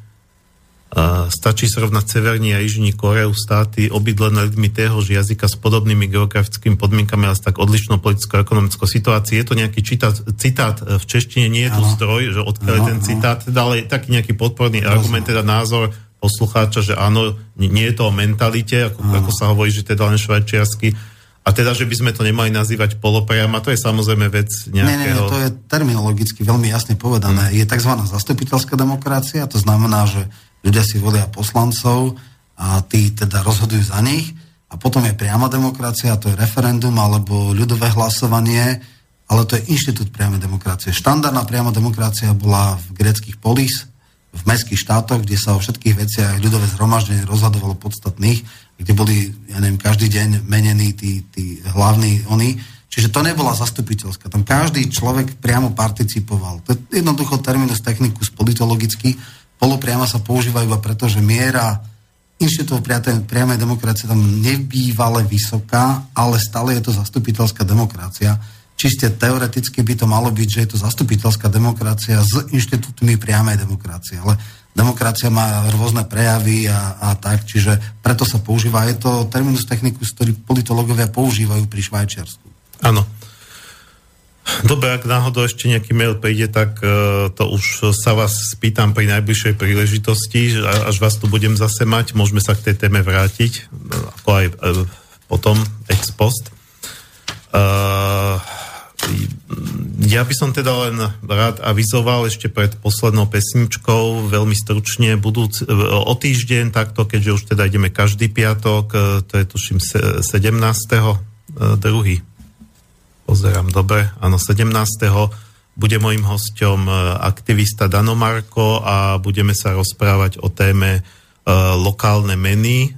A: Uh, stačí srovnať Severní a Jižní Koreu, státy obydlené ľuďmi téhož jazyka s podobnými geografickými podmienkami, ale s tak odlišnou politickou a ekonomickou situáciou. Je to nejaký citát, citát v češtine, nie je tu zdroj, že odkiaľ ten citát, ale taký nejaký podporný argument, teda názor poslucháča, že áno, nie je to o mentalite, ako, ako sa hovorí, že teda len švajčiarsky, a teda, že by sme to nemali nazývať polopriama, to je samozrejme vec nejakého...
B: Nie, nie, to je terminologicky veľmi jasne povedané. Hmm. Je tzv. zastupiteľská demokracia, to znamená, že ľudia si volia poslancov a tí teda rozhodujú za nich. A potom je priama demokracia, to je referendum alebo ľudové hlasovanie, ale to je inštitút priamej demokracie. Štandardná priama demokracia bola v greckých polis, v mestských štátoch, kde sa o všetkých veciach ľudové zhromaždenie rozhodovalo podstatných, kde boli, ja neviem, každý deň menení tí, tí hlavní oni. Čiže to nebola zastupiteľská. Tam každý človek priamo participoval. To je jednoducho terminus technicus politologicky. Polopriama sa používa iba preto, že miera inštitútov priamej demokracie tam nebývale vysoká, ale stále je to zastupiteľská demokracia čiste teoreticky by to malo byť, že je to zastupiteľská demokracia s inštitútmi priamej demokracie. Ale demokracia má rôzne prejavy a, a tak, čiže preto sa používa. Je to terminus technicus, ktorý politológovia používajú pri Švajčiarsku.
A: Áno. Dobre, ak náhodou ešte nejaký mail príde, tak uh, to už sa vás spýtam pri najbližšej príležitosti, až vás tu budem zase mať, môžeme sa k tej téme vrátiť, ako aj uh, potom ex post. Uh, ja by som teda len rád avizoval ešte pred poslednou pesničkou, veľmi stručne, budúc, o týždeň takto, keďže už teda ideme každý piatok, e, to je tuším 17. E, druhý. Pozerám, dobre, áno, 17. Bude mojim hosťom e, aktivista Dano Marko a budeme sa rozprávať o téme lokálne meny.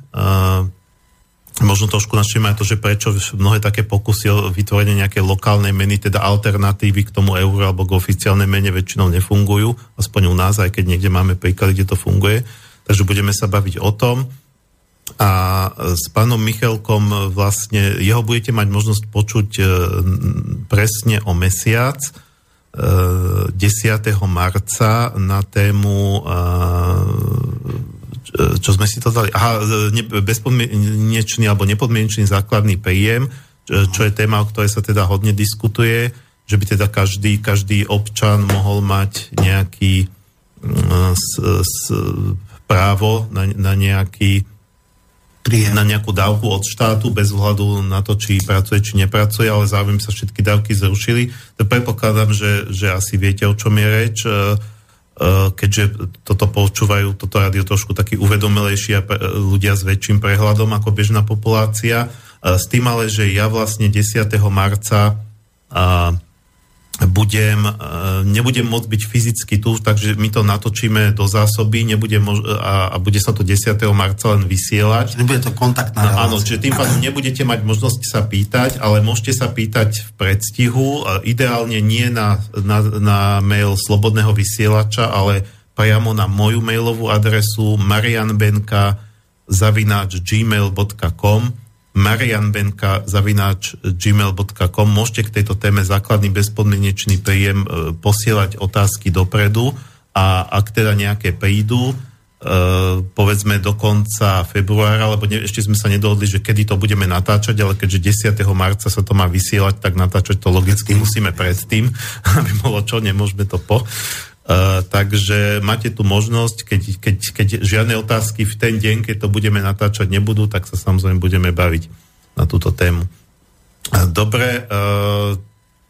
A: Možno trošku našim aj to, že prečo mnohé také pokusy o vytvorenie nejakej lokálnej meny, teda alternatívy k tomu euru alebo k oficiálnej mene väčšinou nefungujú, aspoň u nás, aj keď niekde máme príklady, kde to funguje. Takže budeme sa baviť o tom. A s pánom Michalkom vlastne, jeho budete mať možnosť počuť e, presne o mesiac, 10. E, marca na tému E, čo sme si to dali, aha, ne, bezpodmienečný alebo nepodmienečný základný príjem, čo je téma, o ktorej sa teda hodne diskutuje, že by teda každý, každý občan mohol mať nejaký mm, s, s, právo na, na nejaký príjem. na nejakú dávku od štátu bez ohľadu na to, či pracuje, či nepracuje, ale zároveň sa všetky dávky zrušili. To predpokladám, že, že asi viete, o čom je reč. Eh, keďže toto počúvajú, toto rádio trošku taký uvedomelejší a ľudia s väčším prehľadom ako bežná populácia. Eh, s tým ale, že ja vlastne 10. marca budem, e, nebudem môcť byť fyzicky tu, takže my to natočíme do zásoby nebude mož- a, a bude sa to 10. marca len vysielať.
B: Nebude to kontaktná
A: no, Áno, čiže tým pádom nebudete mať možnosť sa pýtať, ale môžete sa pýtať v predstihu, ideálne nie na, na, na mail slobodného vysielača, ale priamo na moju mailovú adresu marianbenka zavináč gmail.com marianbenka zavináč gmail.com. Môžete k tejto téme základný bezpodmienečný príjem e, posielať otázky dopredu a ak teda nejaké prídu, e, povedzme do konca februára, lebo ne, ešte sme sa nedohodli, že kedy to budeme natáčať, ale keďže 10. marca sa to má vysielať, tak natáčať to logicky musíme predtým, aby bolo čo, nemôžeme to po. Uh, takže máte tu možnosť, keď, keď, keď žiadne otázky v ten deň, keď to budeme natáčať, nebudú, tak sa samozrejme budeme baviť na túto tému. Uh, dobre, uh,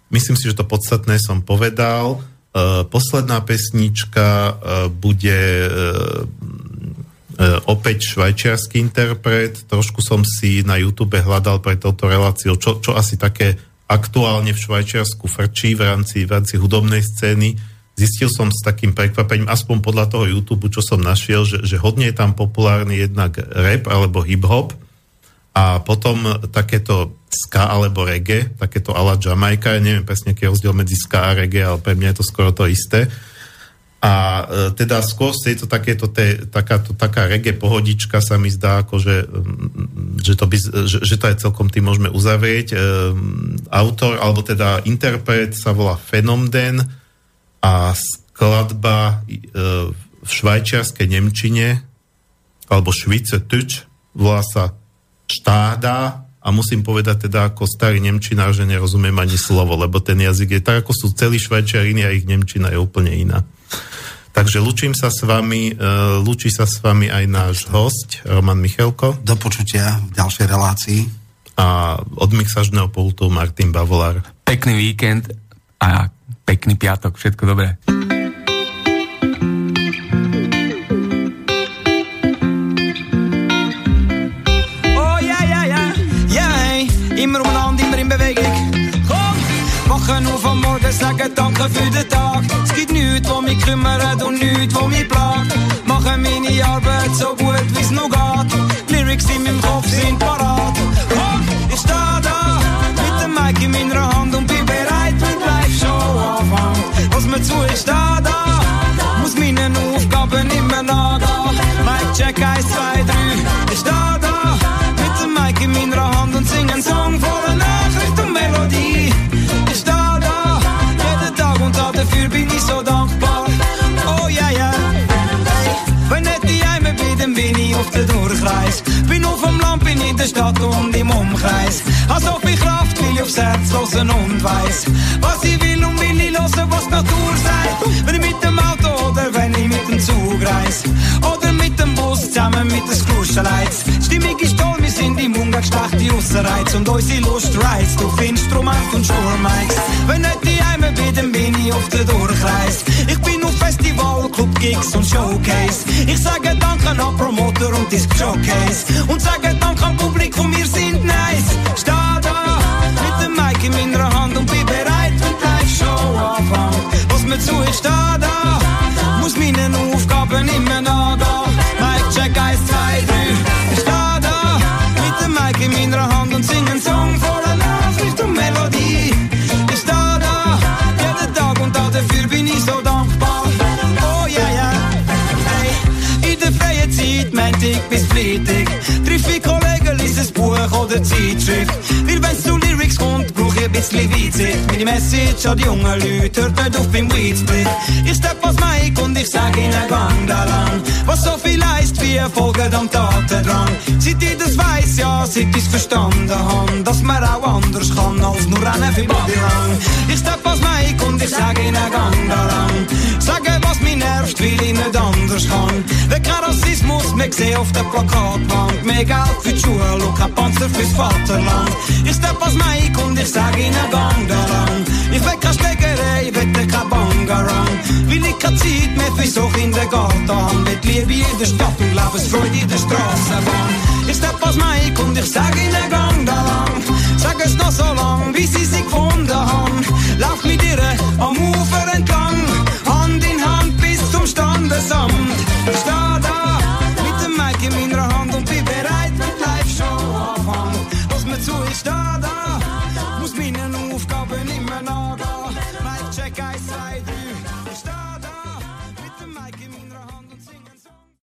A: myslím si, že to podstatné som povedal. Uh, posledná pesnička bude opäť švajčiarsky interpret. Trošku som si na YouTube hľadal pre touto reláciu, čo, čo asi také aktuálne v Švajčiarsku frčí v rámci, v rámci hudobnej scény zistil som s takým prekvapením, aspoň podľa toho YouTube, čo som našiel, že, že hodne je tam populárny jednak rap alebo hip-hop A potom takéto ska alebo reggae, takéto ala Jamaica, ja neviem presne, aký je rozdiel medzi ska a reggae, ale pre mňa je to skoro to isté. A e, teda skôr je to takéto, te, takáto, taká reggae pohodička sa mi zdá, ako že, mm, to, by, že, že to aj celkom tým môžeme uzavrieť. E, autor, alebo teda interpret sa volá Fenomden a skladba e, v švajčiarskej Nemčine alebo Švice Tuč volá sa štáda a musím povedať teda ako starý Nemčina, že nerozumiem ani slovo, lebo ten jazyk je tak, ako sú celí Švajčiarini a ich Nemčina je úplne iná. Takže lučím sa s vami, uh, lučí sa s vami aj náš host, Roman Michelko.
B: Do počutia v ďalšej relácii.
A: A od mixažného pultu Martin Bavolár.
C: Pekný víkend a pekný piatok, všetko dobré.
E: Oh ja, ja, ja, ja, hey. immer umeinander, immer in beweging. Kom, wachen nur van morgen, zeggen danke voor de dag. Es gibt nichts, wo mich kümmert und nichts, wo mich plagt. Machen meine Arbeit so gut, wie's noch geht. Lyrics sind 1, 2, 3. Ich steh da mit dem Mic in meiner Hand und sing Song voller Nachricht und Melodie. dafür bin ich so dankbar. Oh ja, ja. Hey, wenn nicht die Eimer bin, dann bin ich auf der Durchreis. Bin auf dem Land, bin in der Stadt und im Umkreis. Hab so viel Kraft, will ich aufs Herz hören und weiss, was ich will und will ich hören, was Natur sagt. Wenn ich mit Zusammen mit den Skruscheleits. Stimmig ist toll, wir sind im Umgang stark die Ausserreiz und unsere Lust reizt auf Instrument und Sturmikes. Wenn nicht die Eimer bin, dann bin ich auf der Durchreis. Ich bin auf Festival, Club, Gigs und Showcase. Ich sage Danke an Promoter und Disc Showcase. Und sage Danke am Publikum, wir sind nice. Steh da mit dem Mic in meiner Hand und bin bereit, wenn die Live-Show anfängt. Was mir zu ist, da da, muss meinen Aufgaben immer nachgehen. Bis Freitag, triff ich Kollegen, lies ein Buch oder Zeitschrift. Weil wenn's zu Lyrics kommt, visslig hvitsit Minimessig od djungelut Hørt med doping weedsplit Istep hos meg kon dir sagen er Wanderland Was so viel heißt wie Folge am Tatendrang Sitt ihr das weiss, ja, sitt is verstanden han Dass man auch anders kann als nur rennen für Babylang Ich step hos meg kon dir sagen er Wanderland Sage was mir nervt, weil ich nicht anders kann Der Rassismus, mir gesehen auf der Plakatwand Mehr Geld für die Schule und kein Panzer fürs Vaterland Ich step hos meg und ich sage fina gångdagen I fräcka släggare i vettiga bongaran Vi nickar tid med förstår in der gatan Det lever jeder Staffel, Labes Freude i der Straßenbahn Ich stepp aus Mike und ich sag in der Gangdalang Sag es noch so lang, wie sie sich gefunden haben. Lauf mit ihr am Ufer entlang. Hand in Hand bis zum Standesamt. Stadt